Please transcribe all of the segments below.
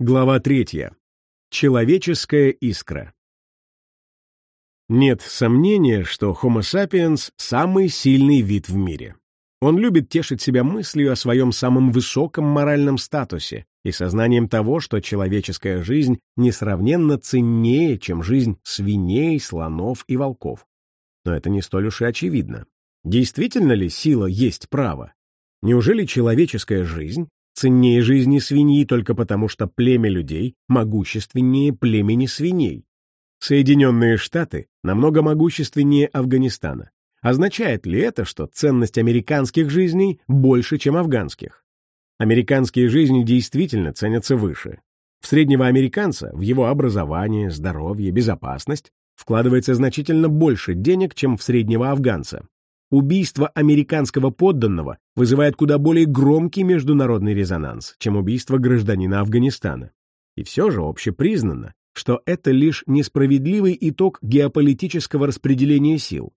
Глава третья. Человеческая искра. Нет сомнения, что Homo sapiens — самый сильный вид в мире. Он любит тешить себя мыслью о своем самом высоком моральном статусе и сознанием того, что человеческая жизнь несравненно ценнее, чем жизнь свиней, слонов и волков. Но это не столь уж и очевидно. Действительно ли сила есть право? Неужели человеческая жизнь ценнее жизни свиньи только потому, что племя людей могущественнее племени свиней. Соединенные Штаты намного могущественнее Афганистана. Означает ли это, что ценность американских жизней больше, чем афганских? Американские жизни действительно ценятся выше. В среднего американца, в его образование, здоровье, безопасность вкладывается значительно больше денег, чем в среднего афганца. Убийство американского подданного вызывает куда более громкий международный резонанс, чем убийство гражданина Афганистана. И все же общепризнано, что это лишь несправедливый итог геополитического распределения сил.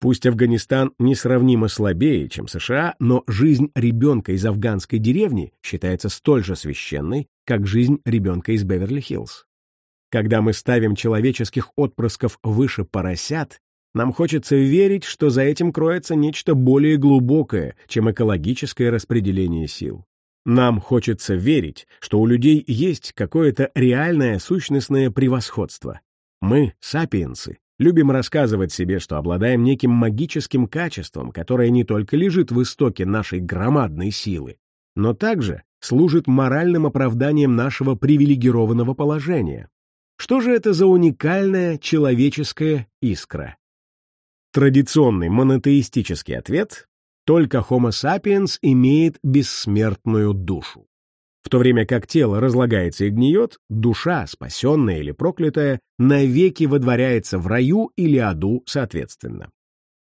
Пусть Афганистан несравнимо слабее, чем США, но жизнь ребенка из афганской деревни считается столь же священной, как жизнь ребенка из Беверли-Хиллз. Когда мы ставим человеческих отпрысков выше поросят, нам хочется верить, что за этим кроется нечто более глубокое, чем экологическое распределение сил. Нам хочется верить, что у людей есть какое-то реальное сущностное превосходство. Мы, сапиенсы, любим рассказывать себе, что обладаем неким магическим качеством, которое не только лежит в истоке нашей громадной силы, но также служит моральным оправданием нашего привилегированного положения. Что же это за уникальная человеческая искра? Традиционный монотеистический ответ — только Homo sapiens имеет бессмертную душу. В то время как тело разлагается и гниет, душа, спасенная или проклятая, навеки водворяется в раю или аду соответственно.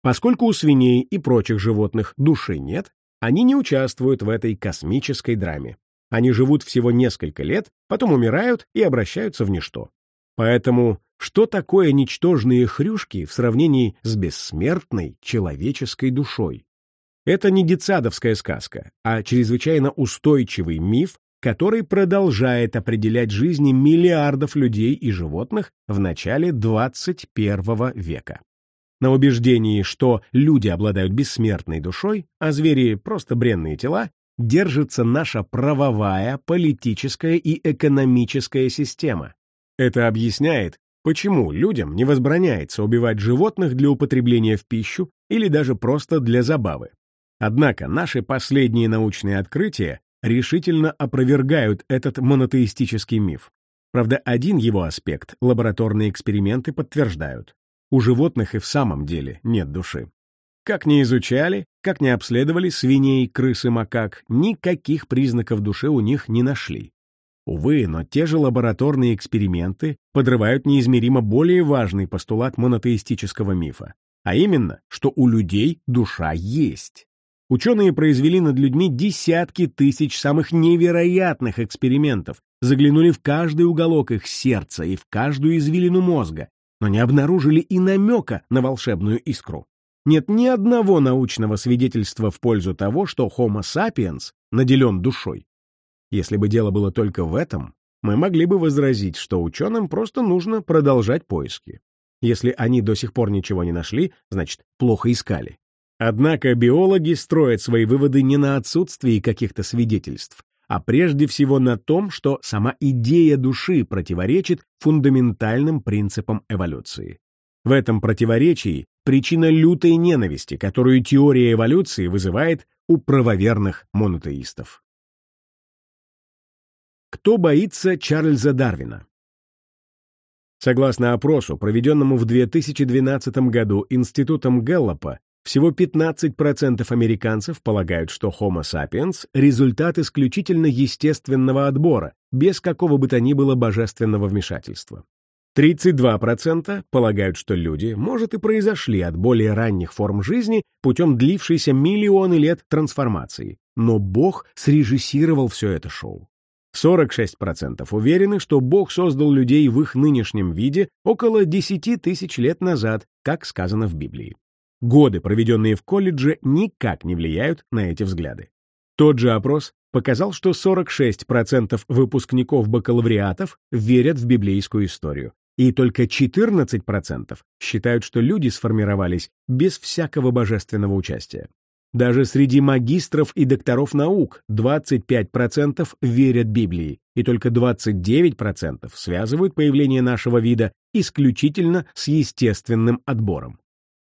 Поскольку у свиней и прочих животных души нет, они не участвуют в этой космической драме. Они живут всего несколько лет, потом умирают и обращаются в ничто. Поэтому что такое ничтожные хрюшки в сравнении с бессмертной человеческой душой? Это не детсадовская сказка, а чрезвычайно устойчивый миф, который продолжает определять жизни миллиардов людей и животных в начале 21 века. На убеждении, что люди обладают бессмертной душой, а звери — просто бренные тела, держится наша правовая, политическая и экономическая система. Это объясняет, Почему людям не возбраняется убивать животных для употребления в пищу или даже просто для забавы? Однако наши последние научные открытия решительно опровергают этот монотеистический миф. Правда, один его аспект лабораторные эксперименты подтверждают. У животных и в самом деле нет души. Как ни изучали, как ни обследовали свиней, крыс и макак, никаких признаков души у них не нашли. Увы, но те же лабораторные эксперименты подрывают неизмеримо более важный постулат монотеистического мифа, а именно, что у людей душа есть. Ученые произвели над людьми десятки тысяч самых невероятных экспериментов, заглянули в каждый уголок их сердца и в каждую извилину мозга, но не обнаружили и намека на волшебную искру. Нет ни одного научного свидетельства в пользу того, что Homo sapiens наделен душой. Если бы дело было только в этом, мы могли бы возразить, что ученым просто нужно продолжать поиски. Если они до сих пор ничего не нашли, значит, плохо искали. Однако биологи строят свои выводы не на отсутствии каких-то свидетельств, а прежде всего на том, что сама идея души противоречит фундаментальным принципам эволюции. В этом противоречии причина лютой ненависти, которую теория эволюции вызывает у правоверных монотеистов. Кто боится Чарльза Дарвина? Согласно опросу, проведенному в 2012 году Институтом Гэллопа, всего 15% американцев полагают, что Homo sapiens — результат исключительно естественного отбора, без какого бы то ни было божественного вмешательства. 32% полагают, что люди, может, и произошли от более ранних форм жизни путем длившейся миллионы лет трансформации, но Бог срежиссировал все это шоу. 46% уверены, что Бог создал людей в их нынешнем виде около 10 тысяч лет назад, как сказано в Библии. Годы, проведенные в колледже, никак не влияют на эти взгляды. Тот же опрос показал, что 46% выпускников бакалавриатов верят в библейскую историю, и только 14% считают, что люди сформировались без всякого божественного участия. Даже среди магистров и докторов наук 25% верят Библии, и только 29% связывают появление нашего вида исключительно с естественным отбором.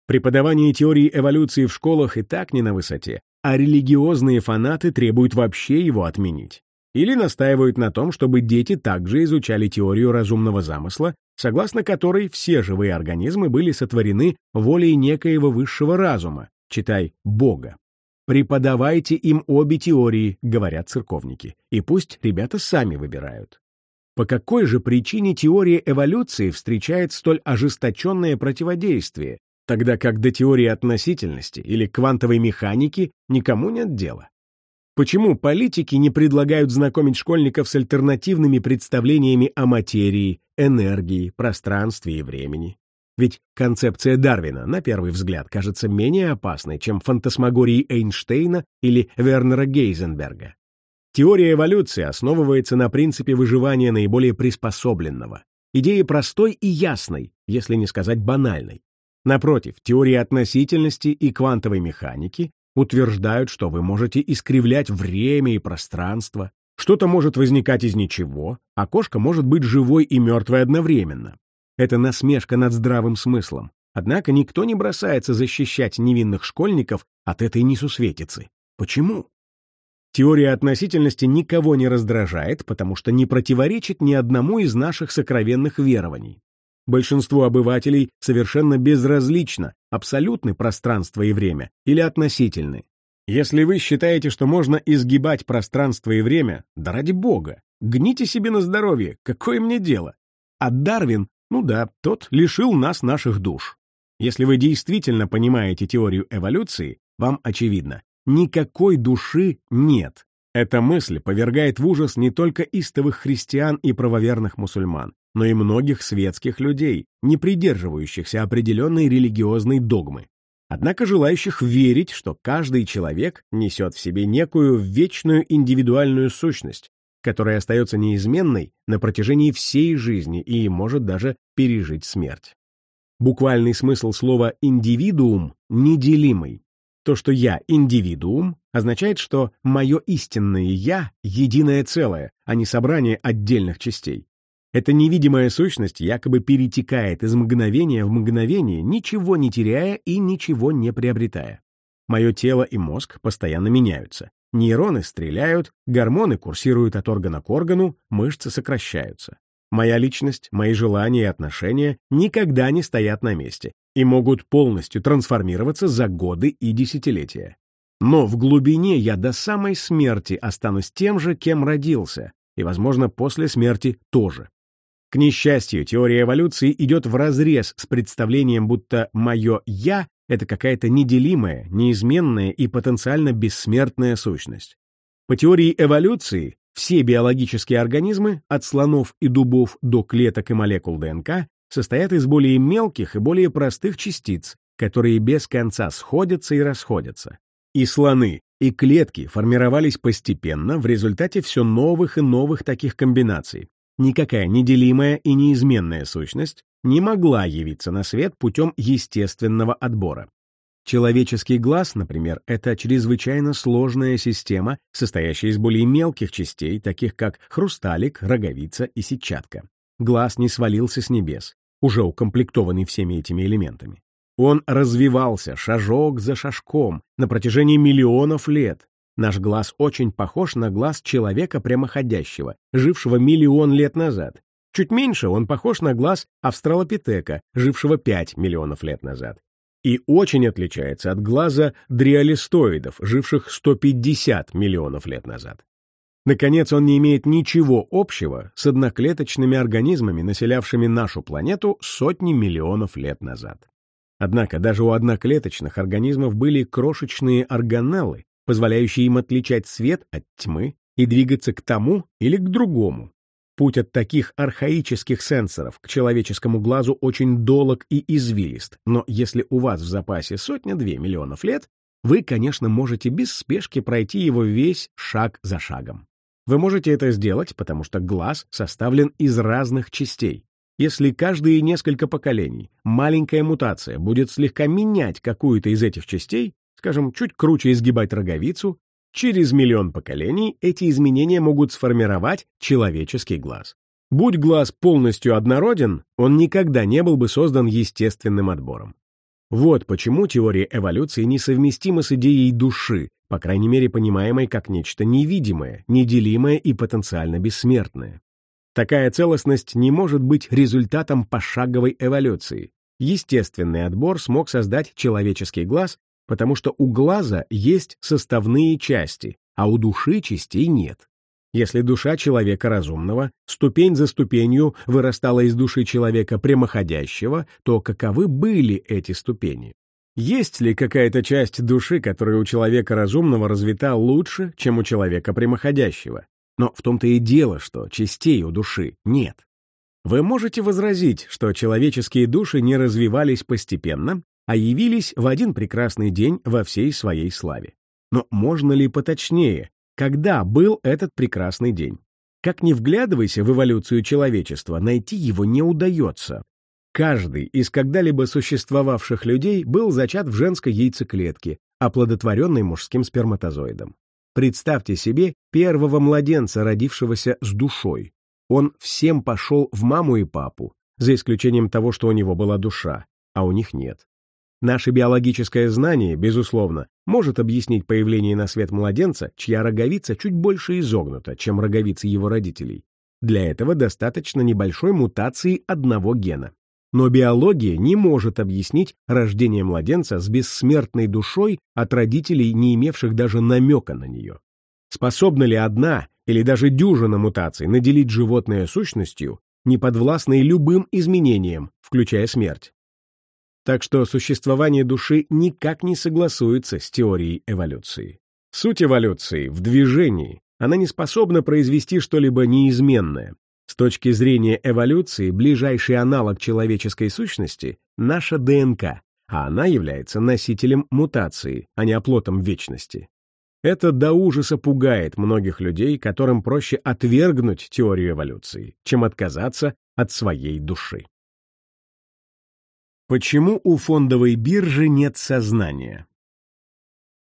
Преподавание теории эволюции в школах и так не на высоте, а религиозные фанаты требуют вообще его отменить. Или настаивают на том, чтобы дети также изучали теорию разумного замысла, согласно которой все живые организмы были сотворены волей некоего высшего разума, читай Бога. Преподавайте им обе теории, говорят церковники, и пусть ребята сами выбирают. По какой же причине теория эволюции встречает столь ожесточенное противодействие, тогда как до теории относительности или квантовой механики никому нет дела? Почему политики не предлагают знакомить школьников с альтернативными представлениями о материи, энергии, пространстве и времени? Ведь концепция Дарвина, на первый взгляд, кажется менее опасной, чем фантасмагории Эйнштейна или Вернера Гейзенберга. Теория эволюции основывается на принципе выживания наиболее приспособленного. Идея простой и ясной, если не сказать банальной. Напротив, теория относительности и квантовой механики утверждают, что вы можете искривлять время и пространство, что-то может возникать из ничего, а кошка может быть живой и мертвой одновременно. Это насмешка над здравым смыслом. Однако никто не бросается защищать невинных школьников от этой несусветицы. Почему? Теория относительности никого не раздражает, потому что не противоречит ни одному из наших сокровенных верований. Большинству обывателей совершенно безразлично, абсолютны пространство и время или относительны. Если вы считаете, что можно изгибать пространство и время, да ради бога, гните себе на здоровье, какое мне дело? А Дарвин ну да, тот лишил нас наших душ. Если вы действительно понимаете теорию эволюции, вам очевидно, никакой души нет. Эта мысль повергает в ужас не только истовых христиан и правоверных мусульман, но и многих светских людей, не придерживающихся определенной религиозной догмы. Однако желающих верить, что каждый человек несет в себе некую вечную индивидуальную сущность, которая остается неизменной на протяжении всей жизни и может даже пережить смерть. Буквальный смысл слова «индивидуум» — неделимый. То, что я индивидуум, означает, что мое истинное «я» — единое целое, а не собрание отдельных частей. Эта невидимая сущность якобы перетекает из мгновения в мгновение, ничего не теряя и ничего не приобретая. Мое тело и мозг постоянно меняются. Нейроны стреляют, гормоны курсируют от органа к органу, мышцы сокращаются. Моя личность, мои желания и отношения никогда не стоят на месте и могут полностью трансформироваться за годы и десятилетия. Но в глубине я до самой смерти останусь тем же, кем родился, и, возможно, после смерти тоже. К несчастью, теория эволюции идет вразрез с представлением, будто мое «я» Это какая-то неделимая, неизменная и потенциально бессмертная сущность. По теории эволюции, все биологические организмы, от слонов и дубов до клеток и молекул ДНК, состоят из более мелких и более простых частиц, которые без конца сходятся и расходятся. И слоны, и клетки формировались постепенно в результате все новых и новых таких комбинаций. Никакая неделимая и неизменная сущность не могла явиться на свет путем естественного отбора. Человеческий глаз, например, это чрезвычайно сложная система, состоящая из более мелких частей, таких как хрусталик, роговица и сетчатка. Глаз не свалился с небес, уже укомплектованный всеми этими элементами. Он развивался шажок за шажком на протяжении миллионов лет. Наш глаз очень похож на глаз человека прямоходящего, жившего миллион лет назад, Чуть меньше он похож на глаз австралопитека, жившего 5 миллионов лет назад. И очень отличается от глаза дриалистоидов, живших 150 миллионов лет назад. Наконец, он не имеет ничего общего с одноклеточными организмами, населявшими нашу планету сотни миллионов лет назад. Однако даже у одноклеточных организмов были крошечные органеллы, позволяющие им отличать свет от тьмы и двигаться к тому или к другому, Путь от таких архаических сенсоров к человеческому глазу очень долог и извилист, но если у вас в запасе сотня-две миллионов лет, вы, конечно, можете без спешки пройти его весь шаг за шагом. Вы можете это сделать, потому что глаз составлен из разных частей. Если каждые несколько поколений маленькая мутация будет слегка менять какую-то из этих частей, скажем, чуть круче изгибать роговицу, через миллион поколений эти изменения могут сформировать человеческий глаз. Будь глаз полностью однороден, он никогда не был бы создан естественным отбором. Вот почему теория эволюции несовместима с идеей души, по крайней мере понимаемой как нечто невидимое, неделимое и потенциально бессмертное. Такая целостность не может быть результатом пошаговой эволюции. Естественный отбор смог создать человеческий глаз, потому что у глаза есть составные части, а у души частей нет. Если душа человека разумного ступень за ступенью вырастала из души человека прямоходящего, то каковы были эти ступени? Есть ли какая-то часть души, которая у человека разумного развита лучше, чем у человека прямоходящего? Но в том-то и дело, что частей у души нет. Вы можете возразить, что человеческие души не развивались постепенно, а явились в один прекрасный день во всей своей славе. Но можно ли поточнее, когда был этот прекрасный день? Как ни вглядывайся в эволюцию человечества, найти его не удается. Каждый из когда-либо существовавших людей был зачат в женской яйцеклетке, оплодотворенной мужским сперматозоидом. Представьте себе первого младенца, родившегося с душой. Он всем пошел в маму и папу, за исключением того, что у него была душа, а у них нет. Наше биологическое знание, безусловно, может объяснить появление на свет младенца, чья роговица чуть больше изогнута, чем роговицы его родителей. Для этого достаточно небольшой мутации одного гена. Но биология не может объяснить рождение младенца с бессмертной душой от родителей, не имевших даже намека на нее. Способна ли одна или даже дюжина мутаций наделить животное сущностью, не подвластной любым изменениям, включая смерть? Так что существование души никак не согласуется с теорией эволюции. Суть эволюции в движении, она не способна произвести что-либо неизменное, с точки зрения эволюции, ближайший аналог человеческой сущности — наша ДНК, а она является носителем мутации, а не оплотом вечности. Это до ужаса пугает многих людей, которым проще отвергнуть теорию эволюции, чем отказаться от своей души. Почему у фондовой биржи нет сознания?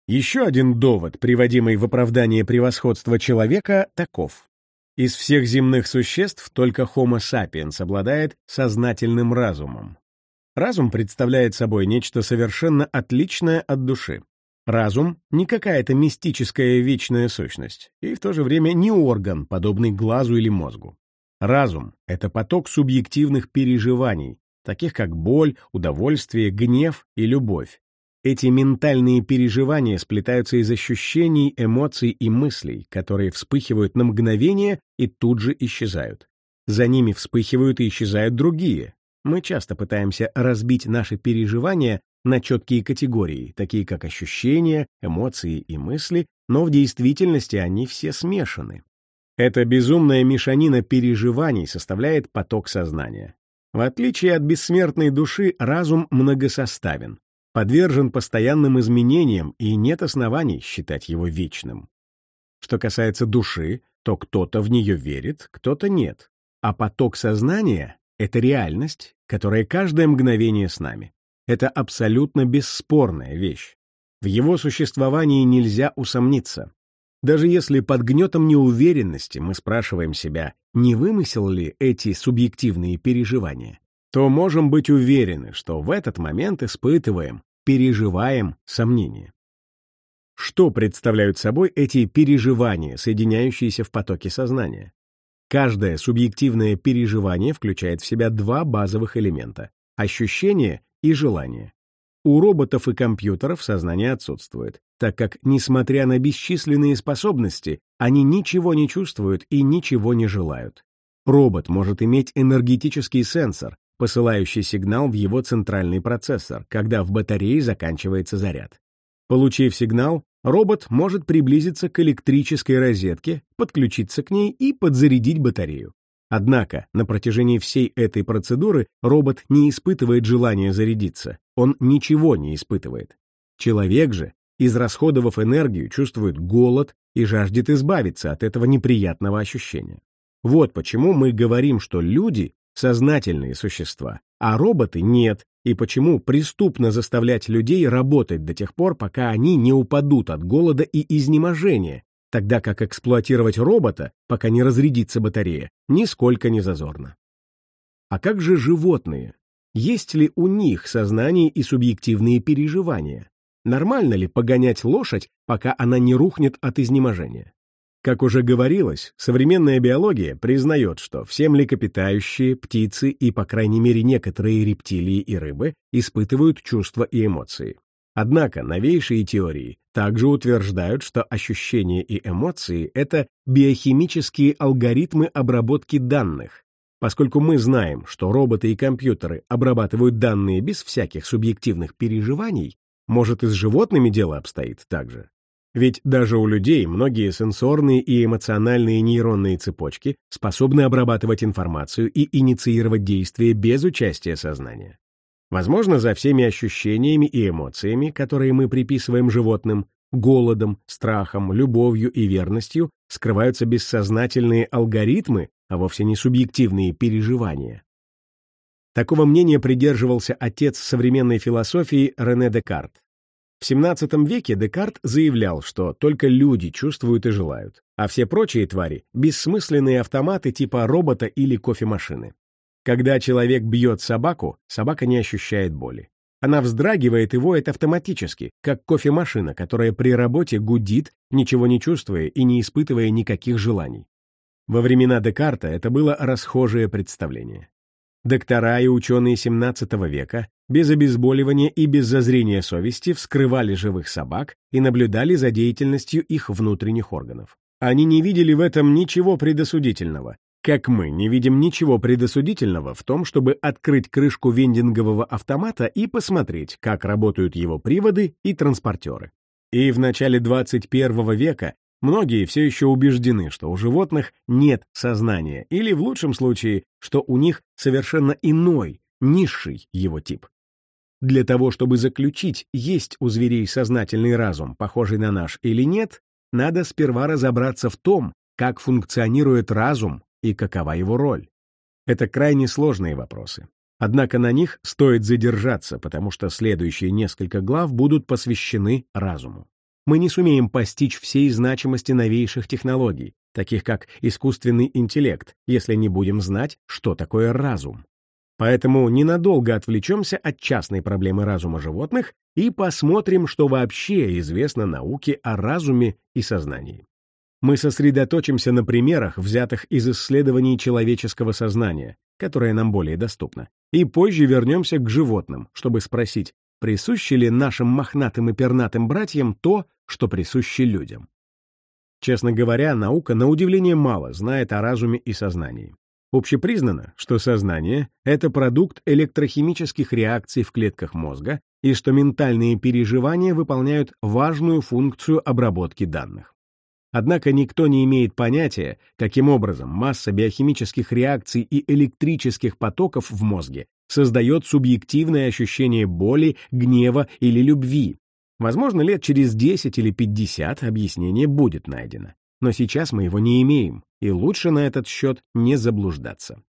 Еще один довод, приводимый в оправдание превосходства человека, таков. Из всех земных существ только Homo sapiens обладает сознательным разумом. Разум представляет собой нечто совершенно отличное от души. Разум — не какая-то мистическая вечная сущность, и в то же время не орган, подобный глазу или мозгу. Разум — это поток субъективных переживаний, таких как боль, удовольствие, гнев и любовь, эти ментальные переживания сплетаются из ощущений, эмоций и мыслей, которые вспыхивают на мгновение и тут же исчезают. За ними вспыхивают и исчезают другие. Мы часто пытаемся разбить наши переживания на четкие категории, такие как ощущения, эмоции и мысли, но в действительности они все смешаны. Эта безумная мешанина переживаний составляет поток сознания. В отличие от бессмертной души, разум многосоставен подвержен постоянным изменениям и нет оснований считать его вечным. Что касается души, то кто-то в нее верит, кто-то нет. А поток сознания — это реальность, которая каждое мгновение с нами. Это абсолютно бесспорная вещь. В его существовании нельзя усомниться. Даже если под гнетом неуверенности мы спрашиваем себя, не вымысел ли эти субъективные переживания, то можем быть уверены, что в этот момент испытываем, переживаем сомнения. Что представляют собой эти переживания, соединяющиеся в потоке сознания? Каждое субъективное переживание включает в себя два базовых элемента — ощущение и желание. У роботов и компьютеров сознание отсутствует, так как, несмотря на бесчисленные способности, они ничего не чувствуют и ничего не желают. Робот может иметь энергетический сенсор, посылающий сигнал в его центральный процессор, когда в батарее заканчивается заряд. Получив сигнал, робот может приблизиться к электрической розетке, подключиться к ней и подзарядить батарею. Однако на протяжении всей этой процедуры робот не испытывает желания зарядиться, он ничего не испытывает. Человек же израсходовав энергию, чувствует голод и жаждет избавиться от этого неприятного ощущения. Вот почему мы говорим, что люди — сознательные существа, а роботы — нет, и почему преступно заставлять людей работать до тех пор, пока они не упадут от голода и изнеможения, тогда как эксплуатировать робота, пока не разрядится батарея, нисколько не зазорно. А как же животные? Есть ли у них сознание и субъективные переживания? Нормально ли погонять лошадь, пока она не рухнет от изнеможения? Как уже говорилось, современная биология признает, что все млекопитающие, птицы и, по крайней мере, некоторые рептилии и рыбы испытывают чувства и эмоции. Однако новейшие теории также утверждают, что ощущения и эмоции — это биохимические алгоритмы обработки данных. Поскольку мы знаем, что роботы и компьютеры обрабатывают данные без всяких субъективных переживаний, может и с животными дело обстоит так же. Ведь даже у людей многие сенсорные и эмоциональные нейронные цепочки способны обрабатывать информацию и инициировать действия без участия сознания. Возможно, за всеми ощущениями и эмоциями, которые мы приписываем животным, голодом, страхом, любовью и верностью, скрываются бессознательные алгоритмы, а вовсе не субъективные переживания. Такого мнения придерживался отец современной философии Рене Декарт. В XVII веке Декарт заявлял, что только люди чувствуют и желают, а все прочие твари — бессмысленные автоматы типа робота или кофемашины. Когда человек бьет собаку, собака не ощущает боли. Она вздрагивает и воет автоматически, как кофемашина, которая при работе гудит, ничего не чувствуя и не испытывая никаких желаний. Во времена Декарта это было расхожее представление. Доктора и ученые XVII века без обезболивания и без зазрения совести вскрывали живых собак и наблюдали за деятельностью их внутренних органов. Они не видели в этом ничего предосудительного, как мы не видим ничего предосудительного в том, чтобы открыть крышку вендингового автомата и посмотреть, как работают его приводы и транспортеры. И в начале 21 века Многие все еще убеждены, что у животных нет сознания, или, в лучшем случае, что у них совершенно иной, низший его тип. Для того, чтобы заключить, есть у зверей сознательный разум, похожий на наш или нет, надо сперва разобраться в том, как функционирует разум и какова его роль. Это крайне сложные вопросы. Однако на них стоит задержаться, потому что следующие несколько глав будут посвящены разуму мы не сумеем постичь всей значимости новейших технологий, таких как искусственный интеллект, если не будем знать, что такое разум. Поэтому ненадолго отвлечемся от частной проблемы разума животных и посмотрим, что вообще известно науке о разуме и сознании. Мы сосредоточимся на примерах, взятых из исследований человеческого сознания, которое нам более доступно, и позже вернемся к животным, чтобы спросить, присуще ли нашим мохнатым и пернатым братьям то, что присуще людям. Честно говоря, наука на удивление мало знает о разуме и сознании. Общепризнано, что сознание — это продукт электрохимических реакций в клетках мозга и что ментальные переживания выполняют важную функцию обработки данных. Однако никто не имеет понятия, каким образом масса биохимических реакций и электрических потоков в мозге создает субъективное ощущение боли, гнева или любви. Возможно, лет через 10 или 50 объяснение будет найдено. Но сейчас мы его не имеем, и лучше на этот счет не заблуждаться.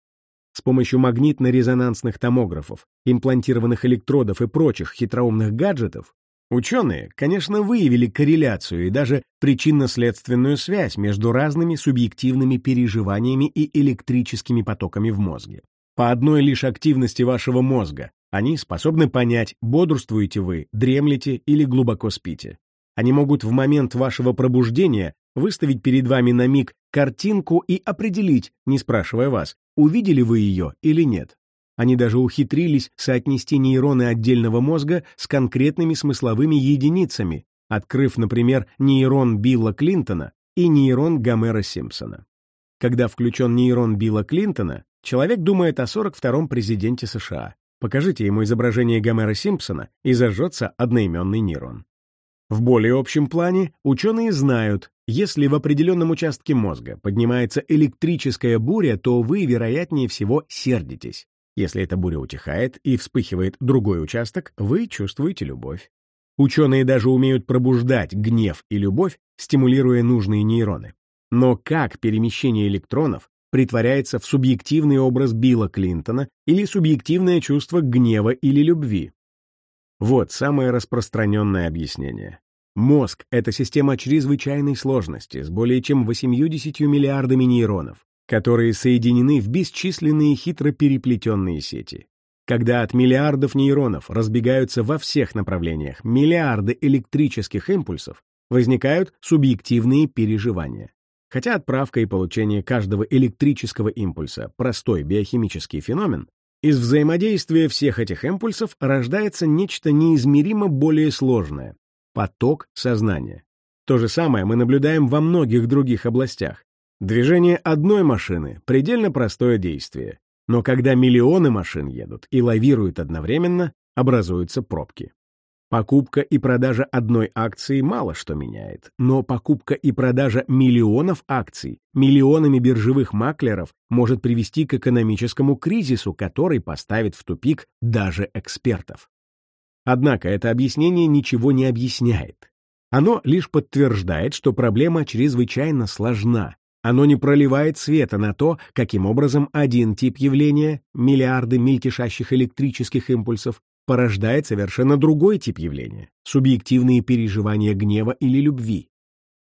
С помощью магнитно-резонансных томографов, имплантированных электродов и прочих хитроумных гаджетов ученые, конечно, выявили корреляцию и даже причинно-следственную связь между разными субъективными переживаниями и электрическими потоками в мозге. По одной лишь активности вашего мозга они способны понять, бодрствуете вы, дремлете или глубоко спите. Они могут в момент вашего пробуждения выставить перед вами на миг картинку и определить, не спрашивая вас, увидели вы ее или нет. Они даже ухитрились соотнести нейроны отдельного мозга с конкретными смысловыми единицами, открыв, например, нейрон Билла Клинтона и нейрон Гомера Симпсона. Когда включен нейрон Билла Клинтона, Человек думает о 42-м президенте США. Покажите ему изображение Гомера Симпсона, и зажжется одноименный нейрон. В более общем плане ученые знают, если в определенном участке мозга поднимается электрическая буря, то вы, вероятнее всего, сердитесь. Если эта буря утихает и вспыхивает другой участок, вы чувствуете любовь. Ученые даже умеют пробуждать гнев и любовь, стимулируя нужные нейроны. Но как перемещение электронов притворяется в субъективный образ Билла Клинтона или субъективное чувство гнева или любви? Вот самое распространенное объяснение. Мозг — это система чрезвычайной сложности с более чем 80 миллиардами нейронов, которые соединены в бесчисленные хитро переплетенные сети. Когда от миллиардов нейронов разбегаются во всех направлениях миллиарды электрических импульсов, возникают субъективные переживания. Хотя отправка и получение каждого электрического импульса — простой биохимический феномен, из взаимодействия всех этих импульсов рождается нечто неизмеримо более сложное — поток сознания. То же самое мы наблюдаем во многих других областях. Движение одной машины — предельно простое действие, но когда миллионы машин едут и лавируют одновременно, образуются пробки. Покупка и продажа одной акции мало что меняет, но покупка и продажа миллионов акций миллионами биржевых маклеров может привести к экономическому кризису, который поставит в тупик даже экспертов. Однако это объяснение ничего не объясняет. Оно лишь подтверждает, что проблема чрезвычайно сложна. Оно не проливает света на то, каким образом один тип явления, миллиарды мельтешащих электрических импульсов, порождает совершенно другой тип явления — субъективные переживания гнева или любви.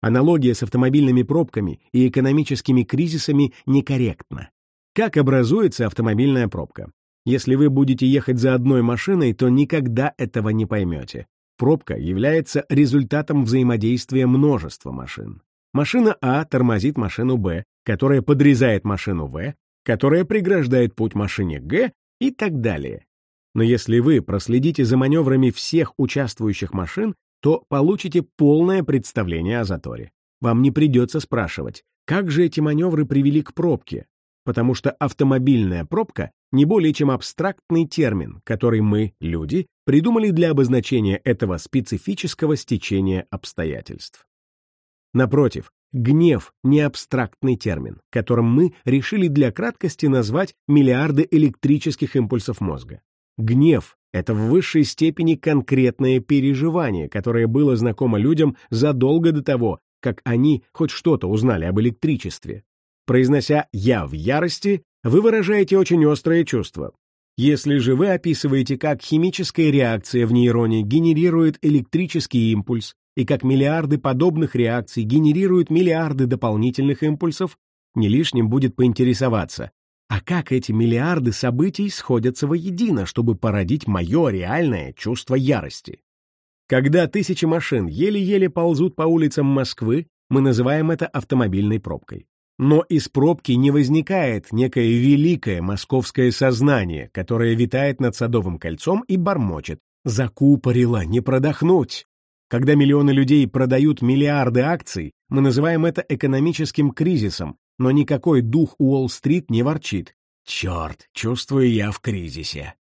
Аналогия с автомобильными пробками и экономическими кризисами некорректна. Как образуется автомобильная пробка? Если вы будете ехать за одной машиной, то никогда этого не поймете. Пробка является результатом взаимодействия множества машин. Машина А тормозит машину Б, которая подрезает машину В, которая преграждает путь машине Г и так далее. Но если вы проследите за маневрами всех участвующих машин, то получите полное представление о заторе. Вам не придется спрашивать, как же эти маневры привели к пробке, потому что автомобильная пробка не более чем абстрактный термин, который мы, люди, придумали для обозначения этого специфического стечения обстоятельств. Напротив, гнев — не абстрактный термин, которым мы решили для краткости назвать миллиарды электрических импульсов мозга. Гнев — это в высшей степени конкретное переживание, которое было знакомо людям задолго до того, как они хоть что-то узнали об электричестве. Произнося «я в ярости», вы выражаете очень острое чувство. Если же вы описываете, как химическая реакция в нейроне генерирует электрический импульс, и как миллиарды подобных реакций генерируют миллиарды дополнительных импульсов, не лишним будет поинтересоваться, а как эти миллиарды событий сходятся воедино, чтобы породить мое реальное чувство ярости? Когда тысячи машин еле-еле ползут по улицам Москвы, мы называем это автомобильной пробкой. Но из пробки не возникает некое великое московское сознание, которое витает над Садовым кольцом и бормочет. Закупорило, не продохнуть. Когда миллионы людей продают миллиарды акций, мы называем это экономическим кризисом, но никакой дух Уолл-стрит не ворчит. Черт, чувствую я в кризисе.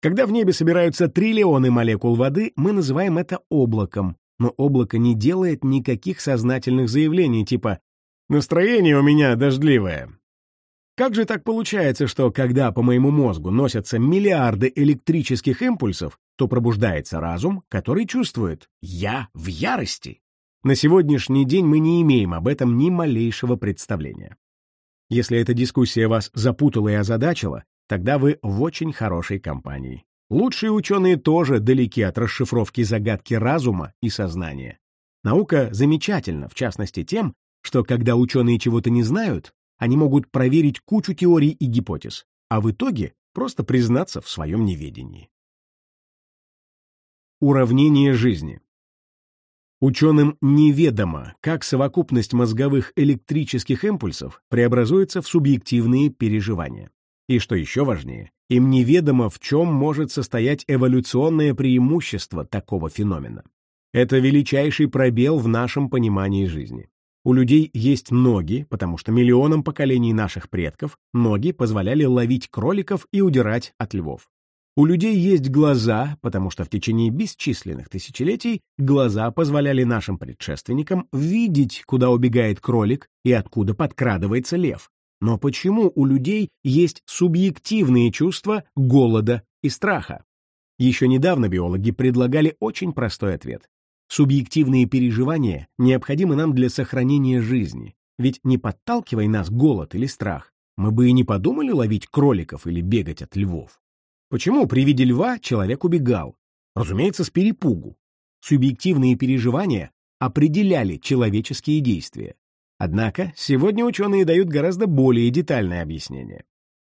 Когда в небе собираются триллионы молекул воды, мы называем это облаком, но облако не делает никаких сознательных заявлений типа «настроение у меня дождливое». Как же так получается, что когда по моему мозгу носятся миллиарды электрических импульсов, то пробуждается разум, который чувствует «я в ярости»? На сегодняшний день мы не имеем об этом ни малейшего представления. Если эта дискуссия вас запутала и озадачила, тогда вы в очень хорошей компании. Лучшие ученые тоже далеки от расшифровки загадки разума и сознания. Наука замечательна, в частности, тем, что когда ученые чего-то не знают, они могут проверить кучу теорий и гипотез, а в итоге просто признаться в своем неведении. Уравнение жизни Ученым неведомо, как совокупность мозговых электрических импульсов преобразуется в субъективные переживания. И что еще важнее, им неведомо, в чем может состоять эволюционное преимущество такого феномена. Это величайший пробел в нашем понимании жизни. У людей есть ноги, потому что миллионам поколений наших предков ноги позволяли ловить кроликов и удирать от львов. У людей есть глаза, потому что в течение бесчисленных тысячелетий глаза позволяли нашим предшественникам видеть, куда убегает кролик и откуда подкрадывается лев. Но почему у людей есть субъективные чувства голода и страха? Еще недавно биологи предлагали очень простой ответ. Субъективные переживания необходимы нам для сохранения жизни, ведь не подталкивай нас голод или страх, мы бы и не подумали ловить кроликов или бегать от львов. Почему при виде льва человек убегал? Разумеется, с перепугу. Субъективные переживания определяли человеческие действия. Однако сегодня ученые дают гораздо более детальное объяснение.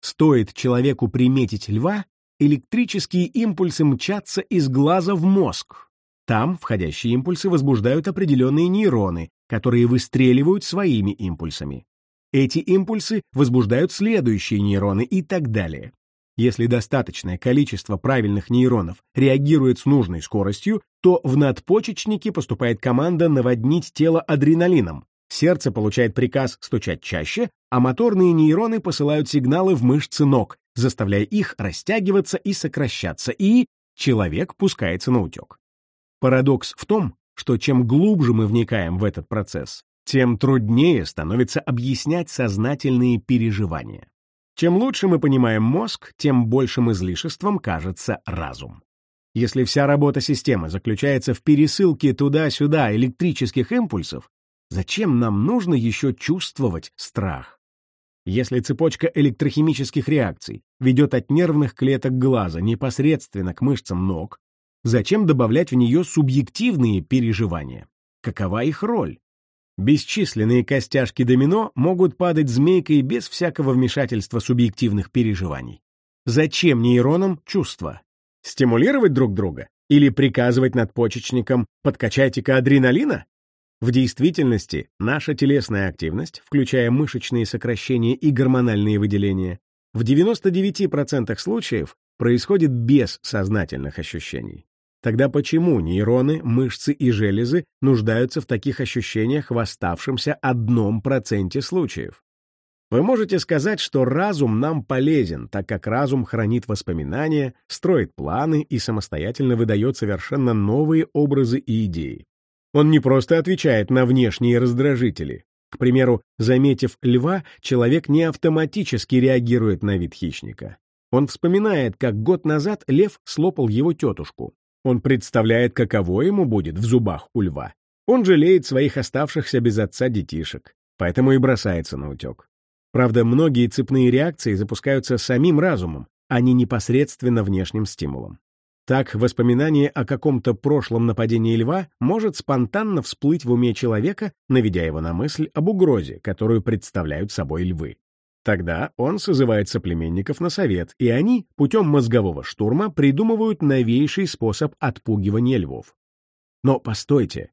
Стоит человеку приметить льва, электрические импульсы мчатся из глаза в мозг. Там входящие импульсы возбуждают определенные нейроны, которые выстреливают своими импульсами. Эти импульсы возбуждают следующие нейроны и так далее. Если достаточное количество правильных нейронов реагирует с нужной скоростью, то в надпочечнике поступает команда наводнить тело адреналином. Сердце получает приказ стучать чаще, а моторные нейроны посылают сигналы в мышцы ног, заставляя их растягиваться и сокращаться, и человек пускается на утек. Парадокс в том, что чем глубже мы вникаем в этот процесс, тем труднее становится объяснять сознательные переживания. Чем лучше мы понимаем мозг, тем большим излишеством кажется разум. Если вся работа системы заключается в пересылке туда-сюда электрических импульсов, зачем нам нужно еще чувствовать страх? Если цепочка электрохимических реакций ведет от нервных клеток глаза непосредственно к мышцам ног, зачем добавлять в нее субъективные переживания? Какова их роль? Бесчисленные костяшки домино могут падать змейкой без всякого вмешательства субъективных переживаний. Зачем нейронам чувства? Стимулировать друг друга? Или приказывать надпочечникам «подкачайте-ка адреналина»? В действительности, наша телесная активность, включая мышечные сокращения и гормональные выделения, в 99% случаев происходит без сознательных ощущений. Тогда почему нейроны, мышцы и железы нуждаются в таких ощущениях в оставшемся одном проценте случаев? Вы можете сказать, что разум нам полезен, так как разум хранит воспоминания, строит планы и самостоятельно выдает совершенно новые образы и идеи. Он не просто отвечает на внешние раздражители. К примеру, заметив льва, человек не автоматически реагирует на вид хищника. Он вспоминает, как год назад лев слопал его тетушку. Он представляет, каково ему будет в зубах у льва. Он жалеет своих оставшихся без отца детишек, поэтому и бросается на утек. Правда, многие цепные реакции запускаются самим разумом, а не непосредственно внешним стимулом. Так, воспоминание о каком-то прошлом нападении льва может спонтанно всплыть в уме человека, наведя его на мысль об угрозе, которую представляют собой львы. Тогда он созывает соплеменников на совет, и они путем мозгового штурма придумывают новейший способ отпугивания львов. Но постойте,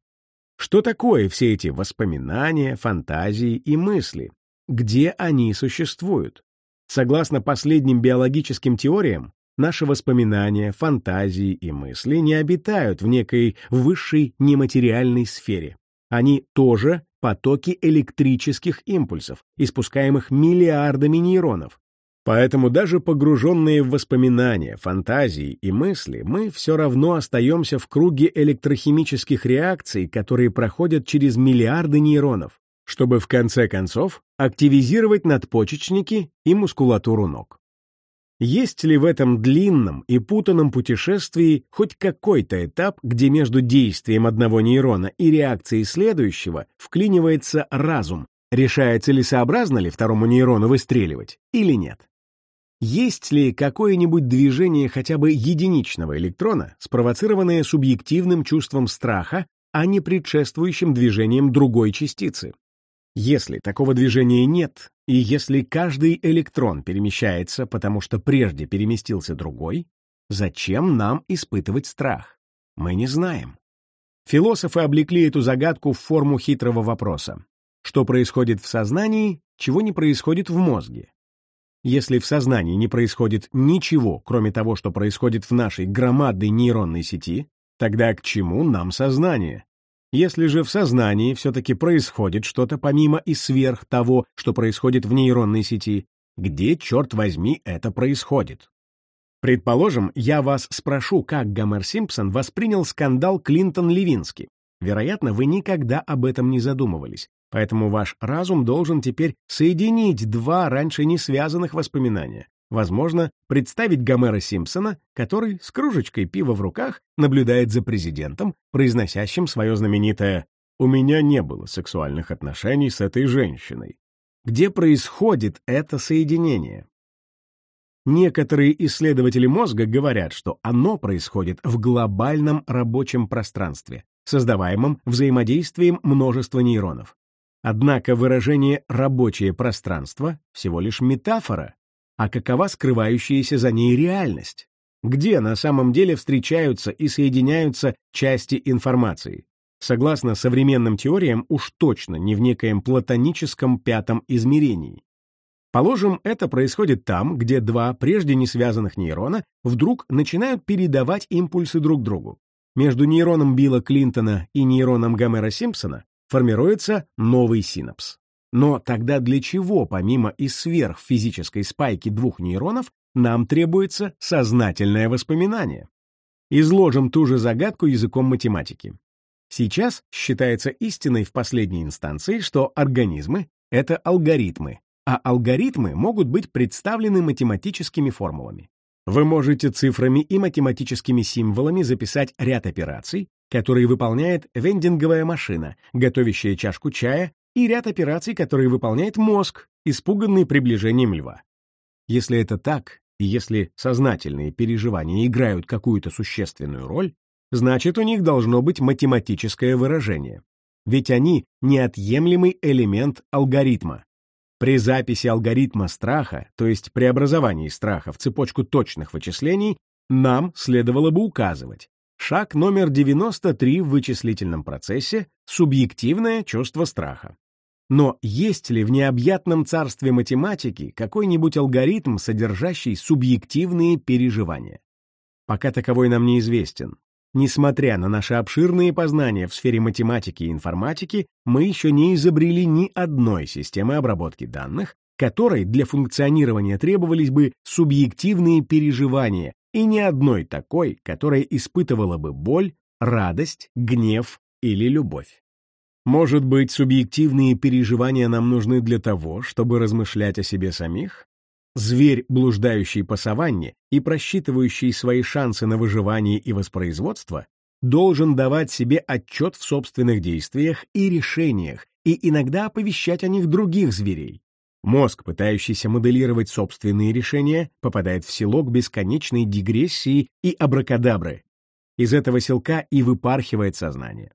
что такое все эти воспоминания, фантазии и мысли? Где они существуют? Согласно последним биологическим теориям, наши воспоминания, фантазии и мысли не обитают в некой высшей нематериальной сфере. Они тоже потоки электрических импульсов, испускаемых миллиардами нейронов. Поэтому даже погруженные в воспоминания, фантазии и мысли, мы все равно остаемся в круге электрохимических реакций, которые проходят через миллиарды нейронов, чтобы в конце концов активизировать надпочечники и мускулатуру ног. Есть ли в этом длинном и путанном путешествии хоть какой-то этап, где между действием одного нейрона и реакцией следующего вклинивается разум, решая, целесообразно ли второму нейрону выстреливать или нет? Есть ли какое-нибудь движение хотя бы единичного электрона, спровоцированное субъективным чувством страха, а не предшествующим движением другой частицы? Если такого движения нет, и если каждый электрон перемещается, потому что прежде переместился другой, зачем нам испытывать страх? Мы не знаем. Философы облекли эту загадку в форму хитрого вопроса. Что происходит в сознании, чего не происходит в мозге? Если в сознании не происходит ничего, кроме того, что происходит в нашей громадной нейронной сети, тогда к чему нам сознание? Если же в сознании все-таки происходит что-то помимо и сверх того, что происходит в нейронной сети, где, черт возьми, это происходит? Предположим, я вас спрошу, как Гомер Симпсон воспринял скандал Клинтон-Левински. Вероятно, вы никогда об этом не задумывались. Поэтому ваш разум должен теперь соединить два раньше не связанных воспоминания. Возможно, представить Гомера Симпсона, который с кружечкой пива в руках наблюдает за президентом, произносящим свое знаменитое «У меня не было сексуальных отношений с этой женщиной». Где происходит это соединение? Некоторые исследователи мозга говорят, что оно происходит в глобальном рабочем пространстве, создаваемом взаимодействием множества нейронов. Однако выражение «рабочее пространство» всего лишь метафора, а какова скрывающаяся за ней реальность? Где на самом деле встречаются и соединяются части информации? Согласно современным теориям, уж точно не в некоем платоническом пятом измерении. Положим, это происходит там, где два прежде не связанных нейрона вдруг начинают передавать импульсы друг другу. Между нейроном Билла Клинтона и нейроном Гомера Симпсона формируется новый синапс. Но тогда для чего, помимо и сверхфизической спайки двух нейронов, нам требуется сознательное воспоминание? Изложим ту же загадку языком математики. Сейчас считается истиной в последней инстанции, что организмы — это алгоритмы, а алгоритмы могут быть представлены математическими формулами. Вы можете цифрами и математическими символами записать ряд операций, которые выполняет вендинговая машина, готовящая чашку чая, и ряд операций, которые выполняет мозг, испуганный приближением льва. Если это так, и если сознательные переживания играют какую-то существенную роль, значит, у них должно быть математическое выражение. Ведь они — неотъемлемый элемент алгоритма. При записи алгоритма страха, то есть преобразовании страха в цепочку точных вычислений, нам следовало бы указывать. Шаг номер 93 в вычислительном процессе — субъективное чувство страха. Но есть ли в необъятном царстве математики какой-нибудь алгоритм, содержащий субъективные переживания? Пока таковой нам неизвестен, Несмотря на наши обширные познания в сфере математики и информатики, мы еще не изобрели ни одной системы обработки данных, которой для функционирования требовались бы субъективные переживания, и ни одной такой, которая испытывала бы боль, радость, гнев или любовь. Может быть, субъективные переживания нам нужны для того, чтобы размышлять о себе самих? Зверь, блуждающий по саванне и просчитывающий свои шансы на выживание и воспроизводство, должен давать себе отчет в собственных действиях и решениях и иногда оповещать о них других зверей. Мозг, пытающийся моделировать собственные решения, попадает в селок бесконечной дигрессии и абракадабры. Из этого селка и выпархивает сознание.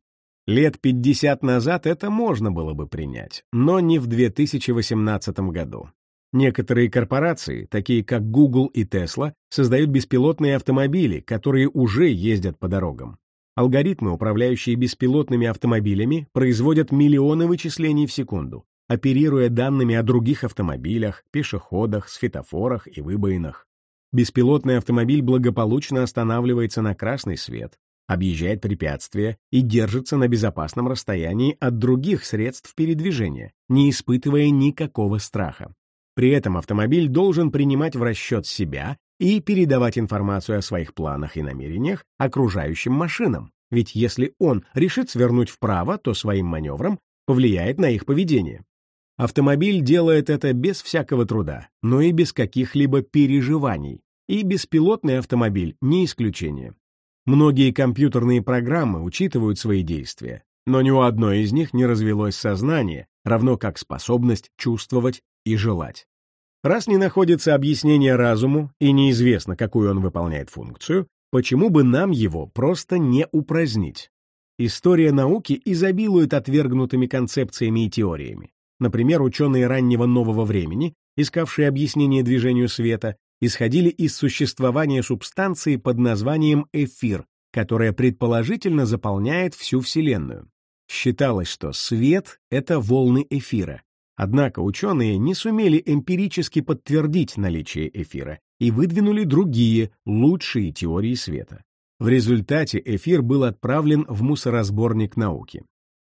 Лет 50 назад это можно было бы принять, но не в 2018 году. Некоторые корпорации, такие как Google и Tesla, создают беспилотные автомобили, которые уже ездят по дорогам. Алгоритмы, управляющие беспилотными автомобилями, производят миллионы вычислений в секунду, оперируя данными о других автомобилях, пешеходах, светофорах и выбоинах. Беспилотный автомобиль благополучно останавливается на красный свет, объезжает препятствия и держится на безопасном расстоянии от других средств передвижения, не испытывая никакого страха. При этом автомобиль должен принимать в расчет себя и передавать информацию о своих планах и намерениях окружающим машинам, ведь если он решит свернуть вправо, то своим маневром повлияет на их поведение. Автомобиль делает это без всякого труда, но и без каких-либо переживаний, и беспилотный автомобиль не исключение. Многие компьютерные программы учитывают свои действия, но ни у одной из них не развелось сознание, равно как способность чувствовать и желать. Раз не находится объяснение разуму и неизвестно, какую он выполняет функцию, почему бы нам его просто не упразднить? История науки изобилует отвергнутыми концепциями и теориями. Например, ученые раннего нового времени, искавшие объяснение движению света, исходили из существования субстанции под названием эфир, которая предположительно заполняет всю Вселенную. Считалось, что свет — это волны эфира, Однако ученые не сумели эмпирически подтвердить наличие эфира и выдвинули другие, лучшие теории света. В результате эфир был отправлен в мусоросборник науки.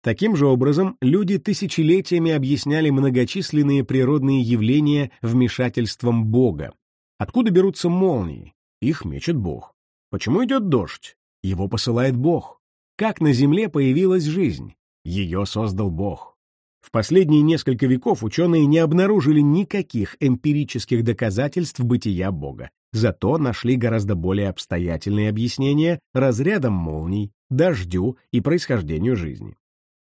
Таким же образом, люди тысячелетиями объясняли многочисленные природные явления вмешательством Бога. Откуда берутся молнии? Их мечет Бог. Почему идет дождь? Его посылает Бог. Как на Земле появилась жизнь? Ее создал Бог. В последние несколько веков ученые не обнаружили никаких эмпирических доказательств бытия Бога, зато нашли гораздо более обстоятельные объяснения разрядам молний, дождю и происхождению жизни.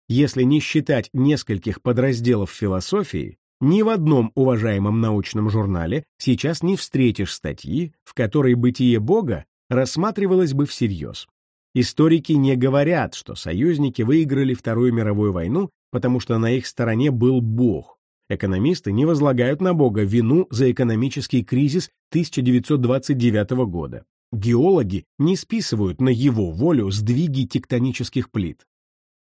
Если не считать нескольких подразделов философии, ни в одном уважаемом научном журнале сейчас не встретишь статьи, в которой бытие Бога рассматривалось бы всерьез. Историки не говорят, что союзники выиграли Вторую мировую войну, потому что на их стороне был Бог. Экономисты не возлагают на Бога вину за экономический кризис 1929 года. Геологи не списывают на его волю сдвиги тектонических плит.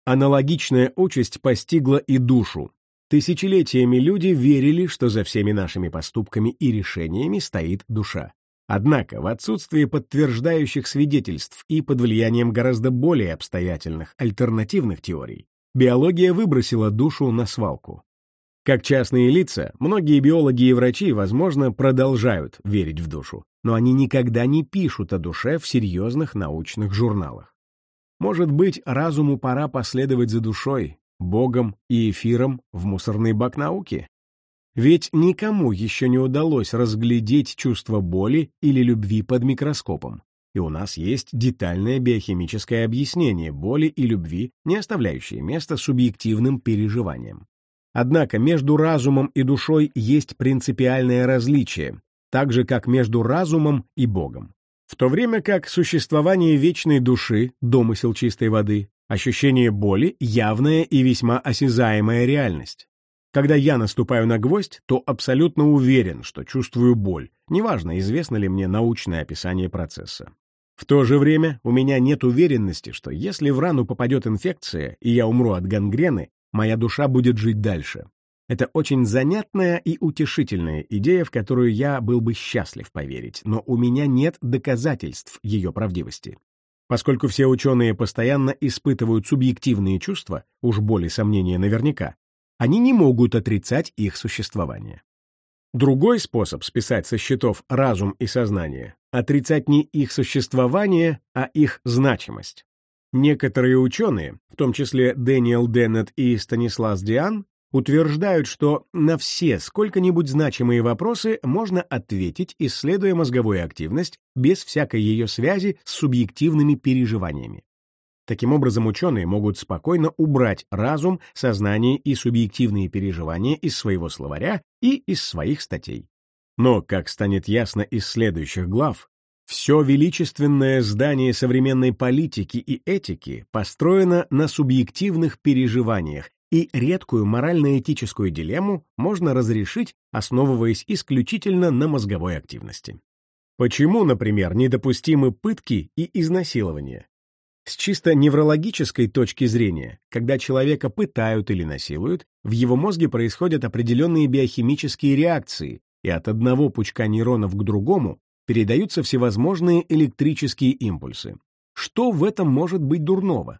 Аналогичная участь постигла и душу. Тысячелетиями люди верили, что за всеми нашими поступками и решениями стоит душа. Однако, в отсутствии подтверждающих свидетельств и под влиянием гораздо более обстоятельных альтернативных теорий, биология выбросила душу на свалку. Как частные лица, многие биологи и врачи, возможно, продолжают верить в душу, но они никогда не пишут о душе в серьезных научных журналах. Может быть, разуму пора последовать за душой, Богом и эфиром в мусорный бак науки? Ведь никому еще не удалось разглядеть чувство боли или любви под микроскопом. И у нас есть детальное биохимическое объяснение боли и любви, не оставляющее места субъективным переживаниям. Однако между разумом и душой есть принципиальное различие, так же как между разумом и Богом. В то время как существование вечной души, домысел чистой воды, ощущение боли — явная и весьма осязаемая реальность. Когда я наступаю на гвоздь, то абсолютно уверен, что чувствую боль, неважно, известно ли мне научное описание процесса. В то же время у меня нет уверенности, что если в рану попадет инфекция, и я умру от гангрены, моя душа будет жить дальше. Это очень занятная и утешительная идея, в которую я был бы счастлив поверить, но у меня нет доказательств ее правдивости. Поскольку все ученые постоянно испытывают субъективные чувства, уж более сомнения наверняка, они не могут отрицать их существование. Другой способ списать со счетов разум и сознание — отрицать не их существование, а их значимость. Некоторые ученые, в том числе Дэниел Деннет и Станислав Диан, утверждают, что на все сколько-нибудь значимые вопросы можно ответить, исследуя мозговую активность без всякой ее связи с субъективными переживаниями. Таким образом, ученые могут спокойно убрать разум, сознание и субъективные переживания из своего словаря и из своих статей. Но, как станет ясно из следующих глав, все величественное здание современной политики и этики построено на субъективных переживаниях, и редкую морально-этическую дилемму можно разрешить, основываясь исключительно на мозговой активности. Почему, например, недопустимы пытки и изнасилования? С чисто неврологической точки зрения, когда человека пытают или насилуют, в его мозге происходят определенные биохимические реакции, и от одного пучка нейронов к другому передаются всевозможные электрические импульсы. Что в этом может быть дурного?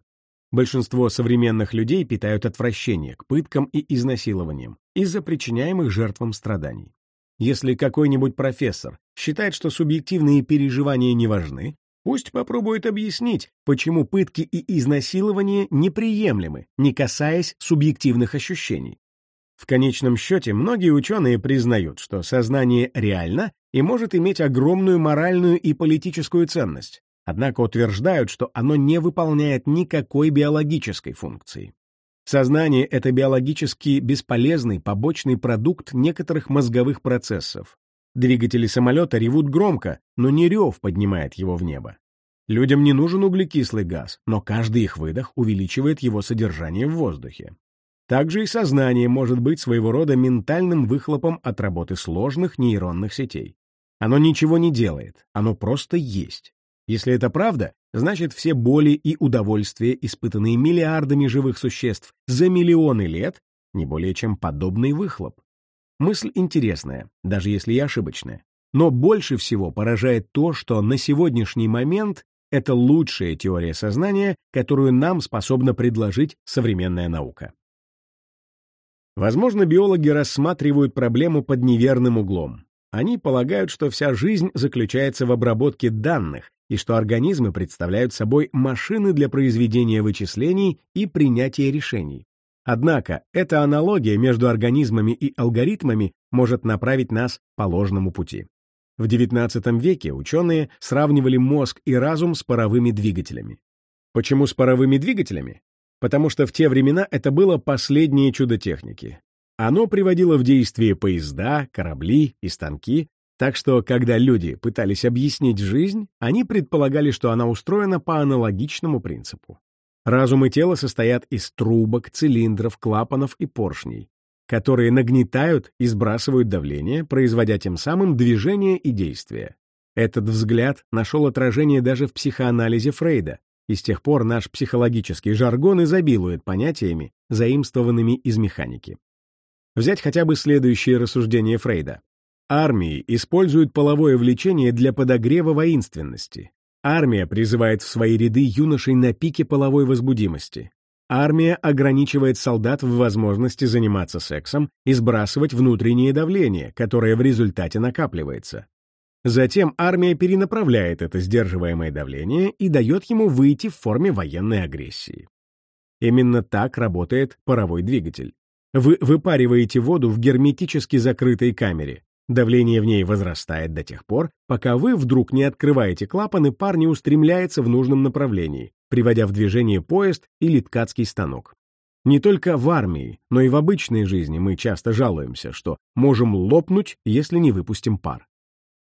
Большинство современных людей питают отвращение к пыткам и изнасилованиям из-за причиняемых жертвам страданий. Если какой-нибудь профессор считает, что субъективные переживания не важны, пусть попробует объяснить, почему пытки и изнасилования неприемлемы, не касаясь субъективных ощущений. В конечном счете, многие ученые признают, что сознание реально и может иметь огромную моральную и политическую ценность, однако утверждают, что оно не выполняет никакой биологической функции. Сознание — это биологически бесполезный побочный продукт некоторых мозговых процессов. Двигатели самолета ревут громко, но не рев поднимает его в небо. Людям не нужен углекислый газ, но каждый их выдох увеличивает его содержание в воздухе. Также и сознание может быть своего рода ментальным выхлопом от работы сложных нейронных сетей. Оно ничего не делает, оно просто есть. Если это правда, значит все боли и удовольствия, испытанные миллиардами живых существ за миллионы лет, не более чем подобный выхлоп. Мысль интересная, даже если и ошибочная. Но больше всего поражает то, что на сегодняшний момент это лучшая теория сознания, которую нам способна предложить современная наука. Возможно, биологи рассматривают проблему под неверным углом. Они полагают, что вся жизнь заключается в обработке данных, и что организмы представляют собой машины для произведения вычислений и принятия решений. Однако эта аналогия между организмами и алгоритмами может направить нас по ложному пути. В XIX веке ученые сравнивали мозг и разум с паровыми двигателями. Почему с паровыми двигателями? Потому что в те времена это было последнее чудо техники. Оно приводило в действие поезда, корабли и станки, так что, когда люди пытались объяснить жизнь, они предполагали, что она устроена по аналогичному принципу. Разум и тело состоят из трубок, цилиндров, клапанов и поршней, которые нагнетают и сбрасывают давление, производя тем самым движение и действие. Этот взгляд нашел отражение даже в психоанализе Фрейда, и с тех пор наш психологический жаргон изобилует понятиями, заимствованными из механики. Взять хотя бы следующее рассуждение Фрейда. Армии используют половое влечение для подогрева воинственности, Армия призывает в свои ряды юношей на пике половой возбудимости. Армия ограничивает солдат в возможности заниматься сексом и сбрасывать внутреннее давление, которое в результате накапливается. Затем армия перенаправляет это сдерживаемое давление и дает ему выйти в форме военной агрессии. Именно так работает паровой двигатель. Вы выпариваете воду в герметически закрытой камере, Давление в ней возрастает до тех пор, пока вы вдруг не открываете клапан и пар не устремляется в нужном направлении, приводя в движение поезд или ткацкий станок. Не только в армии, но и в обычной жизни мы часто жалуемся, что можем лопнуть, если не выпустим пар.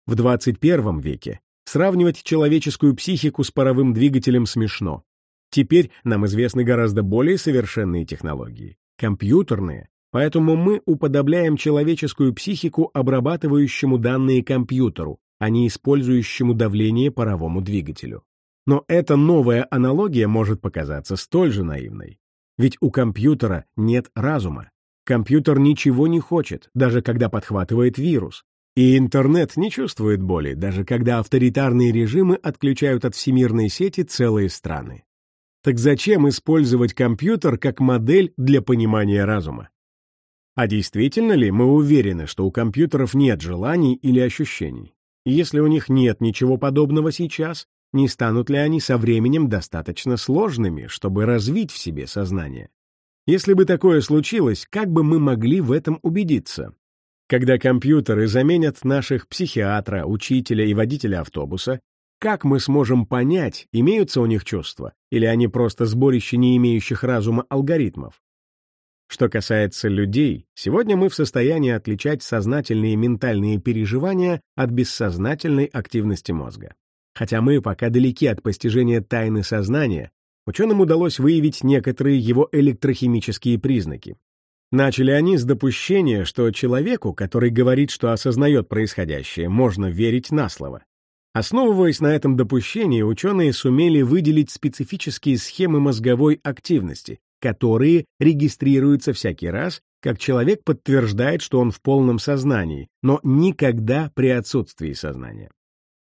В 21 веке сравнивать человеческую психику с паровым двигателем смешно. Теперь нам известны гораздо более совершенные технологии, компьютерные, Поэтому мы уподобляем человеческую психику обрабатывающему данные компьютеру, а не использующему давление паровому двигателю. Но эта новая аналогия может показаться столь же наивной. Ведь у компьютера нет разума. Компьютер ничего не хочет, даже когда подхватывает вирус. И интернет не чувствует боли, даже когда авторитарные режимы отключают от всемирной сети целые страны. Так зачем использовать компьютер как модель для понимания разума? А действительно ли мы уверены, что у компьютеров нет желаний или ощущений? если у них нет ничего подобного сейчас, не станут ли они со временем достаточно сложными, чтобы развить в себе сознание? Если бы такое случилось, как бы мы могли в этом убедиться? Когда компьютеры заменят наших психиатра, учителя и водителя автобуса, как мы сможем понять, имеются у них чувства, или они просто сборище не имеющих разума алгоритмов? Что касается людей, сегодня мы в состоянии отличать сознательные ментальные переживания от бессознательной активности мозга. Хотя мы пока далеки от постижения тайны сознания, ученым удалось выявить некоторые его электрохимические признаки. Начали они с допущения, что человеку, который говорит, что осознает происходящее, можно верить на слово. Основываясь на этом допущении, ученые сумели выделить специфические схемы мозговой активности, которые регистрируются всякий раз, как человек подтверждает, что он в полном сознании, но никогда при отсутствии сознания.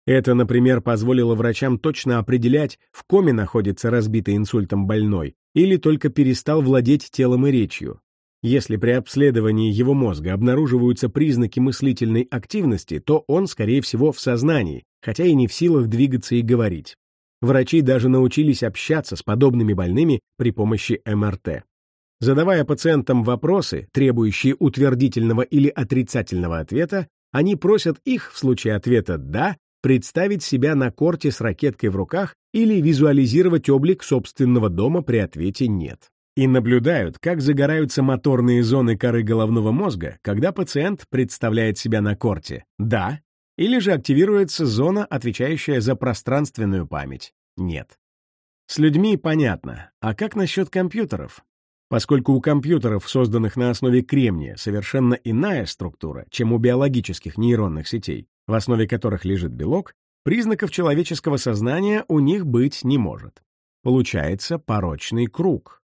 Это, например, позволило врачам точно определять, в коме находится разбитый инсультом больной или только перестал владеть телом и речью. Если при обследовании его мозга обнаруживаются признаки мыслительной активности, то он, скорее всего, в сознании, хотя и не в силах двигаться и говорить. Врачи даже научились общаться с подобными больными при помощи МРТ. Задавая пациентам вопросы, требующие утвердительного или отрицательного ответа, они просят их, в случае ответа «да», представить себя на корте с ракеткой в руках или визуализировать облик собственного дома при ответе «нет». И наблюдают, как загораются моторные зоны коры головного мозга, когда пациент представляет себя на корте «да» Или же активируется зона, отвечающая за пространственную память? Нет. С людьми понятно. А как насчет компьютеров? Поскольку у компьютеров, созданных на основе кремния, совершенно иная структура, чем у биологических нейронных сетей, в основе которых лежит белок, признаков человеческого сознания у них быть не может. Получается порочный круг.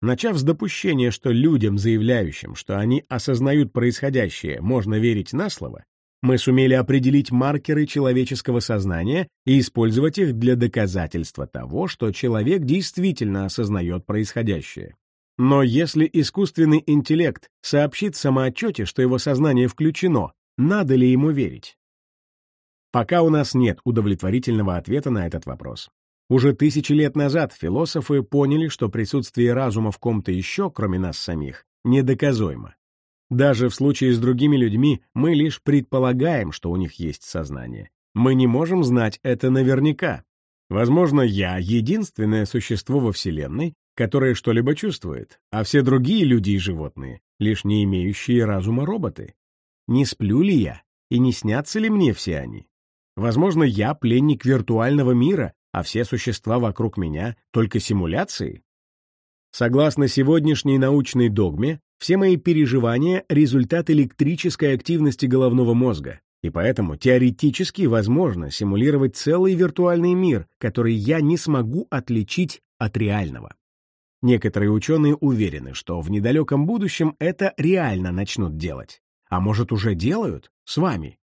Начав с допущения, что людям, заявляющим, что они осознают происходящее, можно верить на слово, мы сумели определить маркеры человеческого сознания и использовать их для доказательства того, что человек действительно осознает происходящее. Но если искусственный интеллект сообщит в самоотчете, что его сознание включено, надо ли ему верить? Пока у нас нет удовлетворительного ответа на этот вопрос. Уже тысячи лет назад философы поняли, что присутствие разума в ком-то еще, кроме нас самих, недоказуемо. Даже в случае с другими людьми мы лишь предполагаем, что у них есть сознание. Мы не можем знать это наверняка. Возможно, я — единственное существо во Вселенной, которое что-либо чувствует, а все другие люди и животные — лишь не имеющие разума роботы. Не сплю ли я, и не снятся ли мне все они? Возможно, я пленник виртуального мира, а все существа вокруг меня — только симуляции? Согласно сегодняшней научной догме, все мои переживания — результат электрической активности головного мозга, и поэтому теоретически возможно симулировать целый виртуальный мир, который я не смогу отличить от реального. Некоторые ученые уверены, что в недалеком будущем это реально начнут делать. А может, уже делают? С вами.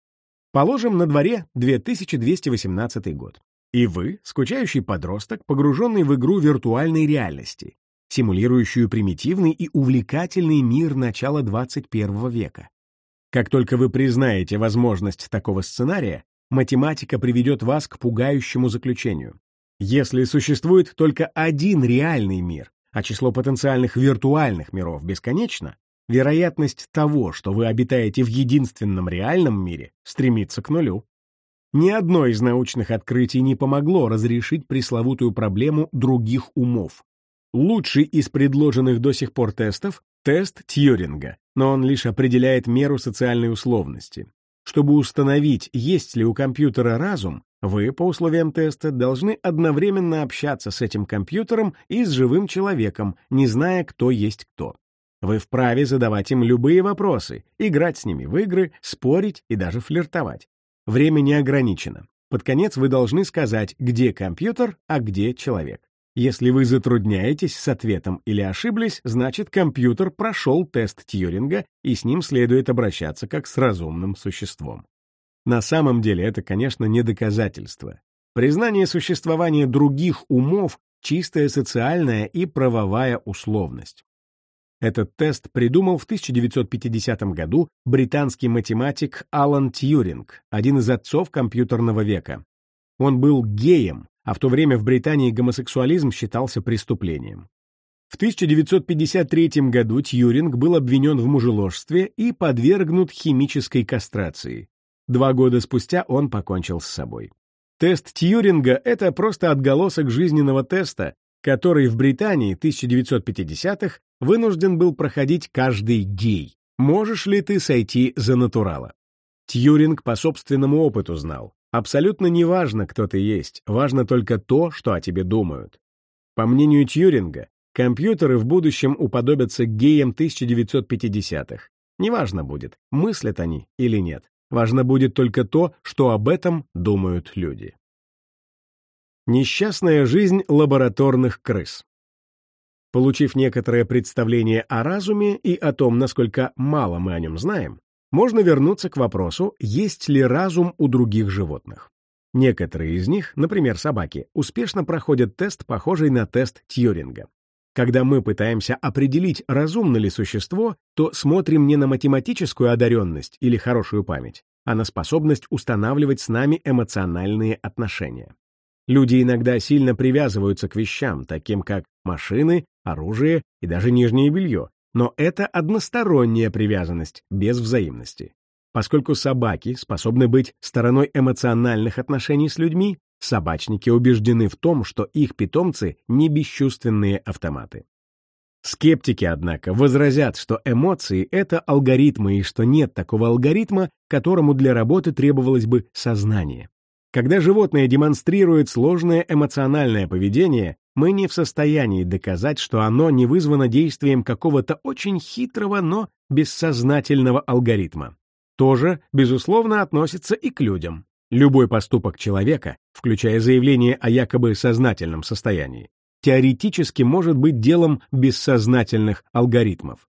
Положим, на дворе 2218 год. И вы, скучающий подросток, погруженный в игру виртуальной реальности, симулирующую примитивный и увлекательный мир начала 21 века. Как только вы признаете возможность такого сценария, математика приведет вас к пугающему заключению. Если существует только один реальный мир, а число потенциальных виртуальных миров бесконечно, вероятность того, что вы обитаете в единственном реальном мире, стремится к нулю. Ни одно из научных открытий не помогло разрешить пресловутую проблему других умов. Лучший из предложенных до сих пор тестов — тест Тьюринга, но он лишь определяет меру социальной условности. Чтобы установить, есть ли у компьютера разум, вы, по условиям теста, должны одновременно общаться с этим компьютером и с живым человеком, не зная, кто есть кто. Вы вправе задавать им любые вопросы, играть с ними в игры, спорить и даже флиртовать. Время не ограничено. Под конец вы должны сказать, где компьютер, а где человек. Если вы затрудняетесь с ответом или ошиблись, значит компьютер прошел тест Тьюринга, и с ним следует обращаться как с разумным существом. На самом деле это, конечно, не доказательство. Признание существования других умов — чистая социальная и правовая условность. Этот тест придумал в 1950 году британский математик Алан Тьюринг, один из отцов компьютерного века. Он был геем, а в то время в Британии гомосексуализм считался преступлением. В 1953 году Тьюринг был обвинен в мужеложстве и подвергнут химической кастрации. Два года спустя он покончил с собой. Тест Тьюринга — это просто отголосок жизненного теста, который в Британии 1950-х вынужден был проходить каждый гей. Можешь ли ты сойти за натурала? Тьюринг по собственному опыту знал. Абсолютно не важно, кто ты есть, важно только то, что о тебе думают. По мнению Тьюринга, компьютеры в будущем уподобятся геям 1950-х. Неважно будет, мыслят они или нет. Важно будет только то, что об этом думают люди. Несчастная жизнь лабораторных крыс. Получив некоторое представление о разуме и о том, насколько мало мы о нем знаем, можно вернуться к вопросу, есть ли разум у других животных. Некоторые из них, например, собаки, успешно проходят тест, похожий на тест Тьюринга. Когда мы пытаемся определить, разумно ли существо, то смотрим не на математическую одаренность или хорошую память, а на способность устанавливать с нами эмоциональные отношения. Люди иногда сильно привязываются к вещам, таким как машины, оружие и даже нижнее белье, но это односторонняя привязанность, без взаимности. Поскольку собаки способны быть стороной эмоциональных отношений с людьми, собачники убеждены в том, что их питомцы не бесчувственные автоматы. Скептики, однако, возразят, что эмоции — это алгоритмы и что нет такого алгоритма, которому для работы требовалось бы сознание. Когда животное демонстрирует сложное эмоциональное поведение, мы не в состоянии доказать, что оно не вызвано действием какого-то очень хитрого, но бессознательного алгоритма. Тоже, безусловно, относится и к людям. Любой поступок человека, включая заявление о якобы сознательном состоянии, теоретически может быть делом бессознательных алгоритмов.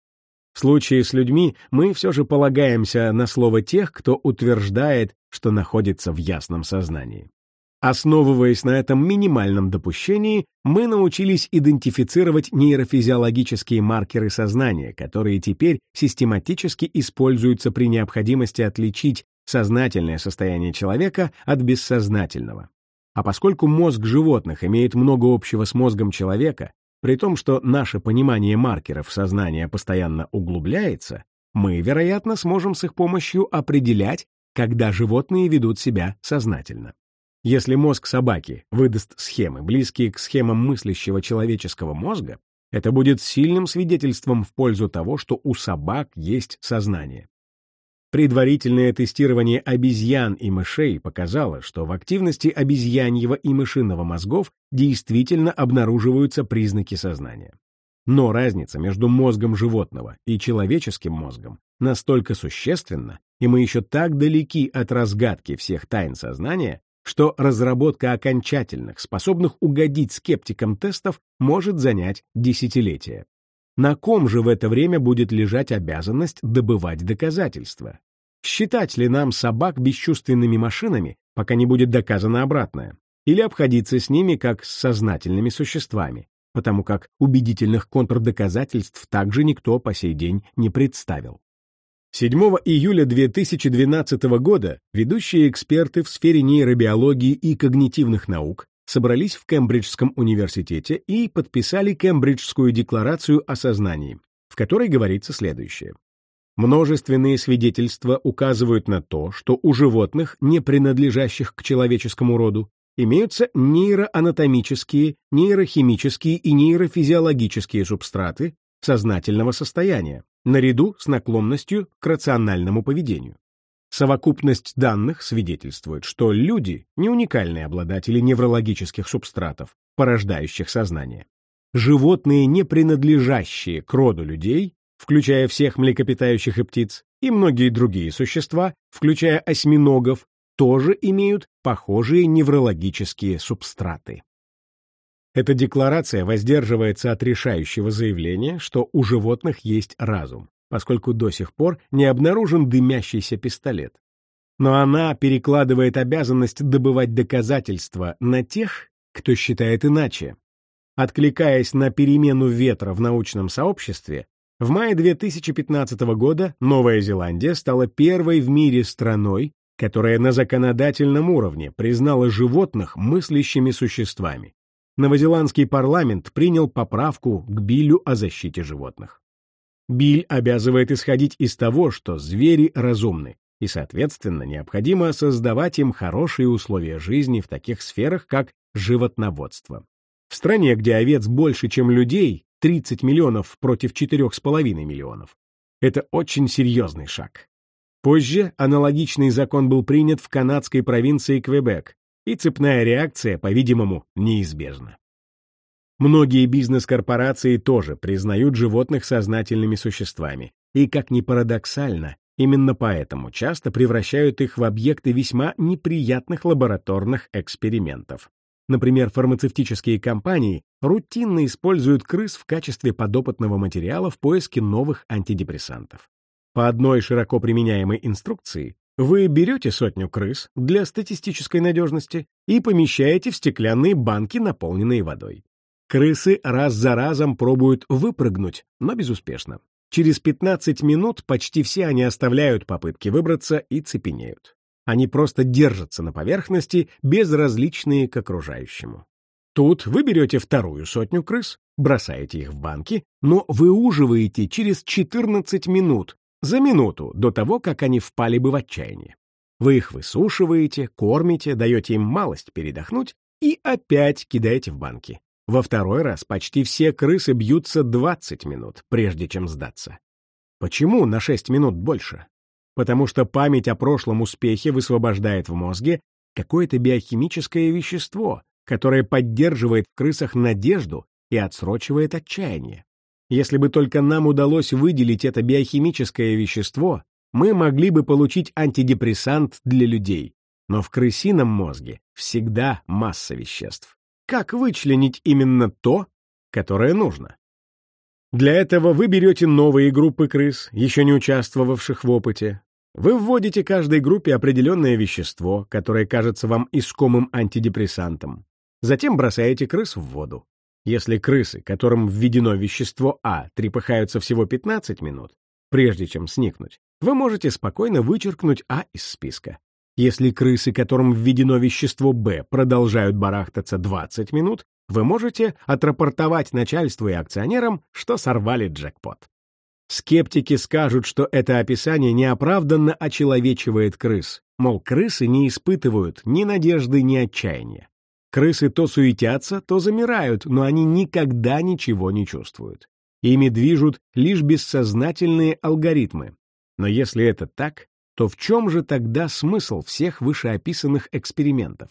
В случае с людьми мы все же полагаемся на слово тех, кто утверждает, что находится в ясном сознании. Основываясь на этом минимальном допущении, мы научились идентифицировать нейрофизиологические маркеры сознания, которые теперь систематически используются при необходимости отличить сознательное состояние человека от бессознательного. А поскольку мозг животных имеет много общего с мозгом человека, при том, что наше понимание маркеров сознания постоянно углубляется, мы, вероятно, сможем с их помощью определять, когда животные ведут себя сознательно. Если мозг собаки выдаст схемы, близкие к схемам мыслящего человеческого мозга, это будет сильным свидетельством в пользу того, что у собак есть сознание. Предварительное тестирование обезьян и мышей показало, что в активности обезьяньего и мышиного мозгов действительно обнаруживаются признаки сознания. Но разница между мозгом животного и человеческим мозгом настолько существенна, и мы еще так далеки от разгадки всех тайн сознания, что разработка окончательных, способных угодить скептикам тестов, может занять десятилетия. На ком же в это время будет лежать обязанность добывать доказательства? Считать ли нам собак бесчувственными машинами, пока не будет доказано обратное? Или обходиться с ними как с сознательными существами, потому как убедительных контрдоказательств также никто по сей день не представил? 7 июля 2012 года ведущие эксперты в сфере нейробиологии и когнитивных наук собрались в Кембриджском университете и подписали Кембриджскую декларацию о сознании, в которой говорится следующее. Множественные свидетельства указывают на то, что у животных, не принадлежащих к человеческому роду, имеются нейроанатомические, нейрохимические и нейрофизиологические субстраты сознательного состояния, наряду с наклонностью к рациональному поведению. Совокупность данных свидетельствует, что люди — не уникальные обладатели неврологических субстратов, порождающих сознание. Животные, не принадлежащие к роду людей, включая всех млекопитающих и птиц, и многие другие существа, включая осьминогов, тоже имеют похожие неврологические субстраты. Эта декларация воздерживается от решающего заявления, что у животных есть разум, поскольку до сих пор не обнаружен дымящийся пистолет. Но она перекладывает обязанность добывать доказательства на тех, кто считает иначе. Откликаясь на перемену ветра в научном сообществе, в мае 2015 года Новая Зеландия стала первой в мире страной, которая на законодательном уровне признала животных мыслящими существами новозеландский парламент принял поправку к Биллю о защите животных. Биль обязывает исходить из того, что звери разумны, и, соответственно, необходимо создавать им хорошие условия жизни в таких сферах, как животноводство. В стране, где овец больше, чем людей, 30 миллионов против 4,5 миллионов. Это очень серьезный шаг. Позже аналогичный закон был принят в канадской провинции Квебек, и цепная реакция, по-видимому, неизбежна. Многие бизнес-корпорации тоже признают животных сознательными существами, и, как ни парадоксально, именно поэтому часто превращают их в объекты весьма неприятных лабораторных экспериментов. Например, фармацевтические компании рутинно используют крыс в качестве подопытного материала в поиске новых антидепрессантов. По одной широко применяемой инструкции вы берете сотню крыс для статистической надежности и помещаете в стеклянные банки, наполненные водой. Крысы раз за разом пробуют выпрыгнуть, но безуспешно. Через 15 минут почти все они оставляют попытки выбраться и цепенеют. Они просто держатся на поверхности, безразличные к окружающему. Тут вы берете вторую сотню крыс, бросаете их в банки, но выуживаете через 14 минут, за минуту до того, как они впали бы в отчаяние. Вы их высушиваете, кормите, даете им малость передохнуть и опять кидаете в банки. Во второй раз почти все крысы бьются 20 минут, прежде чем сдаться. Почему на 6 минут больше? Потому что память о прошлом успехе высвобождает в мозге какое-то биохимическое вещество, которое поддерживает в крысах надежду и отсрочивает отчаяние. Если бы только нам удалось выделить это биохимическое вещество, мы могли бы получить антидепрессант для людей. Но в крысином мозге всегда масса веществ. Как вычленить именно то, которое нужно? Для этого вы берете новые группы крыс, еще не участвовавших в опыте. Вы вводите каждой группе определенное вещество, которое кажется вам искомым антидепрессантом. Затем бросаете крыс в воду. Если крысы, которым введено вещество А, трепыхаются всего 15 минут, прежде чем сникнуть, вы можете спокойно вычеркнуть А из списка. Если крысы, которым введено вещество Б, продолжают барахтаться 20 минут, вы можете отрапортовать начальству и акционерам, что сорвали джекпот. Скептики скажут, что это описание неоправданно очеловечивает крыс, мол, крысы не испытывают ни надежды, ни отчаяния. Крысы то суетятся, то замирают, но они никогда ничего не чувствуют. Ими движут лишь бессознательные алгоритмы. Но если это так, то в чем же тогда смысл всех вышеописанных экспериментов?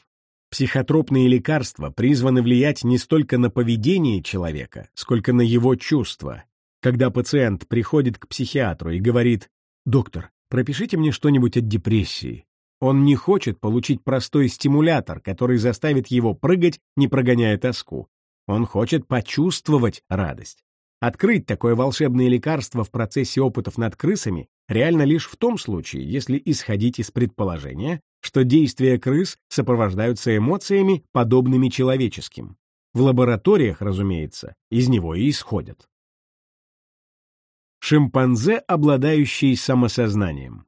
Психотропные лекарства призваны влиять не столько на поведение человека, сколько на его чувства. Когда пациент приходит к психиатру и говорит «Доктор, пропишите мне что-нибудь от депрессии», он не хочет получить простой стимулятор, который заставит его прыгать, не прогоняя тоску. Он хочет почувствовать радость. Открыть такое волшебное лекарство в процессе опытов над крысами реально лишь в том случае, если исходить из предположения, что действия крыс сопровождаются эмоциями, подобными человеческим. В лабораториях, разумеется, из него и исходят. Шимпанзе, обладающий самосознанием.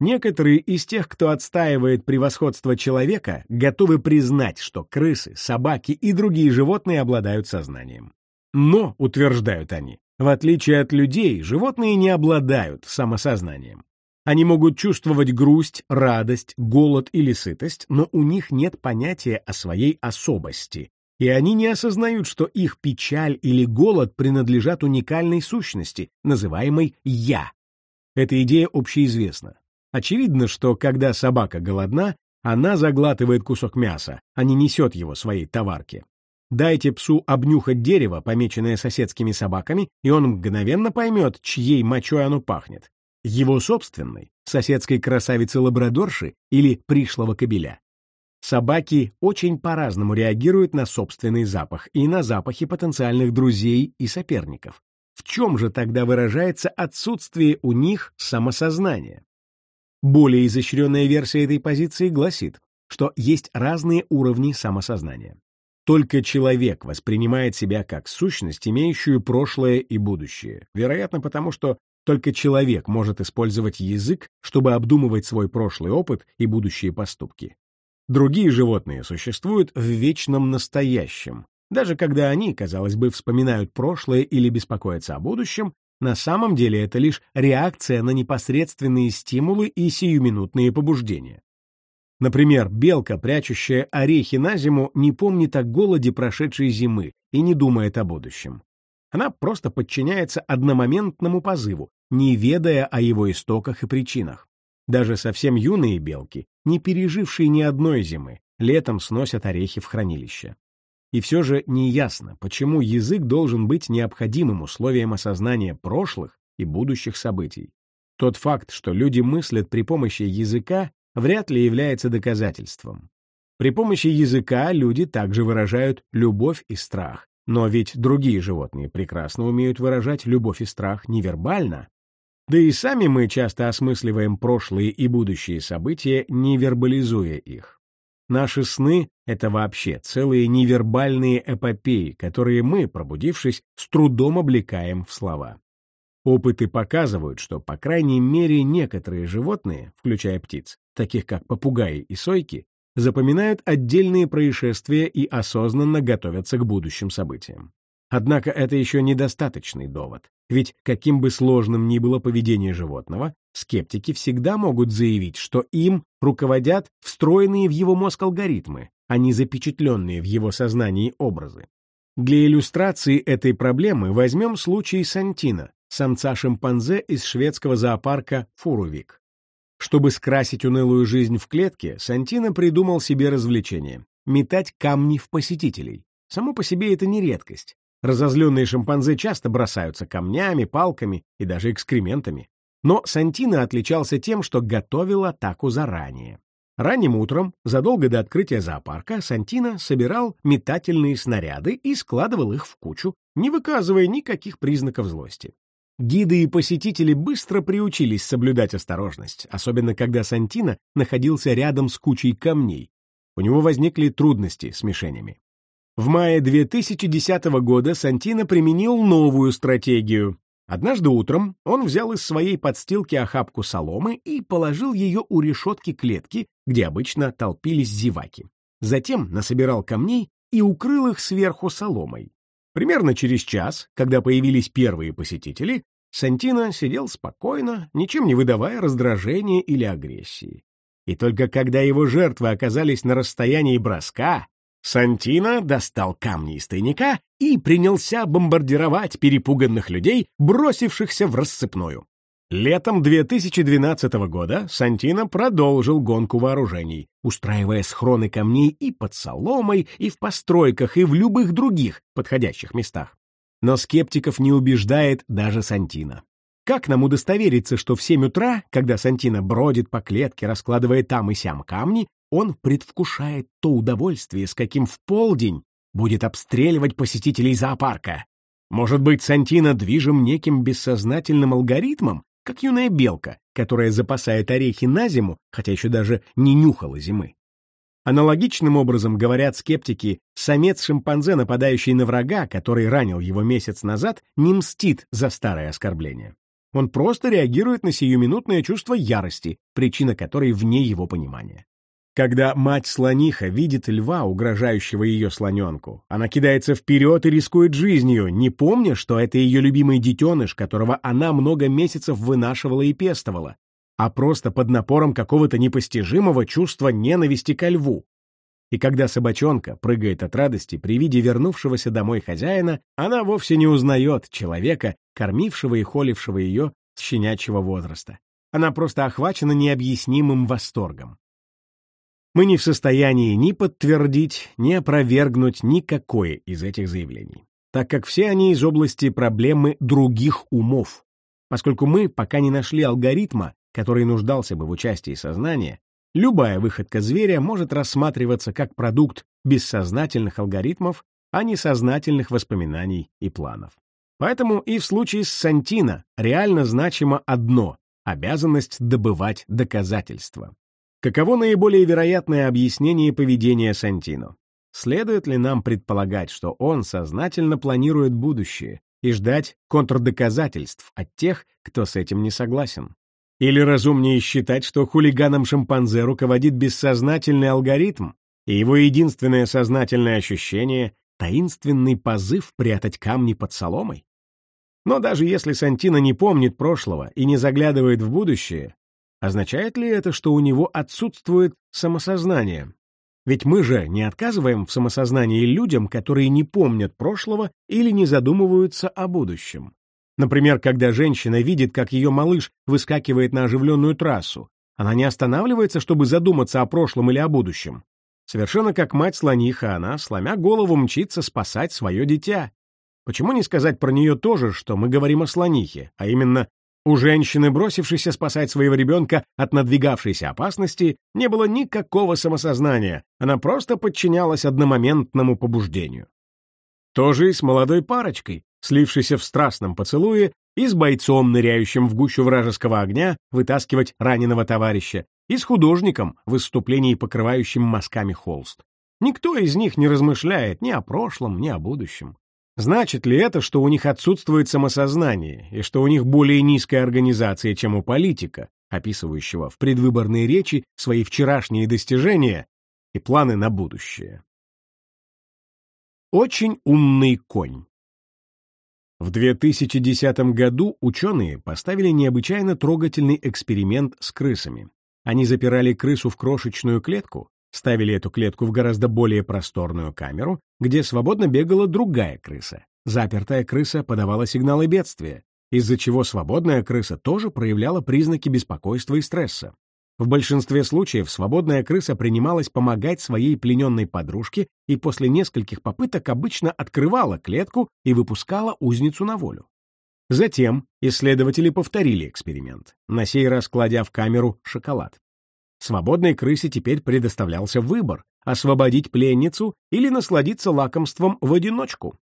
Некоторые из тех, кто отстаивает превосходство человека, готовы признать, что крысы, собаки и другие животные обладают сознанием. Но, утверждают они, в отличие от людей, животные не обладают самосознанием. Они могут чувствовать грусть, радость, голод или сытость, но у них нет понятия о своей особости, и они не осознают, что их печаль или голод принадлежат уникальной сущности, называемой «я». Эта идея общеизвестна. Очевидно, что когда собака голодна, она заглатывает кусок мяса, а не несет его своей товарке. Дайте псу обнюхать дерево, помеченное соседскими собаками, и он мгновенно поймет, чьей мочой оно пахнет. Его собственной, соседской красавицы-лабрадорши или пришлого кобеля. Собаки очень по-разному реагируют на собственный запах и на запахи потенциальных друзей и соперников. В чем же тогда выражается отсутствие у них самосознания? Более изощренная версия этой позиции гласит, что есть разные уровни самосознания. Только человек воспринимает себя как сущность, имеющую прошлое и будущее. Вероятно, потому что только человек может использовать язык, чтобы обдумывать свой прошлый опыт и будущие поступки. Другие животные существуют в вечном настоящем. Даже когда они, казалось бы, вспоминают прошлое или беспокоятся о будущем, на самом деле это лишь реакция на непосредственные стимулы и сиюминутные побуждения. Например, белка, прячущая орехи на зиму, не помнит о голоде прошедшей зимы и не думает о будущем. Она просто подчиняется одномоментному позыву, не ведая о его истоках и причинах. Даже совсем юные белки, не пережившие ни одной зимы, летом сносят орехи в хранилище. И все же неясно, почему язык должен быть необходимым условием осознания прошлых и будущих событий. Тот факт, что люди мыслят при помощи языка, вряд ли является доказательством. При помощи языка люди также выражают любовь и страх, но ведь другие животные прекрасно умеют выражать любовь и страх невербально. Да и сами мы часто осмысливаем прошлые и будущие события, не вербализуя их. Наши сны — это вообще целые невербальные эпопеи, которые мы, пробудившись, с трудом облекаем в слова. Опыты показывают, что, по крайней мере, некоторые животные, включая птиц, таких как попугаи и сойки, запоминают отдельные происшествия и осознанно готовятся к будущим событиям. Однако это еще недостаточный довод, ведь каким бы сложным ни было поведение животного, скептики всегда могут заявить, что им руководят встроенные в его мозг алгоритмы, а не запечатленные в его сознании образы. Для иллюстрации этой проблемы возьмем случай Сантина, самца-шимпанзе из шведского зоопарка Фурувик. Чтобы скрасить унылую жизнь в клетке, Сантина придумал себе развлечение — метать камни в посетителей. Само по себе это не редкость. Разозленные шимпанзе часто бросаются камнями, палками и даже экскрементами. Но Сантина отличался тем, что готовил атаку заранее. Ранним утром, задолго до открытия зоопарка, Сантина собирал метательные снаряды и складывал их в кучу, не выказывая никаких признаков злости. Гиды и посетители быстро приучились соблюдать осторожность, особенно когда Сантина находился рядом с кучей камней. У него возникли трудности с мишенями. В мае 2010 года Сантина применил новую стратегию. Однажды утром он взял из своей подстилки охапку соломы и положил ее у решетки клетки, где обычно толпились зеваки. Затем насобирал камней и укрыл их сверху соломой. Примерно через час, когда появились первые посетители, Сантино сидел спокойно, ничем не выдавая раздражения или агрессии. И только когда его жертвы оказались на расстоянии броска, Сантино достал камни из тайника и принялся бомбардировать перепуганных людей, бросившихся в рассыпную. Летом 2012 года Сантино продолжил гонку вооружений, устраивая схроны камней и под соломой, и в постройках, и в любых других подходящих местах. Но скептиков не убеждает даже Сантино. Как нам удостовериться, что в 7 утра, когда Сантино бродит по клетке, раскладывая там и сям камни, он предвкушает то удовольствие, с каким в полдень будет обстреливать посетителей зоопарка. Может быть, Сантино движим неким бессознательным алгоритмом, как юная белка, которая запасает орехи на зиму, хотя еще даже не нюхала зимы. Аналогичным образом, говорят скептики, самец шимпанзе, нападающий на врага, который ранил его месяц назад, не мстит за старое оскорбление. Он просто реагирует на сиюминутное чувство ярости, причина которой вне его понимания. Когда мать-слониха видит льва, угрожающего ее слоненку, она кидается вперед и рискует жизнью, не помня, что это ее любимый детеныш, которого она много месяцев вынашивала и пестовала, а просто под напором какого-то непостижимого чувства ненависти ко льву. И когда собачонка прыгает от радости при виде вернувшегося домой хозяина, она вовсе не узнает человека, кормившего и холившего ее с щенячьего возраста. Она просто охвачена необъяснимым восторгом мы не в состоянии ни подтвердить, ни опровергнуть никакое из этих заявлений, так как все они из области проблемы других умов. Поскольку мы пока не нашли алгоритма, который нуждался бы в участии сознания, любая выходка зверя может рассматриваться как продукт бессознательных алгоритмов, а не сознательных воспоминаний и планов. Поэтому и в случае с Сантино реально значимо одно — обязанность добывать доказательства. Каково наиболее вероятное объяснение поведения Сантино? Следует ли нам предполагать, что он сознательно планирует будущее и ждать контрдоказательств от тех, кто с этим не согласен? Или разумнее считать, что хулиганом шимпанзе руководит бессознательный алгоритм, и его единственное сознательное ощущение — таинственный позыв прятать камни под соломой? Но даже если Сантино не помнит прошлого и не заглядывает в будущее, Означает ли это, что у него отсутствует самосознание? Ведь мы же не отказываем в самосознании людям, которые не помнят прошлого или не задумываются о будущем. Например, когда женщина видит, как ее малыш выскакивает на оживленную трассу, она не останавливается, чтобы задуматься о прошлом или о будущем. Совершенно как мать-слониха, она, сломя голову, мчится спасать свое дитя. Почему не сказать про нее тоже, что мы говорим о слонихе, а именно у женщины, бросившейся спасать своего ребенка от надвигавшейся опасности, не было никакого самосознания, она просто подчинялась одномоментному побуждению. То же и с молодой парочкой, слившейся в страстном поцелуе, и с бойцом, ныряющим в гущу вражеского огня, вытаскивать раненого товарища, и с художником, в выступлении покрывающим мазками холст. Никто из них не размышляет ни о прошлом, ни о будущем. Значит ли это, что у них отсутствует самосознание, и что у них более низкая организация, чем у политика, описывающего в предвыборной речи свои вчерашние достижения и планы на будущее? Очень умный конь В 2010 году ученые поставили необычайно трогательный эксперимент с крысами. Они запирали крысу в крошечную клетку, ставили эту клетку в гораздо более просторную камеру, где свободно бегала другая крыса. Запертая крыса подавала сигналы бедствия, из-за чего свободная крыса тоже проявляла признаки беспокойства и стресса. В большинстве случаев свободная крыса принималась помогать своей плененной подружке и после нескольких попыток обычно открывала клетку и выпускала узницу на волю. Затем исследователи повторили эксперимент, на сей раз кладя в камеру шоколад. Свободной крысе теперь предоставлялся выбор — освободить пленницу или насладиться лакомством в одиночку.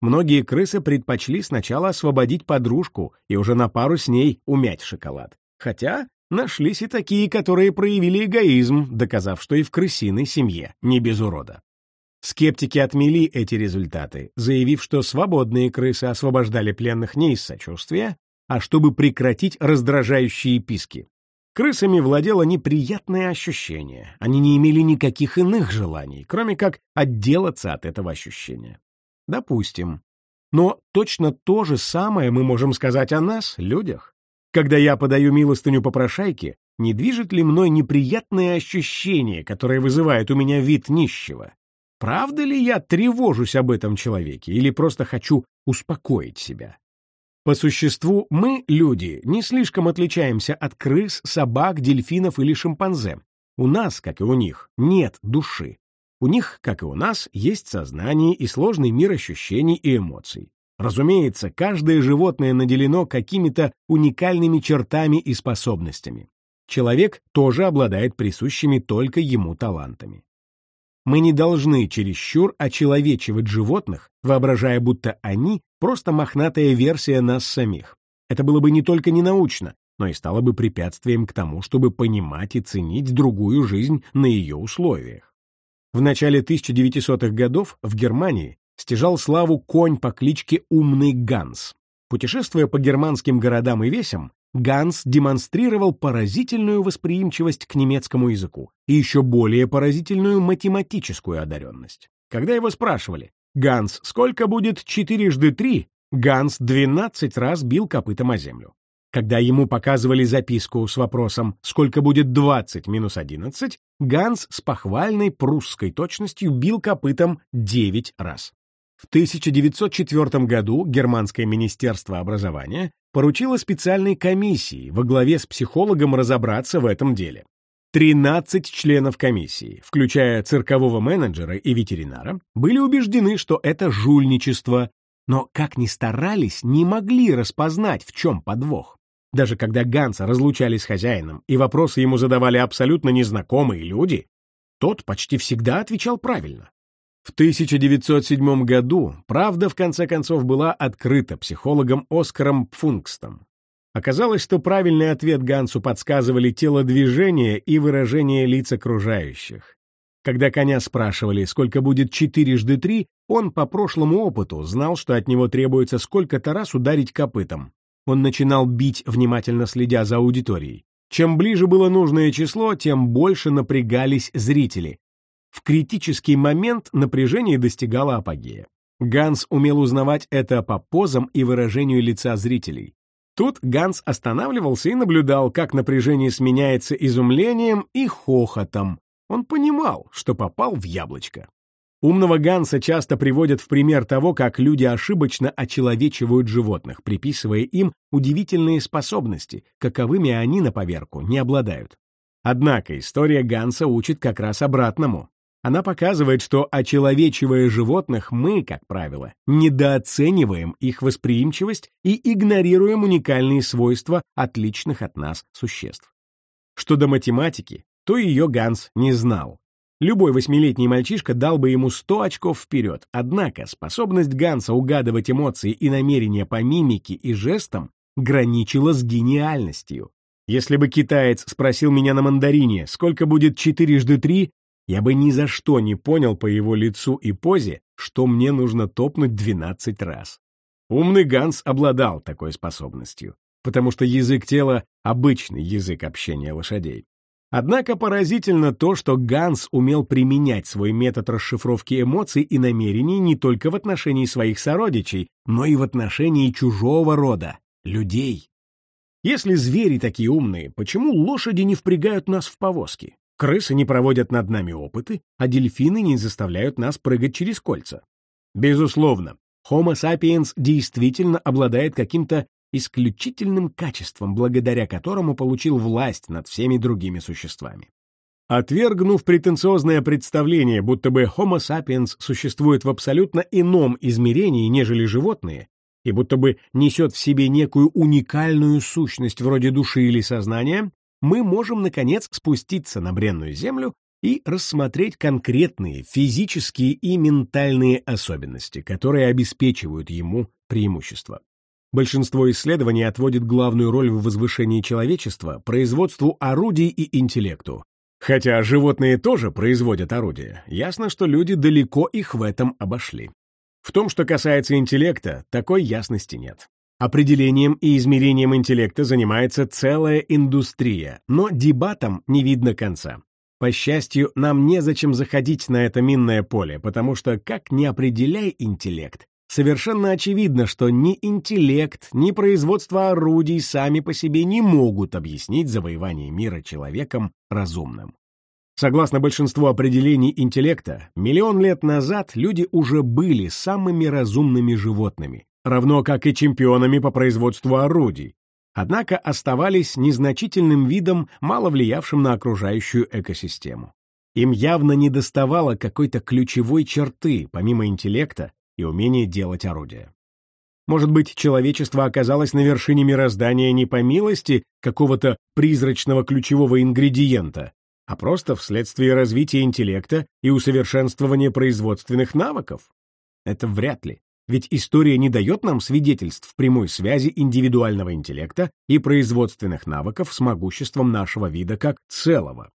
Многие крысы предпочли сначала освободить подружку и уже на пару с ней умять шоколад. Хотя нашлись и такие, которые проявили эгоизм, доказав, что и в крысиной семье не без урода. Скептики отмели эти результаты, заявив, что свободные крысы освобождали пленных не из сочувствия, а чтобы прекратить раздражающие писки. Крысами владело неприятное ощущение. Они не имели никаких иных желаний, кроме как отделаться от этого ощущения. Допустим. Но точно то же самое мы можем сказать о нас, людях. Когда я подаю милостыню попрошайке, не движет ли мной неприятное ощущение, которое вызывает у меня вид нищего? Правда ли я тревожусь об этом человеке или просто хочу успокоить себя? По существу мы, люди, не слишком отличаемся от крыс, собак, дельфинов или шимпанзе. У нас, как и у них, нет души. У них, как и у нас, есть сознание и сложный мир ощущений и эмоций. Разумеется, каждое животное наделено какими-то уникальными чертами и способностями. Человек тоже обладает присущими только ему талантами. Мы не должны чересчур очеловечивать животных, воображая, будто они — просто мохнатая версия нас самих. Это было бы не только ненаучно, но и стало бы препятствием к тому, чтобы понимать и ценить другую жизнь на ее условиях. В начале 1900-х годов в Германии стяжал славу конь по кличке Умный Ганс. Путешествуя по германским городам и весям, Ганс демонстрировал поразительную восприимчивость к немецкому языку и еще более поразительную математическую одаренность. Когда его спрашивали, «Ганс, сколько будет четырежды три?» Ганс двенадцать раз бил копытом о землю. Когда ему показывали записку с вопросом «Сколько будет двадцать минус одиннадцать?», Ганс с похвальной прусской точностью бил копытом девять раз. В 1904 году Германское министерство образования поручило специальной комиссии во главе с психологом разобраться в этом деле. 13 членов комиссии, включая циркового менеджера и ветеринара, были убеждены, что это жульничество, но, как ни старались, не могли распознать, в чем подвох. Даже когда Ганса разлучали с хозяином и вопросы ему задавали абсолютно незнакомые люди, тот почти всегда отвечал правильно. В 1907 году правда в конце концов была открыта психологом Оскаром Пфункстом. Оказалось, что правильный ответ Гансу подсказывали телодвижения и выражение лиц окружающих. Когда коня спрашивали, сколько будет четырежды три, он по прошлому опыту знал, что от него требуется сколько-то раз ударить копытом. Он начинал бить, внимательно следя за аудиторией. Чем ближе было нужное число, тем больше напрягались зрители, в критический момент напряжение достигало апогея. Ганс умел узнавать это по позам и выражению лица зрителей. Тут Ганс останавливался и наблюдал, как напряжение сменяется изумлением и хохотом. Он понимал, что попал в яблочко. Умного Ганса часто приводят в пример того, как люди ошибочно очеловечивают животных, приписывая им удивительные способности, каковыми они на поверку не обладают. Однако история Ганса учит как раз обратному. Она показывает, что, очеловечивая животных, мы, как правило, недооцениваем их восприимчивость и игнорируем уникальные свойства отличных от нас существ. Что до математики, то ее Ганс не знал. Любой восьмилетний мальчишка дал бы ему 100 очков вперед, однако способность Ганса угадывать эмоции и намерения по мимике и жестам граничила с гениальностью. Если бы китаец спросил меня на мандарине, сколько будет четырежды три, я бы ни за что не понял по его лицу и позе, что мне нужно топнуть 12 раз. Умный Ганс обладал такой способностью, потому что язык тела — обычный язык общения лошадей. Однако поразительно то, что Ганс умел применять свой метод расшифровки эмоций и намерений не только в отношении своих сородичей, но и в отношении чужого рода — людей. Если звери такие умные, почему лошади не впрягают нас в повозки? Крысы не проводят над нами опыты, а дельфины не заставляют нас прыгать через кольца. Безусловно, Homo sapiens действительно обладает каким-то исключительным качеством, благодаря которому получил власть над всеми другими существами. Отвергнув претенциозное представление, будто бы Homo sapiens существует в абсолютно ином измерении, нежели животные, и будто бы несет в себе некую уникальную сущность вроде души или сознания, мы можем, наконец, спуститься на бренную землю и рассмотреть конкретные физические и ментальные особенности, которые обеспечивают ему преимущество. Большинство исследований отводит главную роль в возвышении человечества производству орудий и интеллекту. Хотя животные тоже производят орудия, ясно, что люди далеко их в этом обошли. В том, что касается интеллекта, такой ясности нет. Определением и измерением интеллекта занимается целая индустрия, но дебатам не видно конца. По счастью, нам незачем заходить на это минное поле, потому что, как не определяй интеллект, совершенно очевидно, что ни интеллект, ни производство орудий сами по себе не могут объяснить завоевание мира человеком разумным. Согласно большинству определений интеллекта, миллион лет назад люди уже были самыми разумными животными, равно как и чемпионами по производству орудий, однако оставались незначительным видом, мало влиявшим на окружающую экосистему. Им явно недоставало какой-то ключевой черты, помимо интеллекта и умения делать орудия. Может быть, человечество оказалось на вершине мироздания не по милости какого-то призрачного ключевого ингредиента, а просто вследствие развития интеллекта и усовершенствования производственных навыков? Это вряд ли. Ведь история не дает нам свидетельств прямой связи индивидуального интеллекта и производственных навыков с могуществом нашего вида как целого.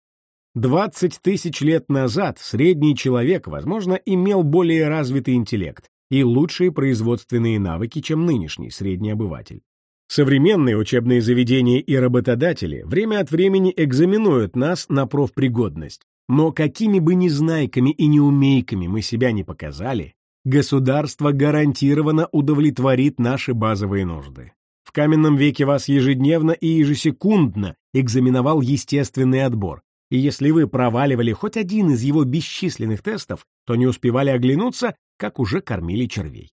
20 тысяч лет назад средний человек, возможно, имел более развитый интеллект и лучшие производственные навыки, чем нынешний средний обыватель. Современные учебные заведения и работодатели время от времени экзаменуют нас на профпригодность, но какими бы незнайками и неумейками мы себя не показали, Государство гарантированно удовлетворит наши базовые нужды. В каменном веке вас ежедневно и ежесекундно экзаменовал естественный отбор, и если вы проваливали хоть один из его бесчисленных тестов, то не успевали оглянуться, как уже кормили червей.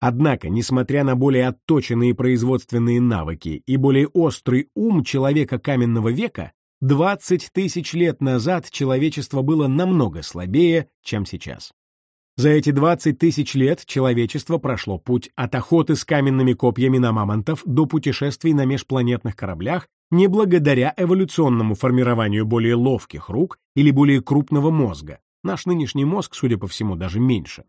Однако, несмотря на более отточенные производственные навыки и более острый ум человека каменного века, 20 тысяч лет назад человечество было намного слабее, чем сейчас. За эти 20 тысяч лет человечество прошло путь от охоты с каменными копьями на мамонтов до путешествий на межпланетных кораблях не благодаря эволюционному формированию более ловких рук или более крупного мозга. Наш нынешний мозг, судя по всему, даже меньше.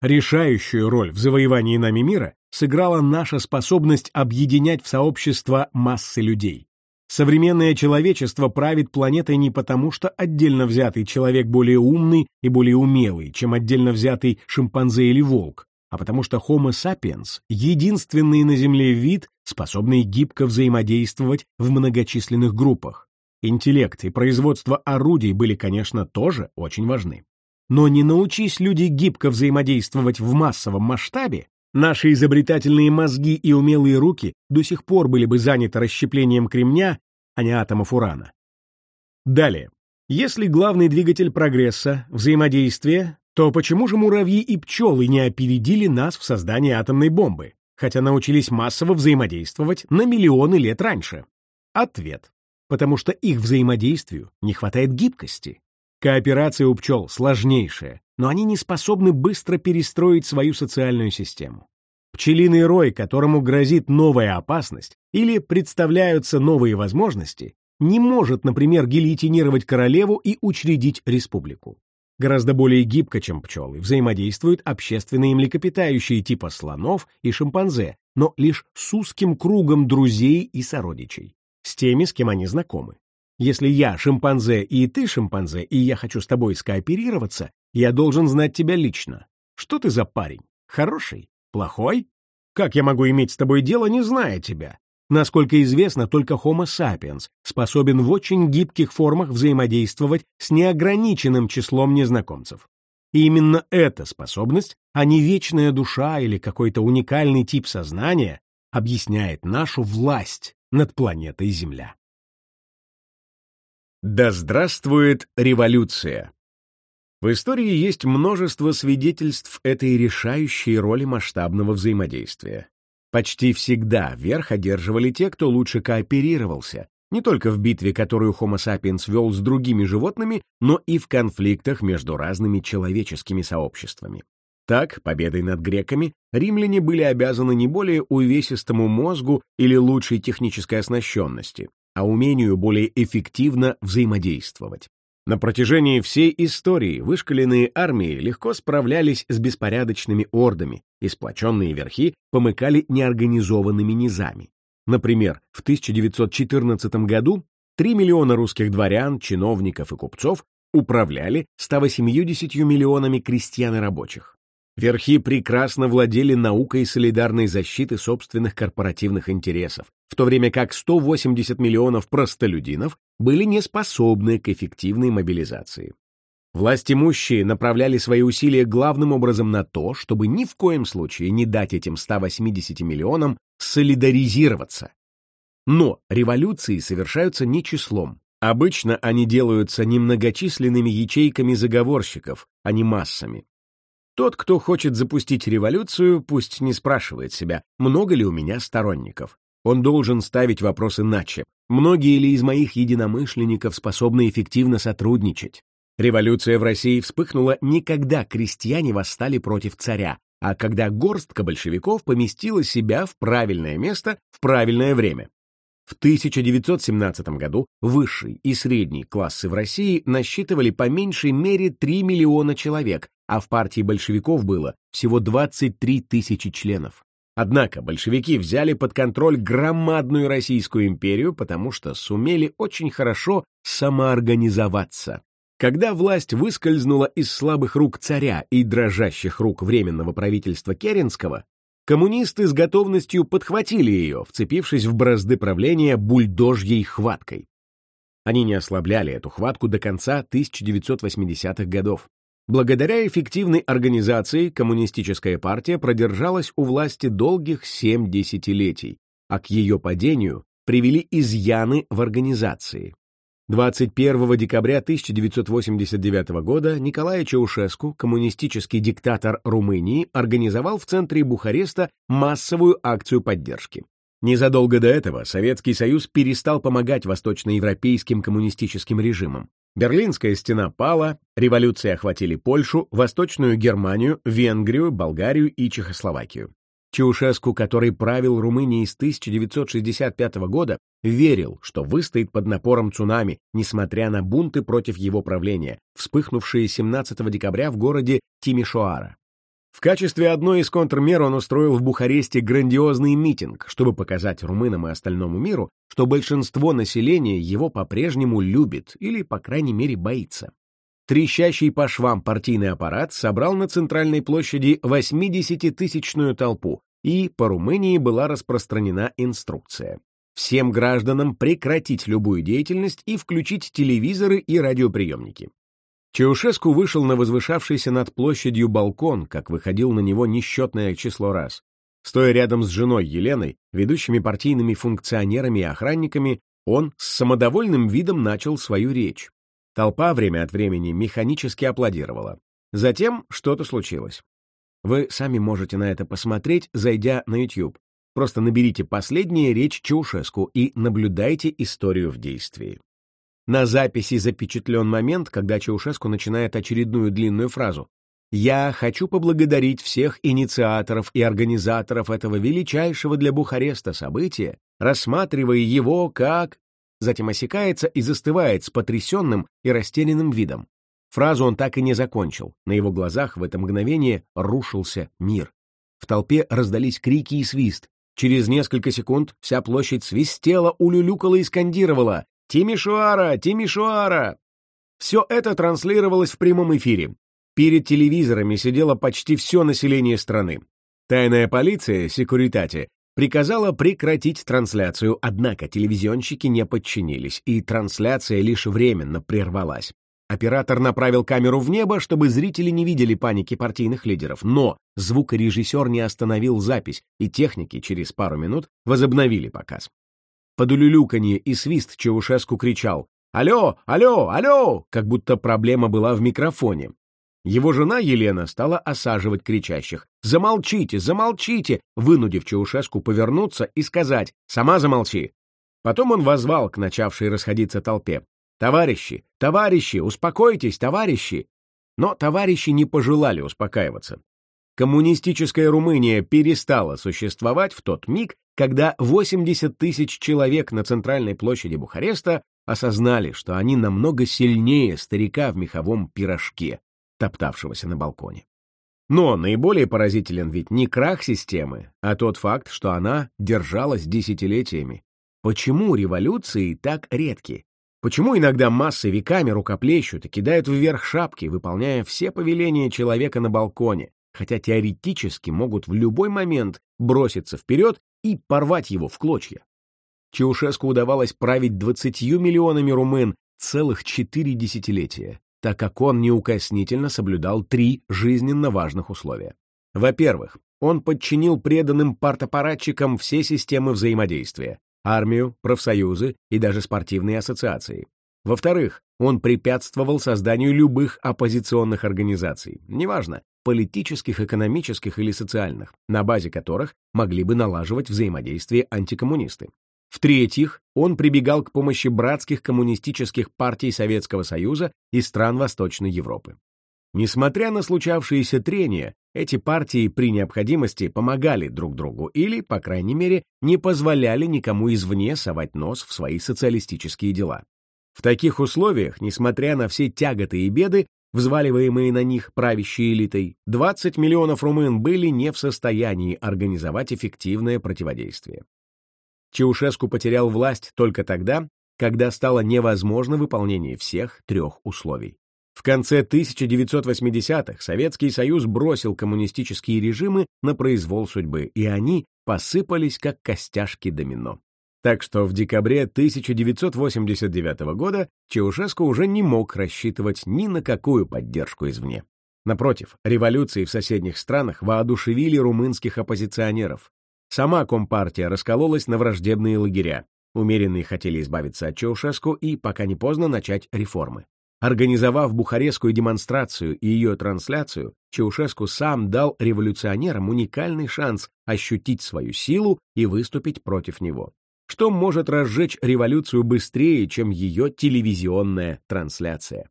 Решающую роль в завоевании нами мира сыграла наша способность объединять в сообщество массы людей. Современное человечество правит планетой не потому, что отдельно взятый человек более умный и более умелый, чем отдельно взятый шимпанзе или волк, а потому что Homo sapiens — единственный на Земле вид, способный гибко взаимодействовать в многочисленных группах. Интеллект и производство орудий были, конечно, тоже очень важны. Но не научись люди гибко взаимодействовать в массовом масштабе, Наши изобретательные мозги и умелые руки до сих пор были бы заняты расщеплением кремня, а не атомов урана. Далее. Если главный двигатель прогресса — взаимодействие, то почему же муравьи и пчелы не опередили нас в создании атомной бомбы, хотя научились массово взаимодействовать на миллионы лет раньше? Ответ. Потому что их взаимодействию не хватает гибкости. Кооперация у пчел сложнейшая, но они не способны быстро перестроить свою социальную систему. Пчелиный рой, которому грозит новая опасность или представляются новые возможности, не может, например, гильотинировать королеву и учредить республику. Гораздо более гибко, чем пчелы, взаимодействуют общественные млекопитающие типа слонов и шимпанзе, но лишь с узким кругом друзей и сородичей, с теми, с кем они знакомы. Если я шимпанзе и ты шимпанзе, и я хочу с тобой скооперироваться, я должен знать тебя лично. Что ты за парень? Хороший? Плохой? Как я могу иметь с тобой дело, не зная тебя? Насколько известно, только Homo sapiens способен в очень гибких формах взаимодействовать с неограниченным числом незнакомцев. И именно эта способность, а не вечная душа или какой-то уникальный тип сознания, объясняет нашу власть над планетой Земля. Да здравствует революция! В истории есть множество свидетельств этой решающей роли масштабного взаимодействия. Почти всегда верх одерживали те, кто лучше кооперировался, не только в битве, которую Homo sapiens вел с другими животными, но и в конфликтах между разными человеческими сообществами. Так, победой над греками, римляне были обязаны не более увесистому мозгу или лучшей технической оснащенности, а умению более эффективно взаимодействовать. На протяжении всей истории вышкаленные армии легко справлялись с беспорядочными ордами, и сплоченные верхи помыкали неорганизованными низами. Например, в 1914 году 3 миллиона русских дворян, чиновников и купцов управляли 180 миллионами крестьян и рабочих. Верхи прекрасно владели наукой солидарной защиты собственных корпоративных интересов, в то время как 180 миллионов простолюдинов были не способны к эффективной мобилизации. Власть имущие направляли свои усилия главным образом на то, чтобы ни в коем случае не дать этим 180 миллионам солидаризироваться. Но революции совершаются не числом. Обычно они делаются немногочисленными ячейками заговорщиков, а не массами. Тот, кто хочет запустить революцию, пусть не спрашивает себя, много ли у меня сторонников. Он должен ставить вопрос иначе. Многие ли из моих единомышленников способны эффективно сотрудничать? Революция в России вспыхнула не когда крестьяне восстали против царя, а когда горстка большевиков поместила себя в правильное место в правильное время. В 1917 году высший и средний классы в России насчитывали по меньшей мере 3 миллиона человек, а в партии большевиков было всего 23 тысячи членов. Однако большевики взяли под контроль громадную Российскую империю, потому что сумели очень хорошо самоорганизоваться. Когда власть выскользнула из слабых рук царя и дрожащих рук Временного правительства Керенского, коммунисты с готовностью подхватили ее, вцепившись в бразды правления бульдожьей хваткой. Они не ослабляли эту хватку до конца 1980-х годов. Благодаря эффективной организации коммунистическая партия продержалась у власти долгих семь десятилетий, а к ее падению привели изъяны в организации. 21 декабря 1989 года Николай Чаушеску, коммунистический диктатор Румынии, организовал в центре Бухареста массовую акцию поддержки. Незадолго до этого Советский Союз перестал помогать восточноевропейским коммунистическим режимам. Берлинская стена пала, революции охватили Польшу, Восточную Германию, Венгрию, Болгарию и Чехословакию. Чаушеску, который правил Румынией с 1965 года, верил, что выстоит под напором цунами, несмотря на бунты против его правления, вспыхнувшие 17 декабря в городе Тимишоара. В качестве одной из контрмер он устроил в Бухаресте грандиозный митинг, чтобы показать румынам и остальному миру, что большинство населения его по-прежнему любит или, по крайней мере, боится. Трещащий по швам партийный аппарат собрал на центральной площади 80-тысячную толпу, и по Румынии была распространена инструкция. Всем гражданам прекратить любую деятельность и включить телевизоры и радиоприемники. Чаушеску вышел на возвышавшийся над площадью балкон, как выходил на него несчетное число раз. Стоя рядом с женой Еленой, ведущими партийными функционерами и охранниками, он с самодовольным видом начал свою речь. Толпа время от времени механически аплодировала. Затем что-то случилось. Вы сами можете на это посмотреть, зайдя на YouTube. Просто наберите «Последняя речь Чаушеску» и наблюдайте историю в действии. На записи запечатлен момент, когда Чаушеску начинает очередную длинную фразу. «Я хочу поблагодарить всех инициаторов и организаторов этого величайшего для Бухареста события, рассматривая его как затем осекается и застывает с потрясенным и растерянным видом. Фразу он так и не закончил. На его глазах в это мгновение рушился мир. В толпе раздались крики и свист. Через несколько секунд вся площадь свистела, улюлюкала и скандировала «Тимишуара! Тимишуара!». Все это транслировалось в прямом эфире. Перед телевизорами сидело почти все население страны. Тайная полиция, секуритати, приказала прекратить трансляцию, однако телевизионщики не подчинились, и трансляция лишь временно прервалась. Оператор направил камеру в небо, чтобы зрители не видели паники партийных лидеров, но звукорежиссер не остановил запись, и техники через пару минут возобновили показ. Под улюлюканье и свист Чаушеску кричал «Алло! Алло! Алло!», как будто проблема была в микрофоне. Его жена Елена стала осаживать кричащих. «Замолчите! Замолчите!» вынудив Чаушеску повернуться и сказать «Сама замолчи!». Потом он возвал к начавшей расходиться толпе. «Товарищи! Товарищи! Успокойтесь, товарищи!» Но товарищи не пожелали успокаиваться. Коммунистическая Румыния перестала существовать в тот миг, когда 80 тысяч человек на центральной площади Бухареста осознали, что они намного сильнее старика в меховом пирожке, топтавшегося на балконе. Но наиболее поразителен ведь не крах системы, а тот факт, что она держалась десятилетиями. Почему революции так редки? Почему иногда массы веками рукоплещут и кидают вверх шапки, выполняя все повеления человека на балконе, хотя теоретически могут в любой момент броситься вперед и порвать его в клочья? Чаушеску удавалось править 20 миллионами румын целых четыре десятилетия, так как он неукоснительно соблюдал три жизненно важных условия. Во-первых, он подчинил преданным партапаратчикам все системы взаимодействия — армию, профсоюзы и даже спортивные ассоциации. Во-вторых, он препятствовал созданию любых оппозиционных организаций, неважно, политических, экономических или социальных, на базе которых могли бы налаживать взаимодействие антикоммунисты. В-третьих, он прибегал к помощи братских коммунистических партий Советского Союза и стран Восточной Европы. Несмотря на случавшиеся трения, эти партии при необходимости помогали друг другу или, по крайней мере, не позволяли никому извне совать нос в свои социалистические дела. В таких условиях, несмотря на все тяготы и беды, взваливаемые на них правящей элитой, 20 миллионов румын были не в состоянии организовать эффективное противодействие. Чаушеску потерял власть только тогда, когда стало невозможно выполнение всех трех условий. В конце 1980-х Советский Союз бросил коммунистические режимы на произвол судьбы, и они посыпались как костяшки домино. Так что в декабре 1989 года Чаушеску уже не мог рассчитывать ни на какую поддержку извне. Напротив, революции в соседних странах воодушевили румынских оппозиционеров. Сама Компартия раскололась на враждебные лагеря. Умеренные хотели избавиться от Чаушеску и, пока не поздно, начать реформы. Организовав бухарестскую демонстрацию и ее трансляцию, Чаушеску сам дал революционерам уникальный шанс ощутить свою силу и выступить против него. Что может разжечь революцию быстрее, чем ее телевизионная трансляция?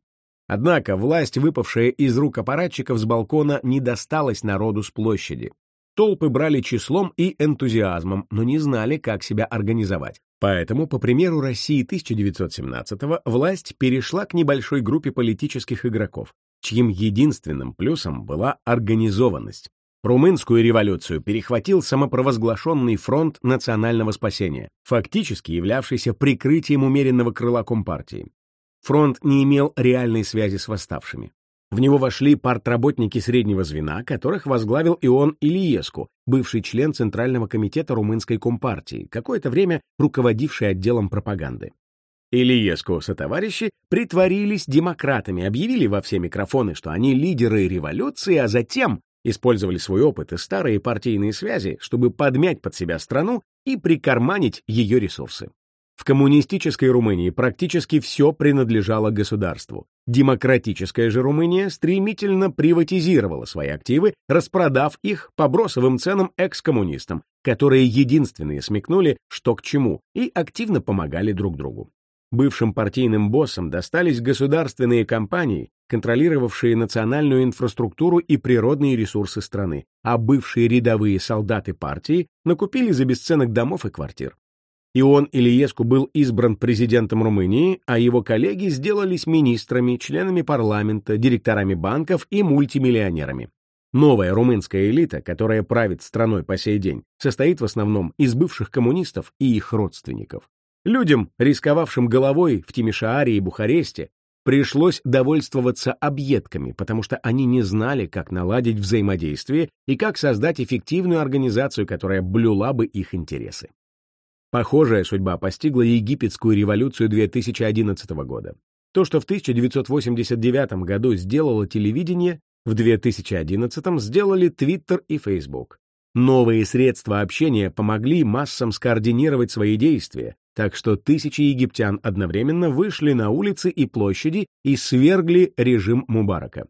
Однако власть, выпавшая из рук аппаратчиков с балкона, не досталась народу с площади. Толпы брали числом и энтузиазмом, но не знали, как себя организовать. Поэтому, по примеру России 1917-го, власть перешла к небольшой группе политических игроков, чьим единственным плюсом была организованность. Румынскую революцию перехватил самопровозглашенный фронт национального спасения, фактически являвшийся прикрытием умеренного крыла Компартии. Фронт не имел реальной связи с восставшими. В него вошли партработники среднего звена, которых возглавил Ион Ильеску, бывший член Центрального комитета Румынской компартии, какое-то время руководивший отделом пропаганды. Ильеску сотоварищи притворились демократами, объявили во все микрофоны, что они лидеры революции, а затем использовали свой опыт и старые партийные связи, чтобы подмять под себя страну и прикарманить ее ресурсы. В коммунистической Румынии практически все принадлежало государству. Демократическая же Румыния стремительно приватизировала свои активы, распродав их по бросовым ценам экс-коммунистам, которые единственные смекнули, что к чему, и активно помогали друг другу. Бывшим партийным боссам достались государственные компании, контролировавшие национальную инфраструктуру и природные ресурсы страны, а бывшие рядовые солдаты партии накупили за бесценок домов и квартир. Ион Ильеску был избран президентом Румынии, а его коллеги сделались министрами, членами парламента, директорами банков и мультимиллионерами. Новая румынская элита, которая правит страной по сей день, состоит в основном из бывших коммунистов и их родственников. Людям, рисковавшим головой в Тимишааре и Бухаресте, пришлось довольствоваться объедками, потому что они не знали, как наладить взаимодействие и как создать эффективную организацию, которая блюла бы их интересы. Похожая судьба постигла египетскую революцию 2011 года. То, что в 1989 году сделало телевидение, в 2011 сделали Twitter и Facebook. Новые средства общения помогли массам скоординировать свои действия, так что тысячи египтян одновременно вышли на улицы и площади и свергли режим Мубарака.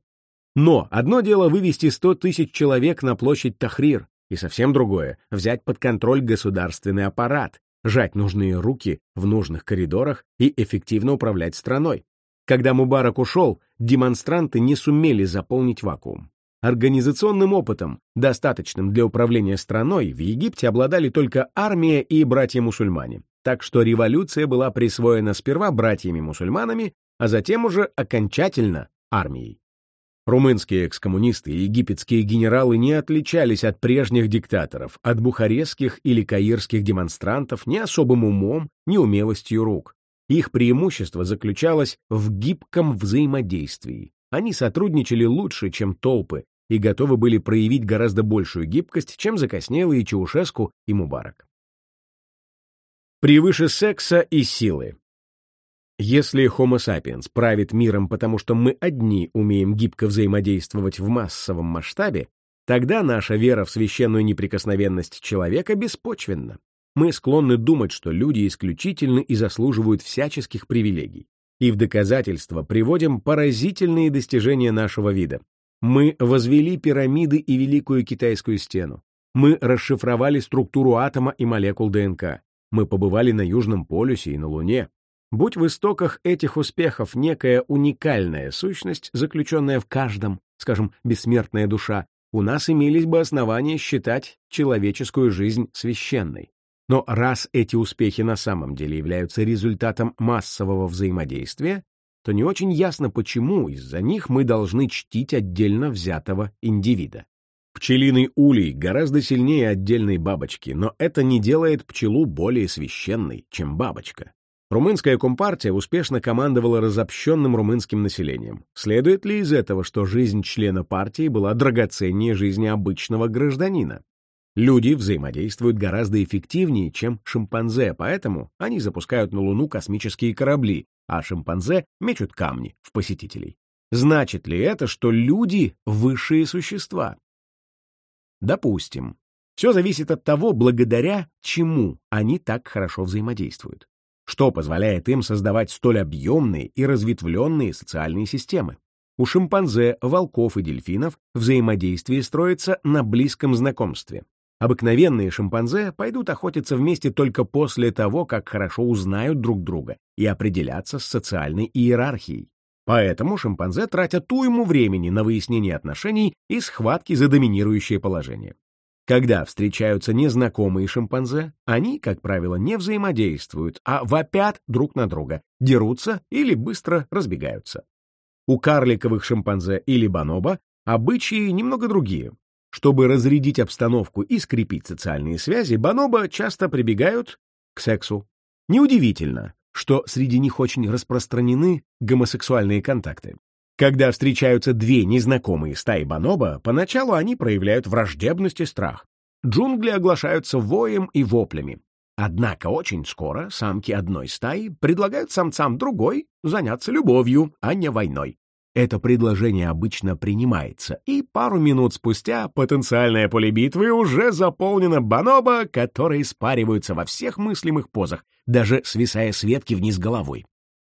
Но одно дело вывести 100 тысяч человек на площадь Тахрир, и совсем другое — взять под контроль государственный аппарат, жать нужные руки в нужных коридорах и эффективно управлять страной. Когда Мубарак ушел, демонстранты не сумели заполнить вакуум. Организационным опытом, достаточным для управления страной, в Египте обладали только армия и братья-мусульмане. Так что революция была присвоена сперва братьями-мусульманами, а затем уже окончательно армией. Румынские экскоммунисты и египетские генералы не отличались от прежних диктаторов, от бухарестских или каирских демонстрантов ни особым умом, ни умелостью рук. Их преимущество заключалось в гибком взаимодействии. Они сотрудничали лучше, чем толпы, и готовы были проявить гораздо большую гибкость, чем закоснелые Чаушеску и Мубарак. Превыше секса и силы. Если Homo sapiens правит миром, потому что мы одни умеем гибко взаимодействовать в массовом масштабе, тогда наша вера в священную неприкосновенность человека беспочвенна. Мы склонны думать, что люди исключительны и заслуживают всяческих привилегий. И в доказательство приводим поразительные достижения нашего вида. Мы возвели пирамиды и Великую Китайскую стену. Мы расшифровали структуру атома и молекул ДНК. Мы побывали на Южном полюсе и на Луне. Будь в истоках этих успехов некая уникальная сущность, заключенная в каждом, скажем, бессмертная душа, у нас имелись бы основания считать человеческую жизнь священной. Но раз эти успехи на самом деле являются результатом массового взаимодействия, то не очень ясно, почему из-за них мы должны чтить отдельно взятого индивида. Пчелиный улей гораздо сильнее отдельной бабочки, но это не делает пчелу более священной, чем бабочка. Румынская компартия успешно командовала разобщенным румынским населением. Следует ли из этого, что жизнь члена партии была драгоценнее жизни обычного гражданина? Люди взаимодействуют гораздо эффективнее, чем шимпанзе, поэтому они запускают на Луну космические корабли, а шимпанзе мечут камни в посетителей. Значит ли это, что люди — высшие существа? Допустим. Все зависит от того, благодаря чему они так хорошо взаимодействуют что позволяет им создавать столь объемные и разветвленные социальные системы. У шимпанзе, волков и дельфинов взаимодействие строится на близком знакомстве. Обыкновенные шимпанзе пойдут охотиться вместе только после того, как хорошо узнают друг друга и определятся с социальной иерархией. Поэтому шимпанзе тратят уйму времени на выяснение отношений и схватки за доминирующее положение. Когда встречаются незнакомые шимпанзе, они, как правило, не взаимодействуют, а вопят друг на друга, дерутся или быстро разбегаются. У карликовых шимпанзе или бонобо обычаи немного другие. Чтобы разрядить обстановку и скрепить социальные связи, бонобо часто прибегают к сексу. Неудивительно, что среди них очень распространены гомосексуальные контакты. Когда встречаются две незнакомые стаи бонобо, поначалу они проявляют враждебность и страх. Джунгли оглашаются воем и воплями. Однако очень скоро самки одной стаи предлагают самцам другой заняться любовью, а не войной. Это предложение обычно принимается, и пару минут спустя потенциальное поле битвы уже заполнено бонобо, которые спариваются во всех мыслимых позах, даже свисая с ветки вниз головой.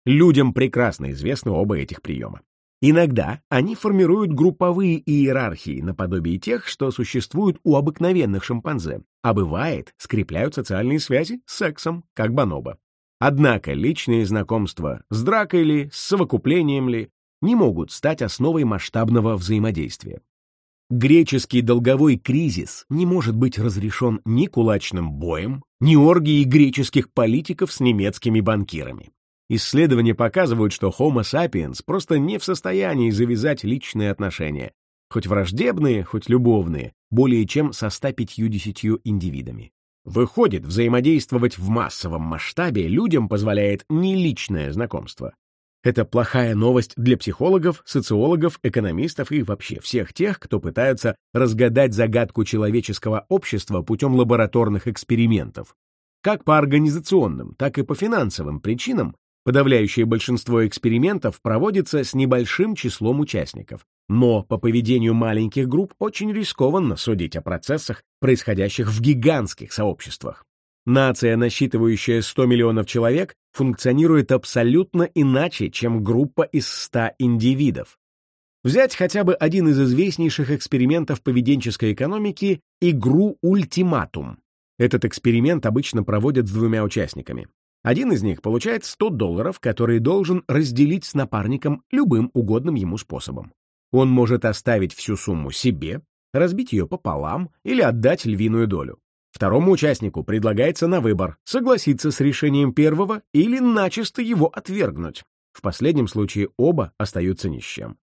Людям прекрасно известны оба этих приема. Иногда они формируют групповые иерархии наподобие тех, что существуют у обыкновенных шимпанзе, а бывает, скрепляют социальные связи с сексом, как бонобо. Однако личные знакомства с дракой ли, с совокуплением ли, не могут стать основой масштабного взаимодействия. Греческий долговой кризис не может быть разрешен ни кулачным боем, ни оргией греческих политиков с немецкими банкирами. Исследования показывают, что Homo sapiens просто не в состоянии завязать личные отношения, хоть враждебные, хоть любовные, более чем со 150 индивидами. Выходит, взаимодействовать в массовом масштабе людям позволяет не личное знакомство. Это плохая новость для психологов, социологов, экономистов и вообще всех тех, кто пытаются разгадать загадку человеческого общества путем лабораторных экспериментов. Как по организационным, так и по финансовым причинам Подавляющее большинство экспериментов проводится с небольшим числом участников, но по поведению маленьких групп очень рискованно судить о процессах, происходящих в гигантских сообществах. Нация, насчитывающая 100 миллионов человек, функционирует абсолютно иначе, чем группа из 100 индивидов. Взять хотя бы один из известнейших экспериментов поведенческой экономики — игру «Ультиматум». Этот эксперимент обычно проводят с двумя участниками. Один из них получает 100 долларов, которые должен разделить с напарником любым угодным ему способом. Он может оставить всю сумму себе, разбить ее пополам или отдать львиную долю. Второму участнику предлагается на выбор согласиться с решением первого или начисто его отвергнуть. В последнем случае оба остаются ни с чем.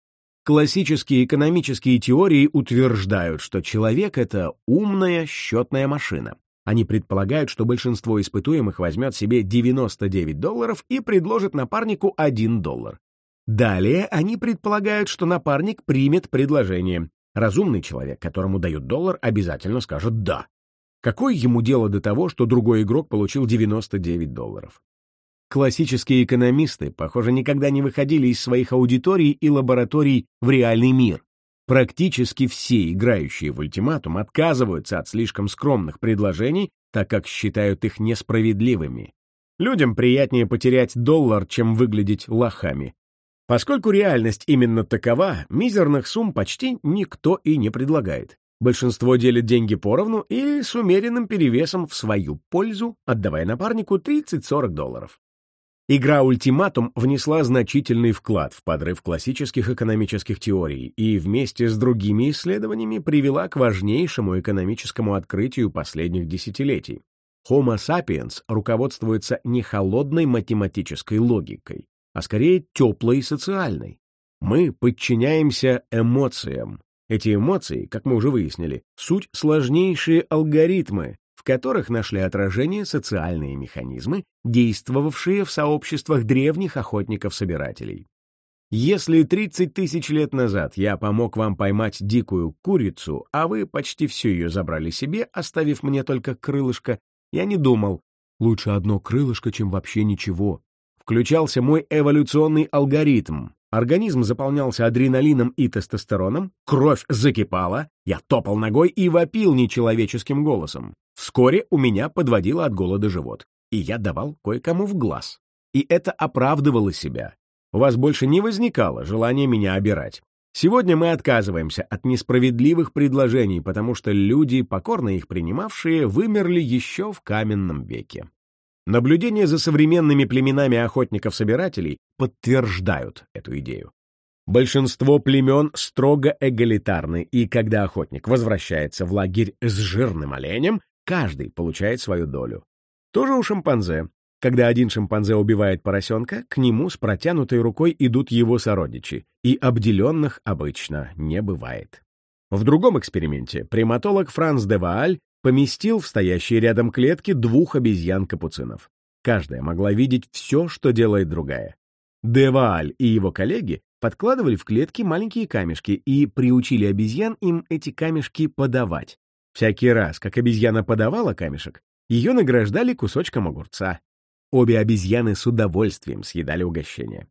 Классические экономические теории утверждают, что человек — это умная счетная машина. Они предполагают, что большинство испытуемых возьмет себе 99 долларов и предложит напарнику 1 доллар. Далее они предполагают, что напарник примет предложение. Разумный человек, которому дают доллар, обязательно скажет «да». Какое ему дело до того, что другой игрок получил 99 долларов? Классические экономисты, похоже, никогда не выходили из своих аудиторий и лабораторий в реальный мир. Практически все играющие в ультиматум отказываются от слишком скромных предложений, так как считают их несправедливыми. Людям приятнее потерять доллар, чем выглядеть лохами. Поскольку реальность именно такова, мизерных сумм почти никто и не предлагает. Большинство делит деньги поровну и с умеренным перевесом в свою пользу, отдавая напарнику 30-40 долларов. Игра «Ультиматум» внесла значительный вклад в подрыв классических экономических теорий и вместе с другими исследованиями привела к важнейшему экономическому открытию последних десятилетий. Homo sapiens руководствуется не холодной математической логикой, а скорее теплой и социальной. Мы подчиняемся эмоциям. Эти эмоции, как мы уже выяснили, суть сложнейшие алгоритмы, в которых нашли отражение социальные механизмы, действовавшие в сообществах древних охотников-собирателей. Если 30 тысяч лет назад я помог вам поймать дикую курицу, а вы почти всю ее забрали себе, оставив мне только крылышко, я не думал, лучше одно крылышко, чем вообще ничего, включался мой эволюционный алгоритм. Организм заполнялся адреналином и тестостероном, кровь закипала, я топал ногой и вопил нечеловеческим голосом. Вскоре у меня подводило от голода живот, и я давал кое-кому в глаз. И это оправдывало себя. У вас больше не возникало желания меня обирать. Сегодня мы отказываемся от несправедливых предложений, потому что люди, покорно их принимавшие, вымерли еще в каменном веке. Наблюдения за современными племенами охотников-собирателей подтверждают эту идею. Большинство племен строго эгалитарны, и когда охотник возвращается в лагерь с жирным оленем, каждый получает свою долю. Тоже у шимпанзе. Когда один шимпанзе убивает поросенка, к нему с протянутой рукой идут его сородичи, и обделенных обычно не бывает. В другом эксперименте приматолог Франц де Вааль поместил в стоящие рядом клетки двух обезьян-капуцинов. Каждая могла видеть все, что делает другая. Девааль и его коллеги подкладывали в клетки маленькие камешки и приучили обезьян им эти камешки подавать. Всякий раз, как обезьяна подавала камешек, ее награждали кусочком огурца. Обе обезьяны с удовольствием съедали угощение.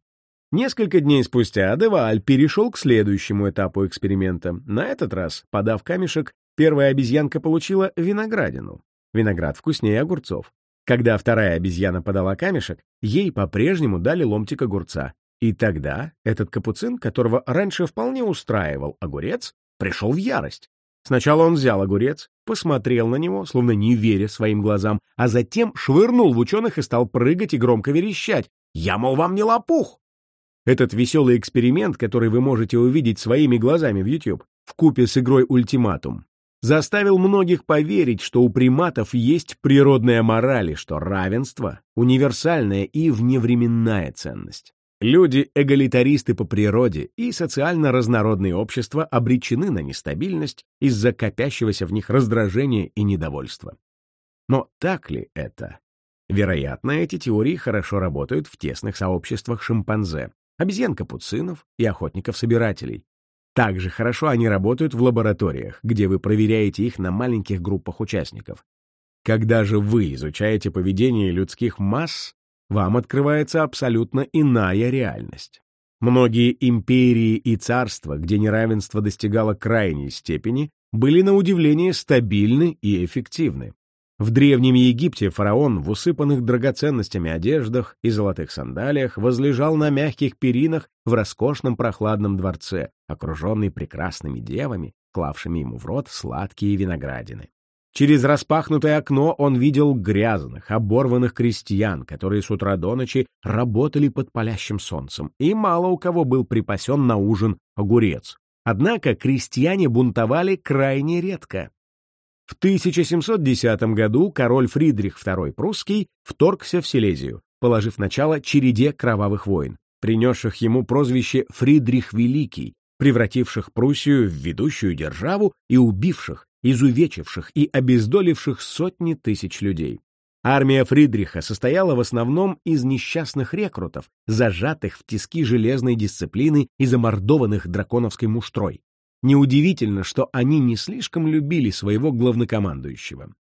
Несколько дней спустя Девааль перешел к следующему этапу эксперимента. На этот раз, подав камешек, Первая обезьянка получила виноградину. Виноград вкуснее огурцов. Когда вторая обезьяна подала камешек, ей по-прежнему дали ломтик огурца. И тогда этот капуцин, которого раньше вполне устраивал огурец, пришел в ярость. Сначала он взял огурец, посмотрел на него, словно не веря своим глазам, а затем швырнул в ученых и стал прыгать и громко верещать. «Я, мол, вам не лопух!» Этот веселый эксперимент, который вы можете увидеть своими глазами в YouTube, в купе с игрой «Ультиматум», заставил многих поверить, что у приматов есть природная мораль и что равенство — универсальная и вневременная ценность. Люди — эгалитаристы по природе, и социально разнородные общества обречены на нестабильность из-за копящегося в них раздражения и недовольства. Но так ли это? Вероятно, эти теории хорошо работают в тесных сообществах шимпанзе, обезьян-капуцинов и охотников-собирателей, также хорошо они работают в лабораториях, где вы проверяете их на маленьких группах участников. Когда же вы изучаете поведение людских масс, вам открывается абсолютно иная реальность. Многие империи и царства, где неравенство достигало крайней степени, были на удивление стабильны и эффективны. В Древнем Египте фараон в усыпанных драгоценностями одеждах и золотых сандалиях возлежал на мягких перинах в роскошном прохладном дворце, окруженный прекрасными девами, клавшими ему в рот сладкие виноградины. Через распахнутое окно он видел грязных, оборванных крестьян, которые с утра до ночи работали под палящим солнцем, и мало у кого был припасен на ужин огурец. Однако крестьяне бунтовали крайне редко. В 1710 году король Фридрих II Прусский вторгся в Силезию, положив начало череде кровавых войн, принесших ему прозвище Фридрих Великий, превративших Пруссию в ведущую державу и убивших, изувечивших и обездоливших сотни тысяч людей. Армия Фридриха состояла в основном из несчастных рекрутов, зажатых в тиски железной дисциплины и замордованных драконовской муштрой. Неудивительно, что они не слишком любили своего главнокомандующего.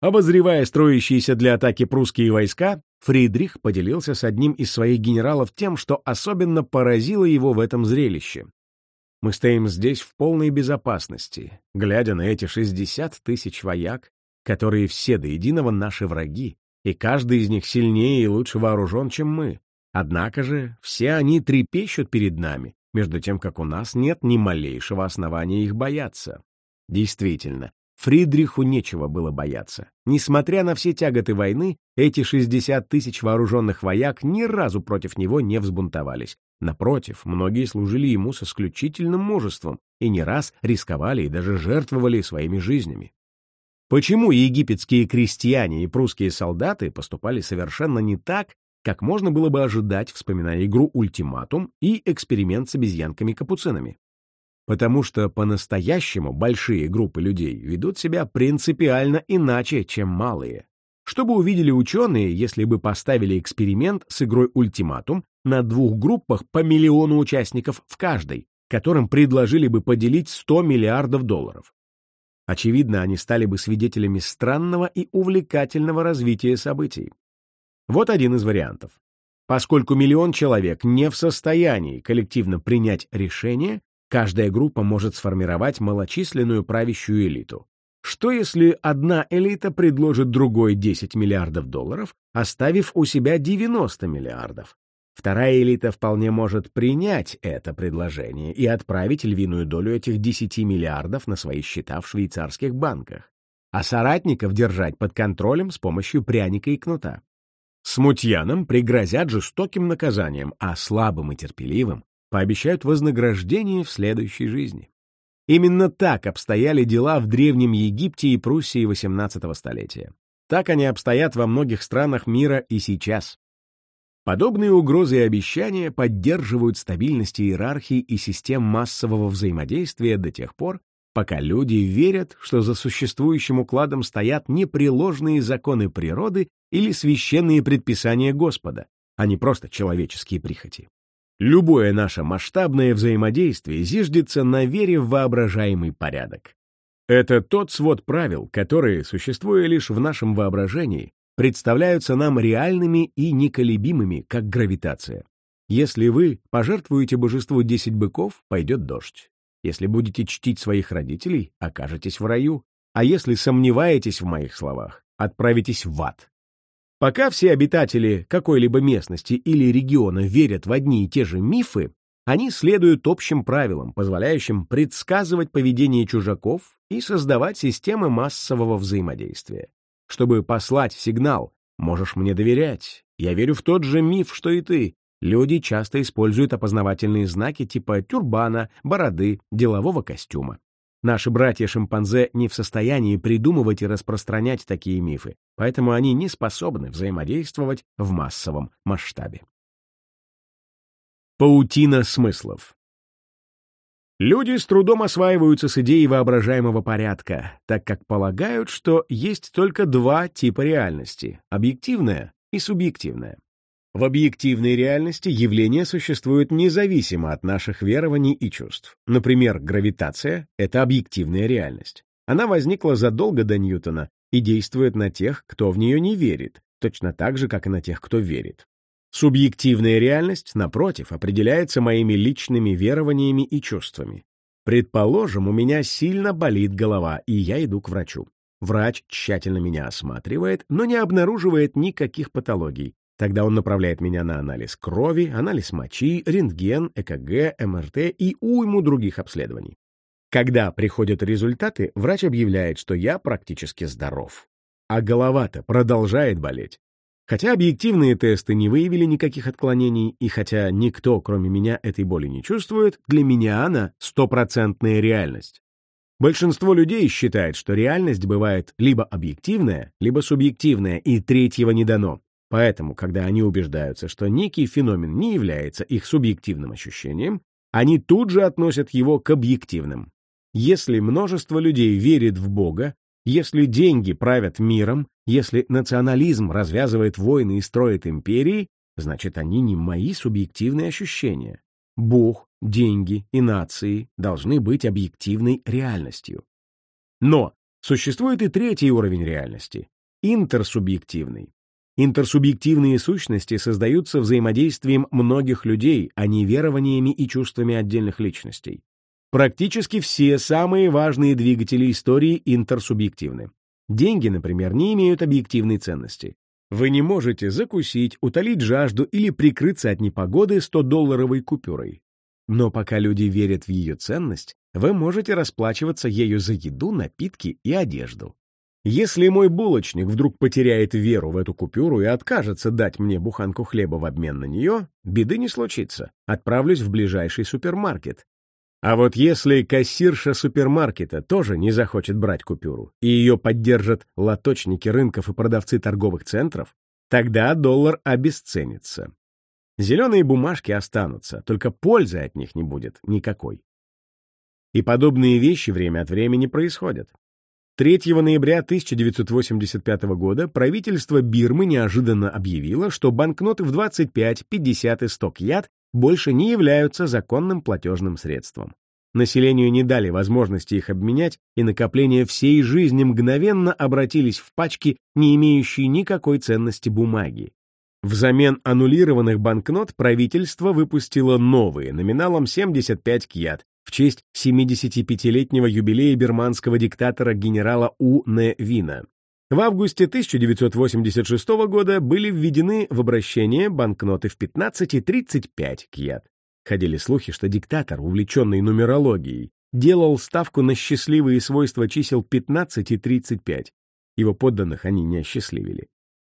Обозревая строящиеся для атаки прусские войска, Фридрих поделился с одним из своих генералов тем, что особенно поразило его в этом зрелище. «Мы стоим здесь в полной безопасности, глядя на эти 60 тысяч вояк, которые все до единого наши враги, и каждый из них сильнее и лучше вооружен, чем мы. Однако же все они трепещут перед нами, между тем, как у нас нет ни малейшего основания их бояться. Действительно, Фридриху нечего было бояться. Несмотря на все тяготы войны, эти 60 тысяч вооруженных вояк ни разу против него не взбунтовались. Напротив, многие служили ему с исключительным мужеством и не раз рисковали и даже жертвовали своими жизнями. Почему египетские крестьяне и прусские солдаты поступали совершенно не так, как можно было бы ожидать, вспоминая игру «Ультиматум» и эксперимент с обезьянками-капуцинами? Потому что по-настоящему большие группы людей ведут себя принципиально иначе, чем малые. Что бы увидели ученые, если бы поставили эксперимент с игрой «Ультиматум» на двух группах по миллиону участников в каждой, которым предложили бы поделить 100 миллиардов долларов? Очевидно, они стали бы свидетелями странного и увлекательного развития событий. Вот один из вариантов. Поскольку миллион человек не в состоянии коллективно принять решение, каждая группа может сформировать малочисленную правящую элиту. Что если одна элита предложит другой 10 миллиардов долларов, оставив у себя 90 миллиардов? Вторая элита вполне может принять это предложение и отправить львиную долю этих 10 миллиардов на свои счета в швейцарских банках, а соратников держать под контролем с помощью пряника и кнута. Смутьянам пригрозят жестоким наказанием, а слабым и терпеливым пообещают вознаграждение в следующей жизни. Именно так обстояли дела в Древнем Египте и Пруссии XVIII столетия. Так они обстоят во многих странах мира и сейчас. Подобные угрозы и обещания поддерживают стабильность иерархии и систем массового взаимодействия до тех пор, пока люди верят, что за существующим укладом стоят непреложные законы природы или священные предписания Господа, а не просто человеческие прихоти. Любое наше масштабное взаимодействие зиждется на вере в воображаемый порядок. Это тот свод правил, которые, существуя лишь в нашем воображении, представляются нам реальными и неколебимыми, как гравитация. Если вы пожертвуете божеству десять быков, пойдет дождь. Если будете чтить своих родителей, окажетесь в раю. А если сомневаетесь в моих словах, отправитесь в ад. Пока все обитатели какой-либо местности или региона верят в одни и те же мифы, они следуют общим правилам, позволяющим предсказывать поведение чужаков и создавать системы массового взаимодействия чтобы послать сигнал «можешь мне доверять, я верю в тот же миф, что и ты». Люди часто используют опознавательные знаки типа тюрбана, бороды, делового костюма. Наши братья-шимпанзе не в состоянии придумывать и распространять такие мифы, поэтому они не способны взаимодействовать в массовом масштабе. Паутина смыслов Люди с трудом осваиваются с идеей воображаемого порядка, так как полагают, что есть только два типа реальности — объективная и субъективная. В объективной реальности явления существуют независимо от наших верований и чувств. Например, гравитация — это объективная реальность. Она возникла задолго до Ньютона и действует на тех, кто в нее не верит, точно так же, как и на тех, кто верит. Субъективная реальность, напротив, определяется моими личными верованиями и чувствами. Предположим, у меня сильно болит голова, и я иду к врачу. Врач тщательно меня осматривает, но не обнаруживает никаких патологий. Тогда он направляет меня на анализ крови, анализ мочи, рентген, ЭКГ, МРТ и уйму других обследований. Когда приходят результаты, врач объявляет, что я практически здоров. А голова-то продолжает болеть. Хотя объективные тесты не выявили никаких отклонений, и хотя никто, кроме меня, этой боли не чувствует, для меня она стопроцентная реальность. Большинство людей считает, что реальность бывает либо объективная, либо субъективная, и третьего не дано. Поэтому, когда они убеждаются, что некий феномен не является их субъективным ощущением, они тут же относят его к объективным. Если множество людей верит в Бога, если деньги правят миром, если национализм развязывает войны и строит империи, значит, они не мои субъективные ощущения. Бог, деньги и нации должны быть объективной реальностью. Но существует и третий уровень реальности — интерсубъективный. Интерсубъективные сущности создаются взаимодействием многих людей, а не верованиями и чувствами отдельных личностей. Практически все самые важные двигатели истории интерсубъективны. Деньги, например, не имеют объективной ценности. Вы не можете закусить, утолить жажду или прикрыться от непогоды 100-долларовой купюрой. Но пока люди верят в ее ценность, вы можете расплачиваться ею за еду, напитки и одежду. Если мой булочник вдруг потеряет веру в эту купюру и откажется дать мне буханку хлеба в обмен на нее, беды не случится. Отправлюсь в ближайший супермаркет. А вот если кассирша супермаркета тоже не захочет брать купюру, и ее поддержат лоточники рынков и продавцы торговых центров, тогда доллар обесценится. Зеленые бумажки останутся, только пользы от них не будет никакой. И подобные вещи время от времени происходят. 3 ноября 1985 года правительство Бирмы неожиданно объявило, что банкноты в 25, 50 и 100 кьят больше не являются законным платежным средством. Населению не дали возможности их обменять, и накопления всей жизни мгновенно обратились в пачки, не имеющие никакой ценности бумаги. Взамен аннулированных банкнот правительство выпустило новые номиналом 75 кьят, в честь 75-летнего юбилея бирманского диктатора генерала У. Н. Вина. В августе 1986 года были введены в обращение банкноты в 15 и 35 кьят. Ходили слухи, что диктатор, увлеченный нумерологией, делал ставку на счастливые свойства чисел 15 и 35. Его подданных они не осчастливили.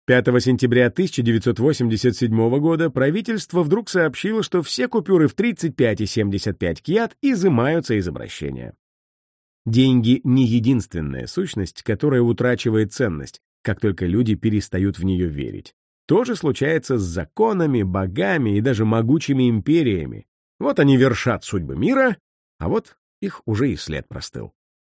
5 сентября 1987 года правительство вдруг сообщило, что все купюры в 35 и 75 кьят изымаются из обращения. Деньги — не единственная сущность, которая утрачивает ценность, как только люди перестают в нее верить. То же случается с законами, богами и даже могучими империями. Вот они вершат судьбы мира, а вот их уже и след простыл.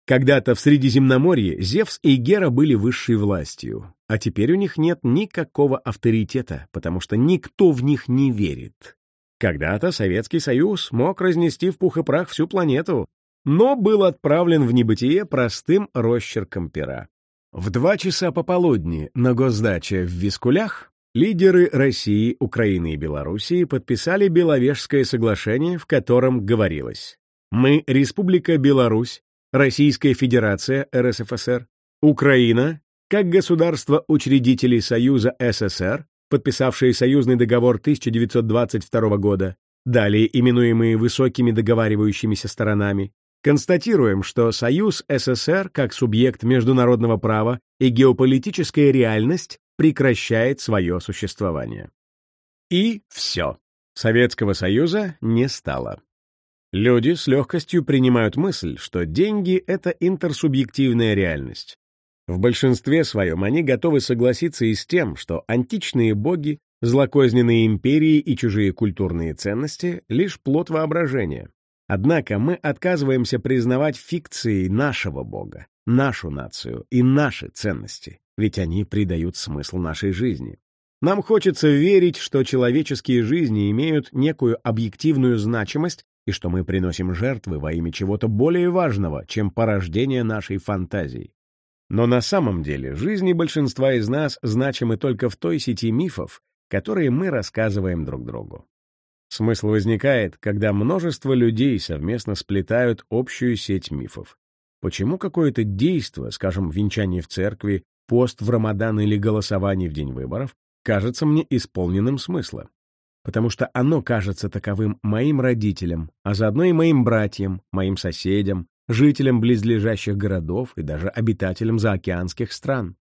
Когда-то в Средиземноморье Зевс и Гера были высшей властью, а теперь у них нет никакого авторитета, потому что никто в них не верит. Когда-то Советский Союз мог разнести в пух и прах всю планету, но был отправлен в небытие простым росчерком пера. В два часа пополудни на госдаче в Вискулях лидеры России, Украины и Белоруссии подписали Беловежское соглашение, в котором говорилось «Мы, Республика Беларусь, Российская Федерация РСФСР, Украина, как государство-учредителей Союза СССР, подписавшие союзный договор 1922 года, далее именуемые высокими договаривающимися сторонами, констатируем, что Союз СССР как субъект международного права и геополитическая реальность прекращает свое существование. И все. Советского Союза не стало. Люди с легкостью принимают мысль, что деньги — это интерсубъективная реальность. В большинстве своем они готовы согласиться и с тем, что античные боги, злокозненные империи и чужие культурные ценности — лишь плод воображения. Однако мы отказываемся признавать фикцией нашего бога, нашу нацию и наши ценности, ведь они придают смысл нашей жизни. Нам хочется верить, что человеческие жизни имеют некую объективную значимость и что мы приносим жертвы во имя чего-то более важного, чем порождение нашей фантазии. Но на самом деле жизни большинства из нас значимы только в той сети мифов, которые мы рассказываем друг другу. Смысл возникает, когда множество людей совместно сплетают общую сеть мифов. Почему какое-то действо, скажем, венчание в церкви, пост в Рамадан или голосование в день выборов, кажется мне исполненным смысла? потому что оно кажется таковым моим родителям, а заодно и моим братьям, моим соседям, жителям близлежащих городов и даже обитателям заокеанских стран.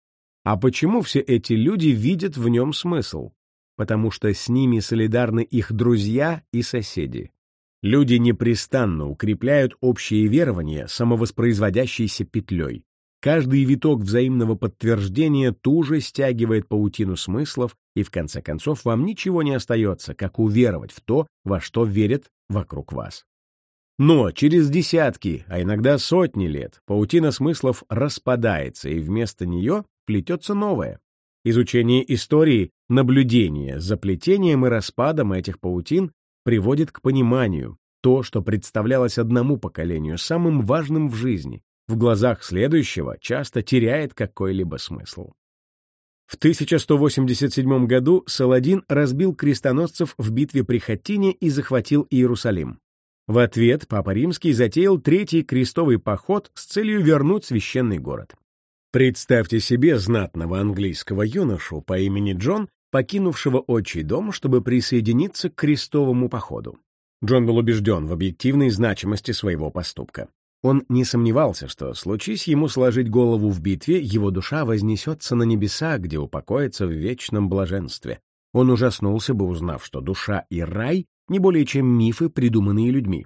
А почему все эти люди видят в нем смысл? Потому что с ними солидарны их друзья и соседи. Люди непрестанно укрепляют общие верования самовоспроизводящейся петлей. Каждый виток взаимного подтверждения туже стягивает паутину смыслов, и в конце концов вам ничего не остается, как уверовать в то, во что верят вокруг вас. Но через десятки, а иногда сотни лет паутина смыслов распадается, и вместо нее плетется новое. Изучение истории, наблюдение за плетением и распадом этих паутин приводит к пониманию, то, что представлялось одному поколению самым важным в жизни, в глазах следующего часто теряет какой-либо смысл. В 1187 году Саладин разбил крестоносцев в битве при Хаттине и захватил Иерусалим. В ответ Папа Римский затеял третий крестовый поход с целью вернуть священный город. Представьте себе знатного английского юношу по имени Джон, покинувшего отчий дом, чтобы присоединиться к крестовому походу. Джон был убежден в объективной значимости своего поступка. Он не сомневался, что, случись ему сложить голову в битве, его душа вознесется на небеса, где упокоится в вечном блаженстве. Он ужаснулся бы, узнав, что душа и рай не более чем мифы, придуманные людьми.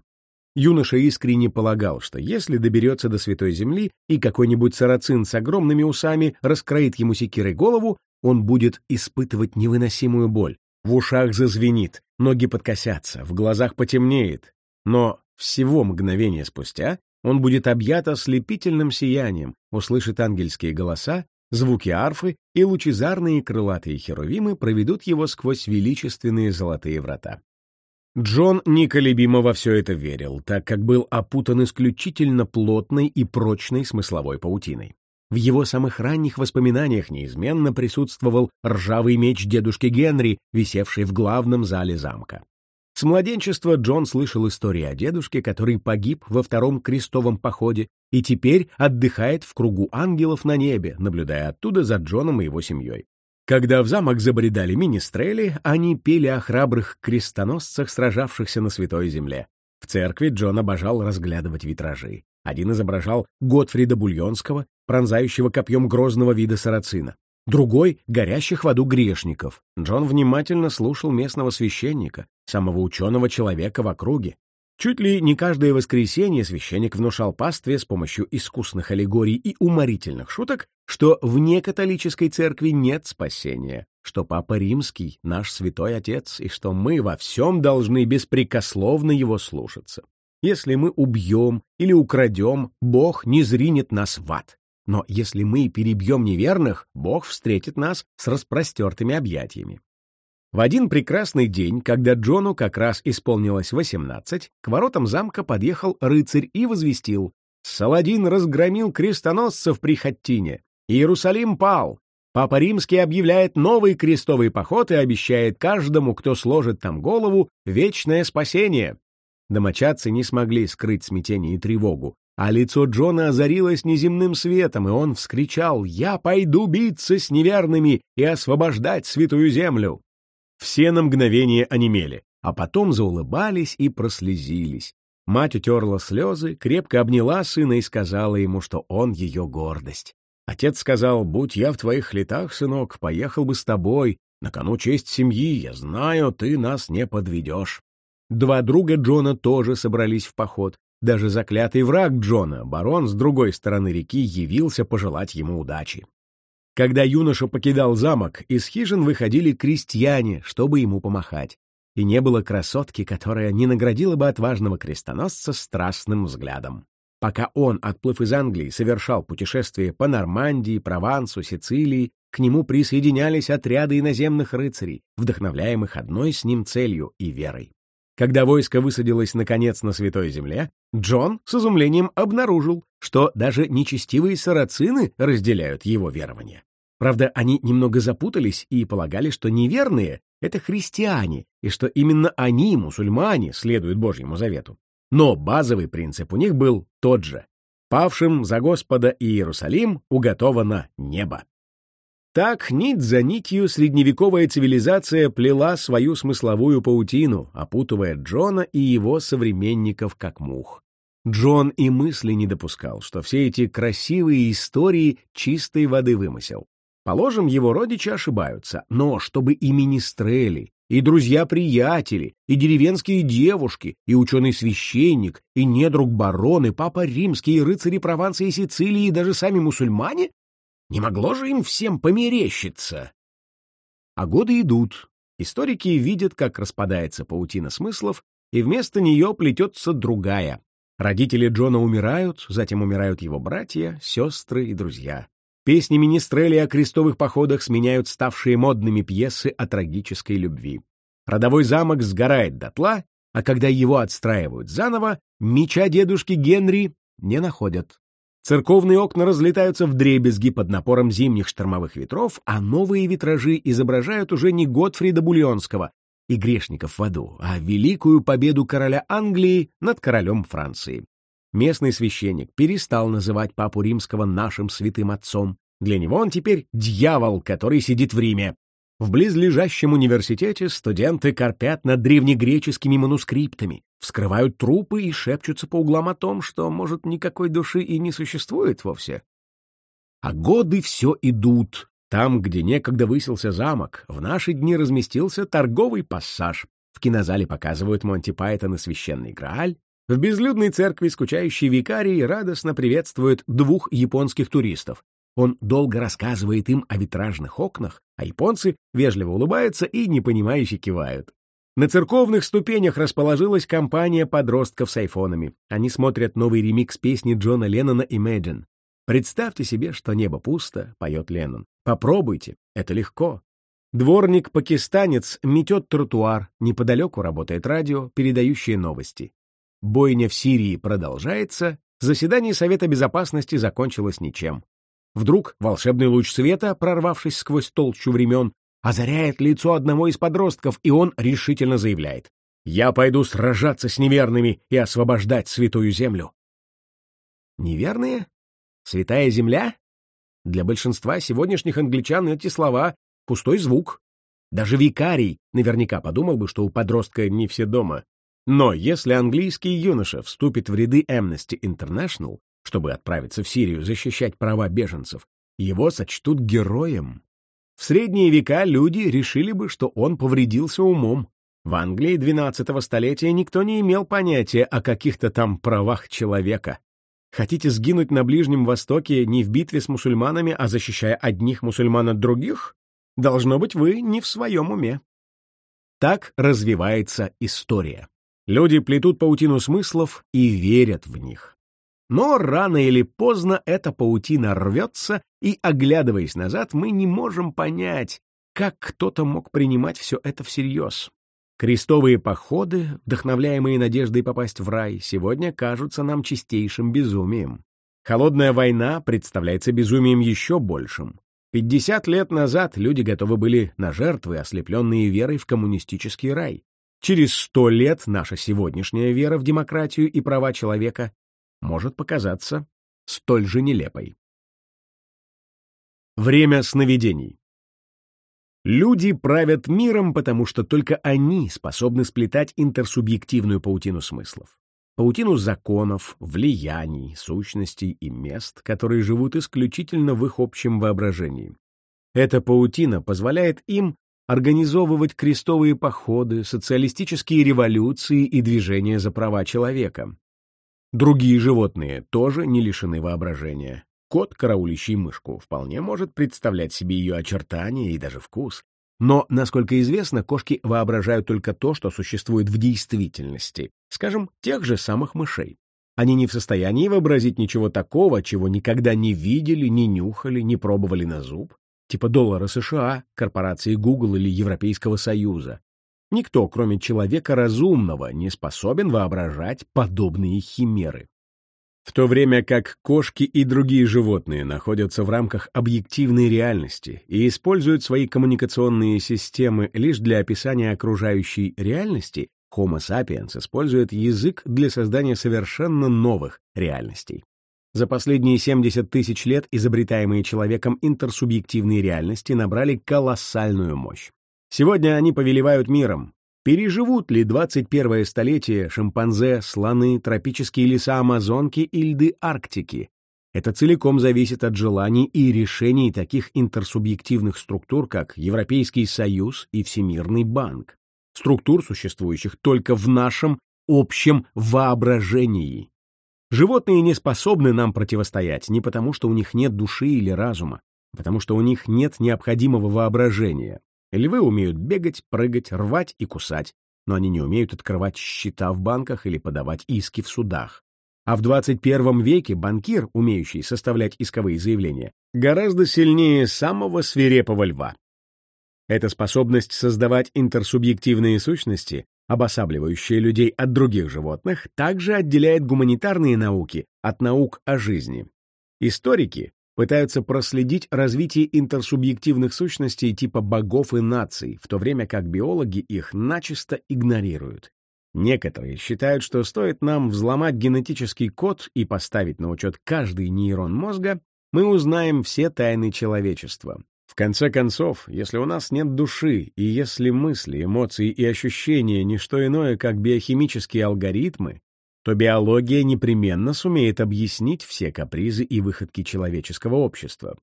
Юноша искренне полагал, что если доберется до Святой Земли и какой-нибудь сарацин с огромными усами раскроит ему секирой голову, он будет испытывать невыносимую боль. В ушах зазвенит, ноги подкосятся, в глазах потемнеет. Но всего мгновение спустя он будет объят ослепительным сиянием, услышит ангельские голоса, звуки арфы и лучезарные крылатые херувимы проведут его сквозь величественные золотые врата. Джон неколебимо во все это верил, так как был опутан исключительно плотной и прочной смысловой паутиной. В его самых ранних воспоминаниях неизменно присутствовал ржавый меч дедушки Генри, висевший в главном зале замка. С младенчества Джон слышал истории о дедушке, который погиб во втором крестовом походе и теперь отдыхает в кругу ангелов на небе, наблюдая оттуда за Джоном и его семьей. Когда в замок забредали министрели, они пели о храбрых крестоносцах, сражавшихся на Святой Земле. В церкви Джон обожал разглядывать витражи. Один изображал Готфрида Бульонского, пронзающего копьем грозного вида сарацина другой — горящих в аду грешников. Джон внимательно слушал местного священника, самого ученого человека в округе. Чуть ли не каждое воскресенье священник внушал пастве с помощью искусных аллегорий и уморительных шуток, что вне католической церкви нет спасения, что Папа Римский — наш святой отец, и что мы во всем должны беспрекословно его слушаться. Если мы убьем или украдем, Бог не зринет нас в ад. Но если мы перебьем неверных, Бог встретит нас с распростертыми объятиями. В один прекрасный день, когда Джону как раз исполнилось восемнадцать, к воротам замка подъехал рыцарь и возвестил «Саладин разгромил крестоносцев при Хаттине. Иерусалим пал. Папа Римский объявляет новый крестовый поход и обещает каждому, кто сложит там голову, вечное спасение». Домочадцы не смогли скрыть смятение и тревогу а лицо Джона озарилось неземным светом, и он вскричал «Я пойду биться с неверными и освобождать святую землю!» Все на мгновение онемели, а потом заулыбались и прослезились. Мать утерла слезы, крепко обняла сына и сказала ему, что он ее гордость. Отец сказал, «Будь я в твоих летах, сынок, поехал бы с тобой. На кону честь семьи, я знаю, ты нас не подведешь». Два друга Джона тоже собрались в поход. Даже заклятый враг Джона, барон с другой стороны реки, явился пожелать ему удачи. Когда юноша покидал замок, из хижин выходили крестьяне, чтобы ему помахать. И не было красотки, которая не наградила бы отважного крестоносца страстным взглядом. Пока он, отплыв из Англии, совершал путешествие по Нормандии, Провансу, Сицилии, к нему присоединялись отряды иноземных рыцарей, вдохновляемых одной с ним целью и верой. Когда войско высадилось наконец на Святой Земле, Джон с изумлением обнаружил, что даже нечестивые сарацины разделяют его верование. Правда, они немного запутались и полагали, что неверные — это христиане, и что именно они, мусульмане, следуют Божьему завету. Но базовый принцип у них был тот же. Павшим за Господа и Иерусалим уготовано небо. Так, нить за нитью, средневековая цивилизация плела свою смысловую паутину, опутывая Джона и его современников как мух. Джон и мысли не допускал, что все эти красивые истории чистой воды вымысел. Положим, его родичи ошибаются, но чтобы и министрели, и друзья-приятели, и деревенские девушки, и ученый-священник, и недруг барон, и папа римский, и рыцари Прованса и Сицилии, и даже сами мусульмане не могло же им всем померещиться? А годы идут. Историки видят, как распадается паутина смыслов, и вместо нее плетется другая. Родители Джона умирают, затем умирают его братья, сестры и друзья. Песни Министрели о крестовых походах сменяют ставшие модными пьесы о трагической любви. Родовой замок сгорает дотла, а когда его отстраивают заново, меча дедушки Генри не находят. Церковные окна разлетаются в дребезги под напором зимних штормовых ветров, а новые витражи изображают уже не Готфрида Бульонского и грешников в аду, а великую победу короля Англии над королем Франции. Местный священник перестал называть папу римского нашим святым отцом. Для него он теперь дьявол, который сидит в Риме. В близлежащем университете студенты корпят над древнегреческими манускриптами, вскрывают трупы и шепчутся по углам о том, что, может, никакой души и не существует вовсе. А годы все идут. Там, где некогда высился замок, в наши дни разместился торговый пассаж. В кинозале показывают Монти Пайтон священный Грааль. В безлюдной церкви скучающий викарий радостно приветствует двух японских туристов. Он долго рассказывает им о витражных окнах, а японцы вежливо улыбаются и непонимающе кивают. На церковных ступенях расположилась компания подростков с айфонами. Они смотрят новый ремикс песни Джона Леннона «Imagine». Представьте себе, что небо пусто, поет Леннон. Попробуйте, это легко. Дворник-пакистанец метет тротуар, неподалеку работает радио, передающее новости. Бойня в Сирии продолжается, заседание Совета Безопасности закончилось ничем. Вдруг волшебный луч света, прорвавшись сквозь толщу времен, озаряет лицо одного из подростков, и он решительно заявляет «Я пойду сражаться с неверными и освобождать святую землю». Неверные? Святая земля? Для большинства сегодняшних англичан эти слова — пустой звук. Даже викарий наверняка подумал бы, что у подростка не все дома. Но если английский юноша вступит в ряды Amnesty International, чтобы отправиться в Сирию защищать права беженцев, его сочтут героем. В средние века люди решили бы, что он повредился умом. В Англии XII столетия никто не имел понятия о каких-то там правах человека. Хотите сгинуть на Ближнем Востоке не в битве с мусульманами, а защищая одних мусульман от других? Должно быть, вы не в своем уме. Так развивается история. Люди плетут паутину смыслов и верят в них. Но рано или поздно эта паутина рвется, и, оглядываясь назад, мы не можем понять, как кто-то мог принимать все это всерьез. Крестовые походы, вдохновляемые надеждой попасть в рай, сегодня кажутся нам чистейшим безумием. Холодная война представляется безумием еще большим. Пятьдесят лет назад люди готовы были на жертвы, ослепленные верой в коммунистический рай. Через сто лет наша сегодняшняя вера в демократию и права человека может показаться столь же нелепой. Время сновидений. Люди правят миром, потому что только они способны сплетать интерсубъективную паутину смыслов. Паутину законов, влияний, сущностей и мест, которые живут исключительно в их общем воображении. Эта паутина позволяет им организовывать крестовые походы, социалистические революции и движения за права человека, Другие животные тоже не лишены воображения. Кот, караулищий мышку, вполне может представлять себе ее очертания и даже вкус. Но, насколько известно, кошки воображают только то, что существует в действительности, скажем, тех же самых мышей. Они не в состоянии вообразить ничего такого, чего никогда не видели, не нюхали, не пробовали на зуб, типа доллара США, корпорации Google или Европейского Союза. Никто, кроме человека разумного, не способен воображать подобные химеры. В то время как кошки и другие животные находятся в рамках объективной реальности и используют свои коммуникационные системы лишь для описания окружающей реальности, Homo sapiens использует язык для создания совершенно новых реальностей. За последние 70 тысяч лет изобретаемые человеком интерсубъективные реальности набрали колоссальную мощь. Сегодня они повелевают миром. Переживут ли 21 столетие шимпанзе, слоны, тропические леса Амазонки и льды Арктики? Это целиком зависит от желаний и решений таких интерсубъективных структур, как Европейский Союз и Всемирный банк. Структур, существующих только в нашем общем воображении. Животные не способны нам противостоять не потому, что у них нет души или разума, а потому что у них нет необходимого воображения. Львы умеют бегать, прыгать, рвать и кусать. но они не умеют открывать счета в банках или подавать иски в судах. А в 21 веке банкир, умеющий составлять исковые заявления, гораздо сильнее самого свирепого льва. Эта способность создавать интерсубъективные сущности, обосабливающие людей от других животных, также отделяет гуманитарные науки от наук о жизни. Историки пытаются проследить развитие интерсубъективных сущностей типа богов и наций, в то время как биологи их начисто игнорируют. Некоторые считают, что стоит нам взломать генетический код и поставить на учет каждый нейрон мозга, мы узнаем все тайны человечества. В конце концов, если у нас нет души, и если мысли, эмоции и ощущения — не что иное, как биохимические алгоритмы, то биология непременно сумеет объяснить все капризы и выходки человеческого общества.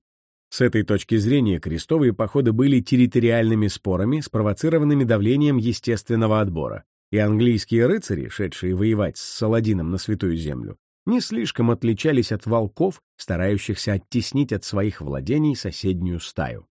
С этой точки зрения крестовые походы были территориальными спорами, спровоцированными давлением естественного отбора, и английские рыцари, шедшие воевать с Саладином на Святую Землю, не слишком отличались от волков, старающихся оттеснить от своих владений соседнюю стаю.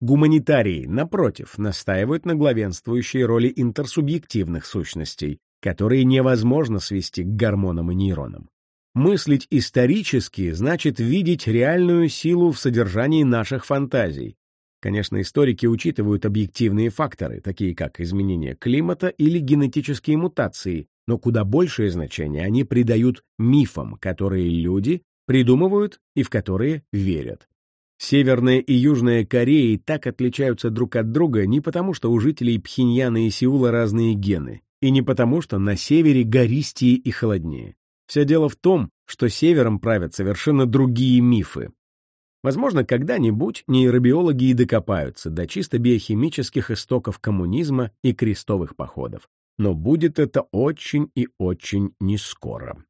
Гуманитарии, напротив, настаивают на главенствующей роли интерсубъективных сущностей, которые невозможно свести к гормонам и нейронам. Мыслить исторически значит видеть реальную силу в содержании наших фантазий. Конечно, историки учитывают объективные факторы, такие как изменение климата или генетические мутации, но куда большее значение они придают мифам, которые люди придумывают и в которые верят. Северная и Южная Кореи так отличаются друг от друга не потому, что у жителей Пхеньяна и Сеула разные гены, и не потому, что на севере гористее и холоднее. Все дело в том, что севером правят совершенно другие мифы. Возможно, когда-нибудь нейробиологи и докопаются до чисто биохимических истоков коммунизма и крестовых походов но будет это очень и очень нескоро.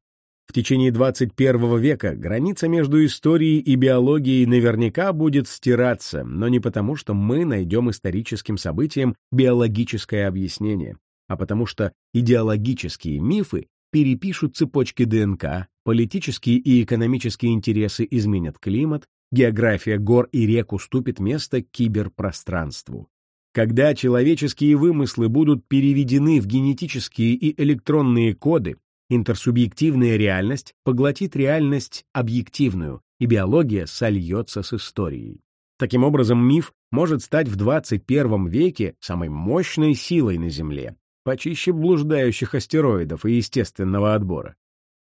В течение 21 века граница между историей и биологией наверняка будет стираться, но не потому, что мы найдем историческим событиям биологическое объяснение, а потому что идеологические мифы перепишут цепочки ДНК, политические и экономические интересы изменят климат, география гор и рек уступит место киберпространству. Когда человеческие вымыслы будут переведены в генетические и электронные коды, интерсубъективная реальность поглотит реальность объективную, и биология сольется с историей. Таким образом, миф может стать в 21 веке самой мощной силой на Земле, почище блуждающих астероидов и естественного отбора.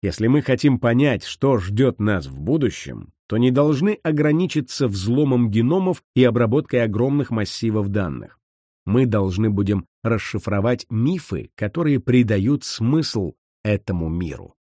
Если мы хотим понять, что ждет нас в будущем, то не должны ограничиться взломом геномов и обработкой огромных массивов данных мы должны будем расшифровать мифы, которые придают смысл этому миру.